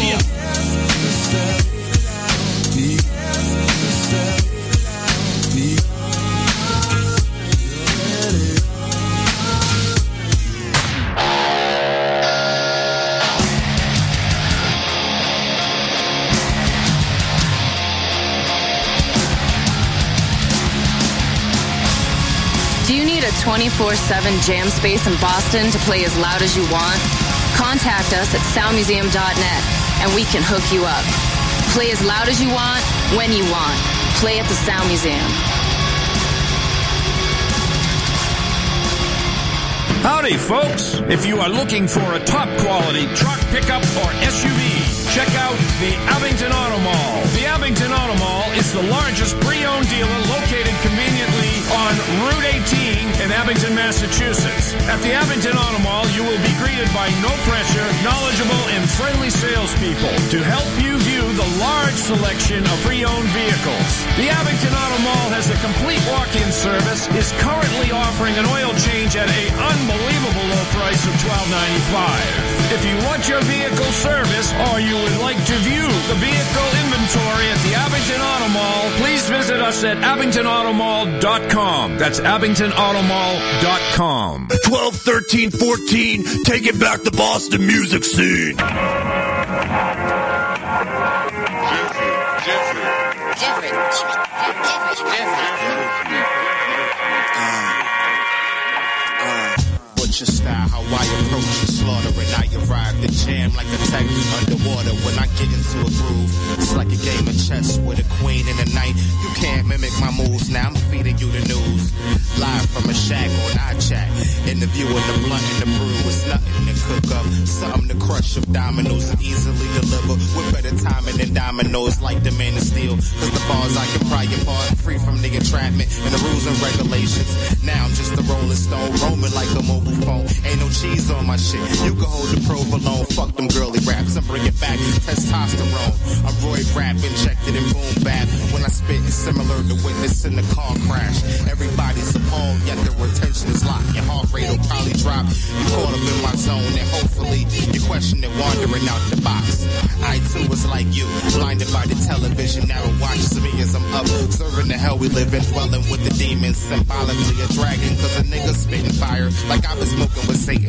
yeah. 24 7 jam space in Boston to play as loud as you want? Contact us at soundmuseum.net and we can hook you up. Play as loud as you want, when you want. Play at the Sound Museum. Howdy, folks. If you are looking for a top quality truck, pickup, or SUV, check out the Abington Auto Mall. The Abington Auto Mall is the largest pre-owned dealer located conveniently on Route 18 in Abington, Massachusetts. At the Abington Auto Mall, you will be greeted by no pressure, knowledgeable, and friendly salespeople to help you view the large selection of pre-owned vehicles. The Abington Auto Mall has a complete walk-in service, is currently offering an oil change at a unbelievable low price of $12.95. If you want your vehicle service or you would like to view the vehicle inventory the Abington Auto Mall, please visit us at abingtonautomall.com. That's abingtonautomall.com. 12, 13, 14, take it back to Boston music scene. Butcher I approach the slaughter and I arrive the jam like a tech underwater when I get into a groove. It's like a game of chess with a queen in the night. You can't mimic my moves, now I'm feeding you the news. Live from a shack on iChat. Interviewing the view of the blunt and the brew. It's nothing to cook up, something to crush up dominoes and easily deliver. With better timing than dominoes like the man of steel. Cause the bars I can pry apart, free from the entrapment and the rules and regulations. Now I'm just a rolling stone, roaming like a mobile phone. Ain't no cheese on my shit. You can hold the provolone, fuck them girly raps and bring it back. Testosterone. I'm Roy Rap injected in boom bap. When I spit, it's similar to witnessing a car crash. Everybody's appalled, yet their attention is locked. Your heart rate will probably drop. You caught up in my zone, and hopefully you question it wandering out the box. I too was like you, blinded by the television. Now it watches me as I'm up, serving the hell we live in, dwelling with the demons, symbolically a dragon. Cause a nigga spitting fire like I was smoking with Satan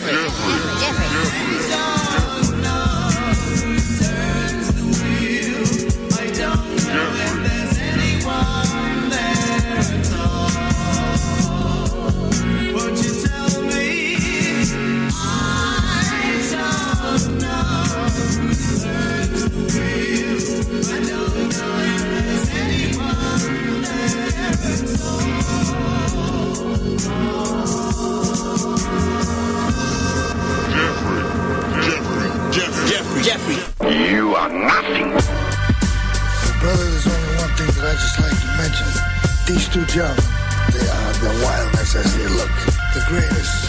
Jeffrey, that I just like to mention. These two gentlemen, they are the wildness as they look. The greatest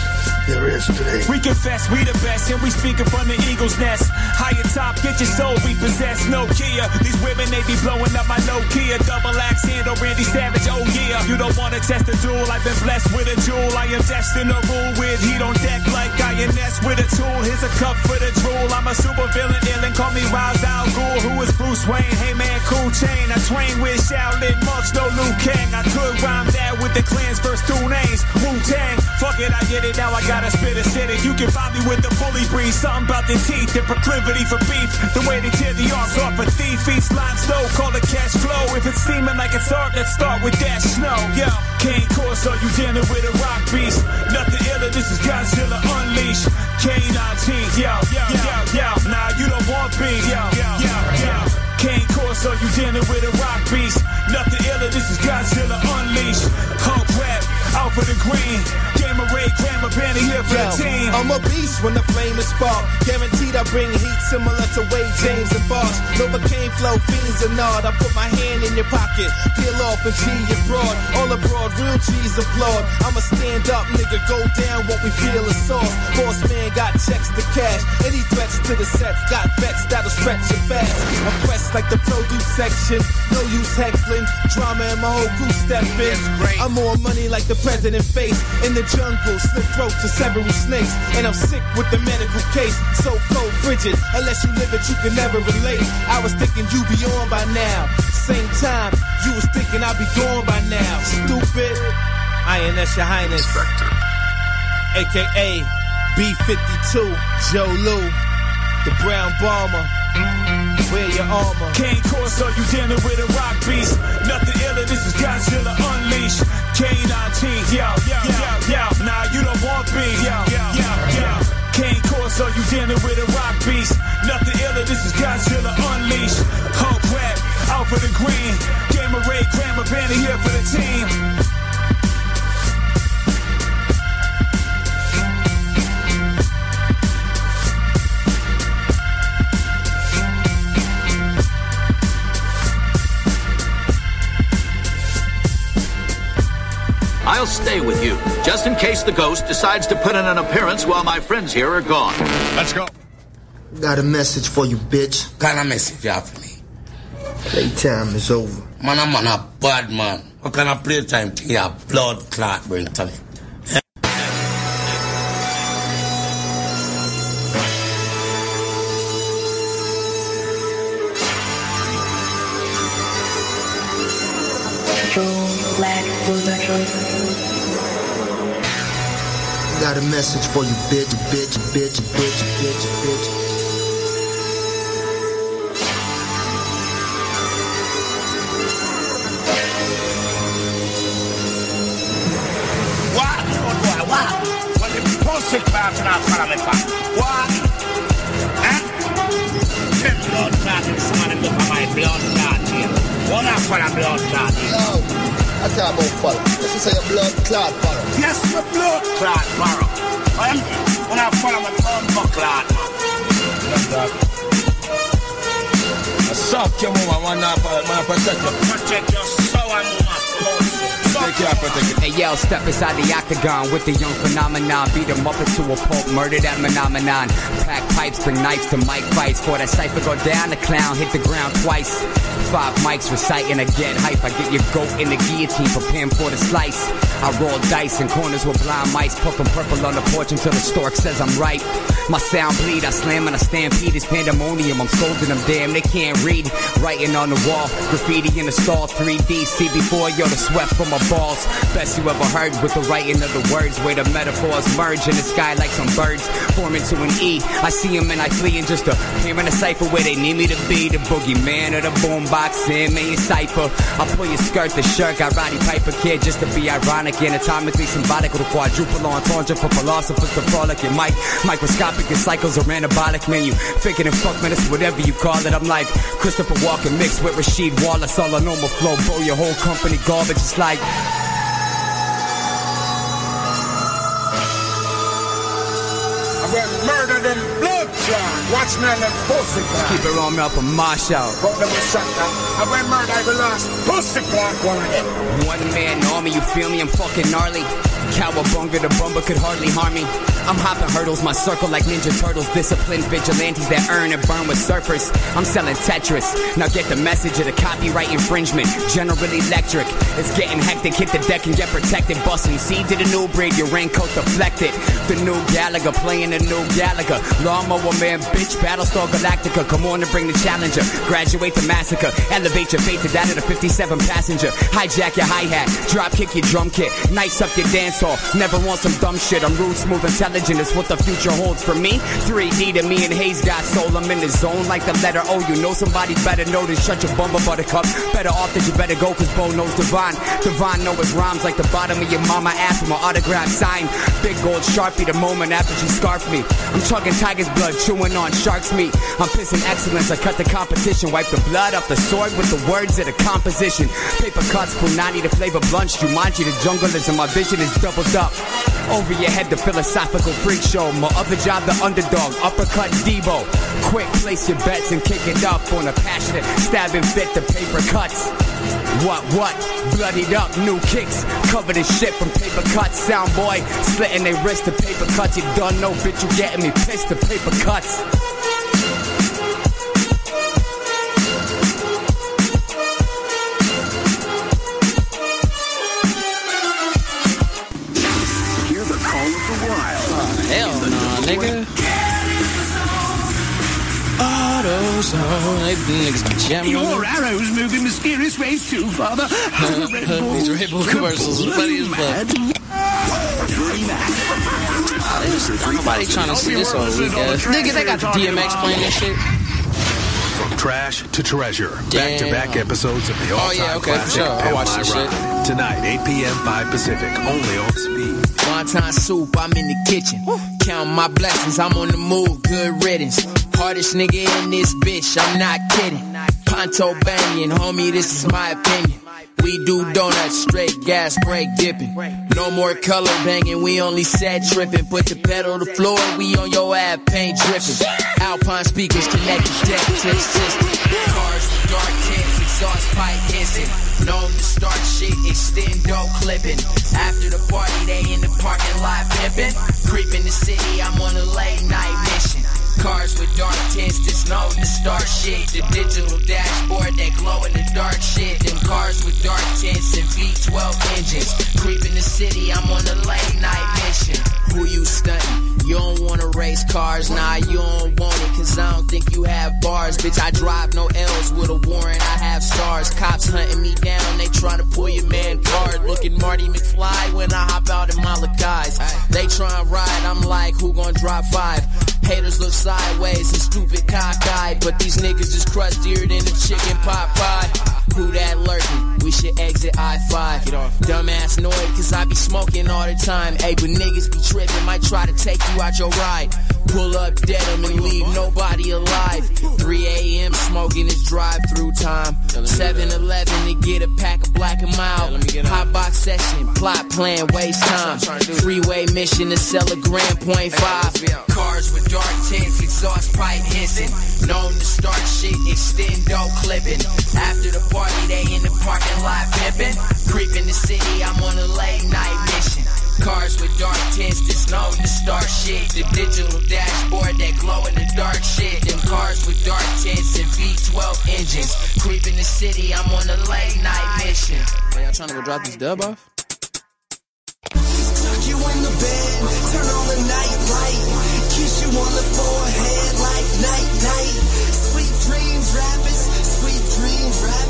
there is today. We confess we the best, and we speaking from the eagle's nest. Higher top, get your soul repossessed. No Kia. These women they be blowing up my no Kia. Double axe handle, Randy Savage. Oh yeah. You don't wanna test the duel. I've been blessed with a jewel. I am destined to rule with heat on deck like INS with a tool. Here's a cup for the drool. I'm a super villain, ill and call me Wild Al. Who is Bruce Wayne? Hey man, cool chain. I train with Shaolin monks, no Liu Kang. I could rhyme that with the clan's first two names. Wu Tang. Fuck it, I get it now. I gotta spit a city. You can find me with the bully breeze. Something about the teeth, the proclivity for beef. The way they tear the arms off a thief. Feet slime slow, call it cash flow. If it's seeming like it's art, let's start with that snow. Yo, Cane Corso, you dealing with a rock beast. Nothing iller, this is Godzilla Unleashed. K19, yo, yo, yo, yo. Nah, you don't want beef. Yo, yo, yo, yo. Cane Corso, you dealing with a rock beast. Nothing iller, this is Godzilla Unleashed. Hulk rap, out for the green. grandma Benny here for Yo, the team. I'm a beast when the flame is sparked. Guaranteed I bring heat similar to Wade James and Bosh. Novocaine flow, fiends and nod. I put my hand in your pocket, peel off and G you broad. All abroad, real G's applaud. I'm a stand up nigga, go down what we feel is soft. Boss man got checks to cash. Any threats to the set, got vets that'll stretch you fast. I'm pressed like the produce section. No use heckling. Drama and my whole crew step in. I'm more money like the president face. In the jungle, slip throat to several snakes. And I'm sick with the medical case. So cold, frigid. Unless you live it, you can never relate. I was thinking you be on by now. Same time, you was thinking I'd be gone by now. Stupid. INS Your Highness. AKA B52, Joe Louis, the Brown Bomber. Wear your armor. Cane Corso, you dealing with a rock beast. Nothing iller, this is Godzilla Unleashed. K19, yo, yo, yo, yo. Nah, you don't want beef, yo, yo, yo, yo. Cane Corso, you dealing with a rock beast. Nothing iller, this is Godzilla Unleashed. Hope rap, out for the green. Gamer Ray, Grandma Banner here for the team. I'll stay with you, just in case the ghost decides to put in an appearance while my friends here are gone. Let's go. Got a message for you, bitch. Got a message you have for me. Playtime is over. Man, I'm on a bad man. What kind of playtime thing you have blood clot bring to me? Black Got a message for you, bitch, bitch, bitch, bitch, bitch, bitch. What? Oh what? Back. What? Eh? Blood blood. What blood I talk about follow. Let's just say a blood clot follow. Yes, my blood clot borrow. I'm when I follow my bumper clot. I suck your woman, one not man protect you. Protect your soul, woman. Hey yo, step inside the octagon with the young phenomenon. Beat him up into a pulp, murder that phenomenon. Pack pipes, bring knives to mic fights. For that cipher go down, the clown hit the ground twice. Five mics reciting, get hype. I get your goat in the guillotine, preparing for the slice. I roll dice in corners with blind mice, puffing purple on the porch until the stork says I'm right. My sound bleed, I slam and I stampede. It's pandemonium, I'm scolding them, damn, they can't read. Writing on the wall, graffiti in the stall, 3D. See before, yo, the sweat from my Best you ever heard with the writing of the words, where the metaphors merge in the sky like some birds. Form into an E. I see them and I flee in just a here in a cipher where they need me to be. The boogeyman of the boombox, in me cipher. I pull your skirt, the shirt, got Roddy Piper kid just to be ironic, anatomically symbolic with a quadruple entendre for philosophers to frolic. Your mic, microscopic and cycles are anabolic, man. You faking and fuck, man, it's whatever you call it. I'm like Christopher Walken mixed with Rasheed Wallace, all a normal flow. Blow your whole company garbage. It's like. I'm gonna murder them blood clot. Watch me on them pussy clot. Keep it on me up a marsh out. But them a shot that. I'm gonna murder every last pussy clot one of them. One man army, you feel me? I'm fucking gnarly. Cowabunga, the bumba could hardly harm me. I'm hopping hurdles, my circle like Ninja Turtles. Disciplined vigilantes that earn and burn with surfers. I'm selling Tetris. Now get the message of the copyright infringement. General electric. It's getting hectic. Hit the deck and get protected. Busting seed to the new breed. Your raincoat deflected. The new Gallagher playing the new Gallagher. Lawnmower man, bitch. Battlestar Galactica. Come on and bring the challenger. Graduate the massacre. Elevate your fate to that of the 57 passenger. Hijack your hi hat. Drop kick your drum kit. Nice up your dance hall. Never want some dumb shit. I'm rude, smooth, intelligent. It's what the future holds for me. 3D to me and Hayes got soul. I'm in the zone like the letter O. You know somebody better know than shut your bumper buttercup. Better off that you better go cause Bo knows Divine. Divine know his rhymes like the bottom of your mama ass with my autograph sign. Big gold sharpie the moment after she scarfed me. I'm talking tiger's blood, chewing on shark's meat. I'm pissing excellence, I cut the competition. Wipe the blood off the sword with the words of the composition. Paper cuts, punani, the flavor blunts. Jumanji, the jungle is and my vision is doubled up. Over your head, the philosophical freak show. My other job, the underdog, uppercut Debo. Quick, place your bets and kick it up on a passionate stabbing fit, the paper cuts. What, what? Bloodied up, new kicks, covered in shit from paper cuts. Sound boy, slitting they wrist to paper cuts. You don't know, bitch, you getting me pissed to paper cuts. AutoZone. They niggas jamming Your arrows move in mysterious ways too, Father. These Red Bull commercials are funny as fuck. Nobody trying to see this old weak ass. Nigga, they got the DMX playing this shit. From trash to treasure. Back to back episodes of the Oh, all-time yeah, okay, classic sure. I'll Pimp watch My this shit. Tonight, 8 p.m. 5 Pacific, only on Speed. Wonton soup, I'm in the kitchen. Count my blessings, I'm on the move, good riddance. Hardest nigga in this bitch, I'm not kidding. Ponto banging, homie, this is my opinion. We do donuts, straight gas, break dipping. No more color banging, we only set tripping. Put the pedal to the floor, we on your ass, paint dripping. Alpine speakers connected, deck tips, system. Cars with dark tints, exhaust pipe hissing. Known to start shit, extendo clipping. After the party, they in the parking lot pimping. Creeping the city, I'm on a late night mission. Cars with dark tints that's known to start shit. The digital dashboard that glow in the dark shit. Them cars with dark tints and V12 engines. Creeping the city, I'm on a late night mission. Who you stunting? You don't wanna race cars, nah, you don't want it, cause I don't think you have bars. Bitch, I drive no L's with a warrant, I have stars. Cops hunting me down, they trying to pull your man card. Looking Marty McFly when I hop out in my Lacais. They try and ride, I'm like, who gon' drop five? Haters look sideways and stupid cockeyed, but these niggas is crustier than a chicken pot pie. Who that lurking? We should exit I-5. Dumbass annoyed cause I be smoking all the time. Ayy, but niggas be tripping, might try to take you out your ride. Pull up dead 'em and leave nobody alive. 3 a.m. smoking is drive-through time. 7-Eleven to get a pack of black and mild. Hot box session, plot plan, waste time. Freeway mission to sell a grand point five. Cars with dark tints, exhaust pipe hissing. Known to start shit, extendo clipping. After the party, they in the parking lot pimping. Creeping the city, I'm on a late night mission. Cars with dark tints that's known to start shit. The digital dashboard that glow in the dark shit. Them cars with dark tints and V12 engines. Creeping the city, I'm on a late night mission. Man, y'all trying to go drop this dub off? Tuck you in the bed, turn on the night light, kiss you on the forehead like night night. Sweet dreams, rappers, sweet dreams, rappers,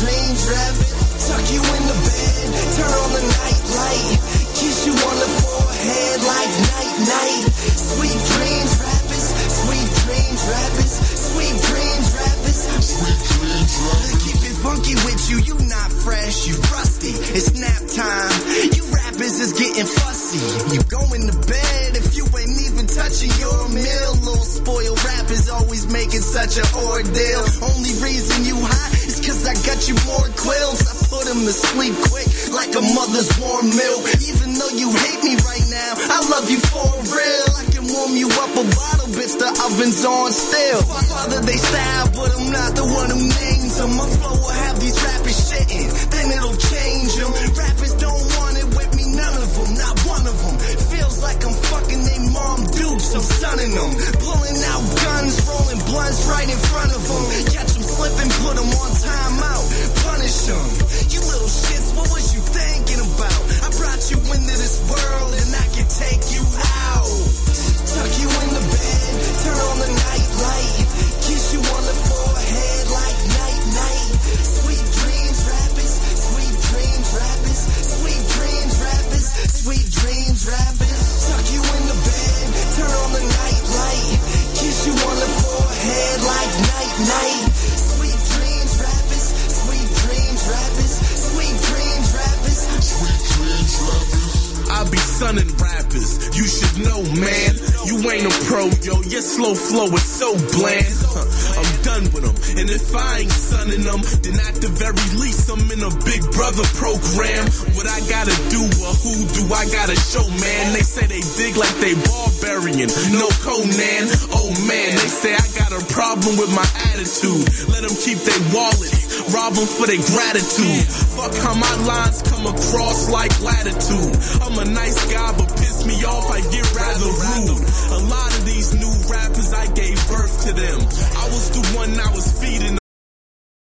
dreams, rappers. Tuck you in the bed, turn on the night light, kiss you on the forehead like night night. Sweet dreams, rappers, sweet dreams, rappers, sweet dreams, rappers, sweet dreams, rappers. Keep it funky with you, you not fresh, you rusty. It's nap time. You rappers is getting fussy. You going to bed if you ain't even touching your meal. Little spoiled rappers always making such an ordeal. Only reason you hot is cause I got you more quills. I put them to sleep quick like a mother's warm milk. Even though you hate me right now, I love you for real. I can warm you up a bottle, bitch. The oven's on still. Father, they style, but I'm not the one who names them. My flow will have these rappers shitting, then it'll change them. Rappers don't want it with me, none of them, not one of them. Feels like I'm fucking they mom dupes, I'm sunning them. Pulling out guns, rolling blunts right in front of them. Catch them slipping, put them on timeout, punish them. You little shits, what was you thinking You into this world and I can take you out. Tuck you in the bed, turn on the night light, kiss you on the forehead like night night. Sweet dreams, rappers, sweet dreams, rappers, sweet dreams, rappers, sweet dreams, rappers. Tuck you in the bed, turn on the night light, kiss you on the forehead like night night. I be sunning rappers, You should know, man. You ain't a pro, yo. Your slow flow is so bland. Huh, I'm done with them. And if I ain't sunning them, then at the very least, I'm in a Big Brother program. What I gotta do or who do I gotta show, man? They say they dig like they barbarian. No Conan. Oh man, they say I got a problem with my attitude. Let them keep their wallets. Rob them for their gratitude. Fuck how my lines come across like latitude. I'm a nice guy, but piss me off, I get rather rude. A lot of these new rappers, I gave birth to them. I was the one I was feeding